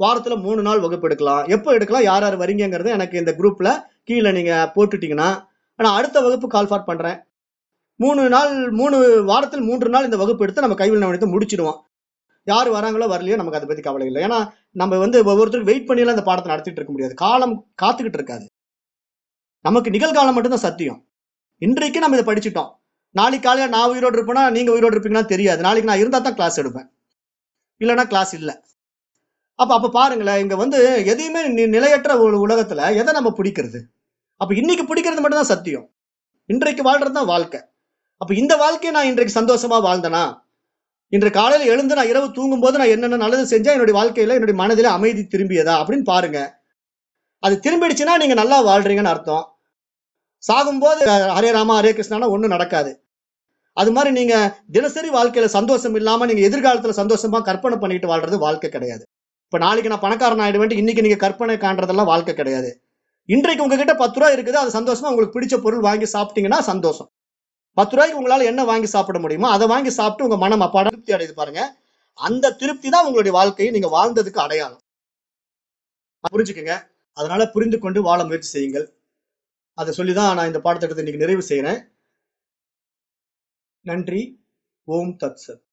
வாரத்துல மூணு நாள் வகுப்பு எடுக்கலாம் எப்போ எடுக்கலாம்? யார் யார் வரீங்கிறது எனக்கு இந்த குரூப்ல கீழே நீங்க போட்டுட்டீங்கன்னா நான் அடுத்த வகுப்பு கால் ஃபார் பண்றேன். மூணு நாள் மூணு வாரத்தில் மூன்று நாள் இந்த வகுப்பு எடுத்து நம்ம கைவில் நவனத்தை முடிச்சிடுவோம். யார் வராங்களோ வரலையோ நமக்கு அதை பற்றி கவலை இல்லை. ஏன்னா நம்ம வந்து ஒவ்வொருத்தரும் வெயிட் பண்ணியெல்லாம் அந்த பாடத்தை நடத்திட்டு இருக்க முடியாது. காலம் காத்துக்கிட்டு இருக்காது. நமக்கு நிகழ்காலம் மட்டும்தான் சத்தியம். இன்றைக்கு நம்ம இதை படிச்சுட்டோம். நாளைக்கு காலையில் நான் உயிரோடு இருப்பேன்னா நீங்கள் உயிரோடு இருப்பீங்கன்னா தெரியாது. நாளைக்கு நான் இருந்தால் தான் கிளாஸ் எடுப்பேன். இல்லைன்னா கிளாஸ் இல்லை. அப்போ அப்போ பாருங்களேன் இங்கே வந்து எதையுமே நிலையற்ற ஒரு உலகத்தில் எதை நம்ம பிடிக்கிறது? அப்போ இன்னைக்கு பிடிக்கிறது மட்டும்தான் சத்தியம். இன்றைக்கு வாழ்கிறது தான் வாழ்க்கை. அப்போ இந்த வாழ்க்கையை நான் இன்றைக்கு சந்தோஷமாக வாழ்ந்தேனா? இன்று காலையில் எழுந்து நான் இரவு தூங்கும் போது நான் என்னென்ன நல்லது செஞ்சா என்னுடைய வாழ்க்கையில என்னுடைய மனதில அமைதி திரும்பியதா அப்படின்னு பாருங்க. அது திரும்பிடுச்சுன்னா நீங்க நல்லா வாழ்றீங்கன்னு அர்த்தம். சாகும்போது ஹரே ராமா ஹரே கிருஷ்ணானா ஒன்றும் நடக்காது. அது மாதிரி நீங்க தினசரி வாழ்க்கையில சந்தோஷம் இல்லாம நீங்க எதிர்காலத்துல சந்தோஷமா கற்பனை பண்ணிட்டு வாழ்றது வாழ்க்கை கிடையாது. இப்ப நாளைக்கு நான் பணக்காரன் ஆயிடுவேன் இன்னைக்கு நீங்க கற்பனை காண்றதெல்லாம் வாழ்க்கை கிடையாது. இன்றைக்கு உங்ககிட்ட பத்து ரூபா இருக்குது அது சந்தோஷமா உங்களுக்கு பிடிச்ச பொருள் வாங்கி சாப்பிட்டீங்கன்னா சந்தோஷம். பத்து ரூபாய்க்கு உங்களால என்ன வாங்கி சாப்பிட முடியுமோ அதை வாங்கி சாப்பிட்டு உங்க மனம் அப்பாட திருப்தி அடையுது பாருங்க. அந்த திருப்தி தான் உங்களுடைய வாழ்க்கையை நீங்க வாழ்ந்ததுக்கு அடையாளம். புரிஞ்சுக்கோங்க? அதனால புரிந்து கொண்டு வாழ முயற்சி செய்யுங்கள். அதை சொல்லிதான் நான் இந்த பாடத்திட்டத்தை இன்னைக்கு நிறைவு செய்யறேன் நன்றி. ஓம் தத் சத்.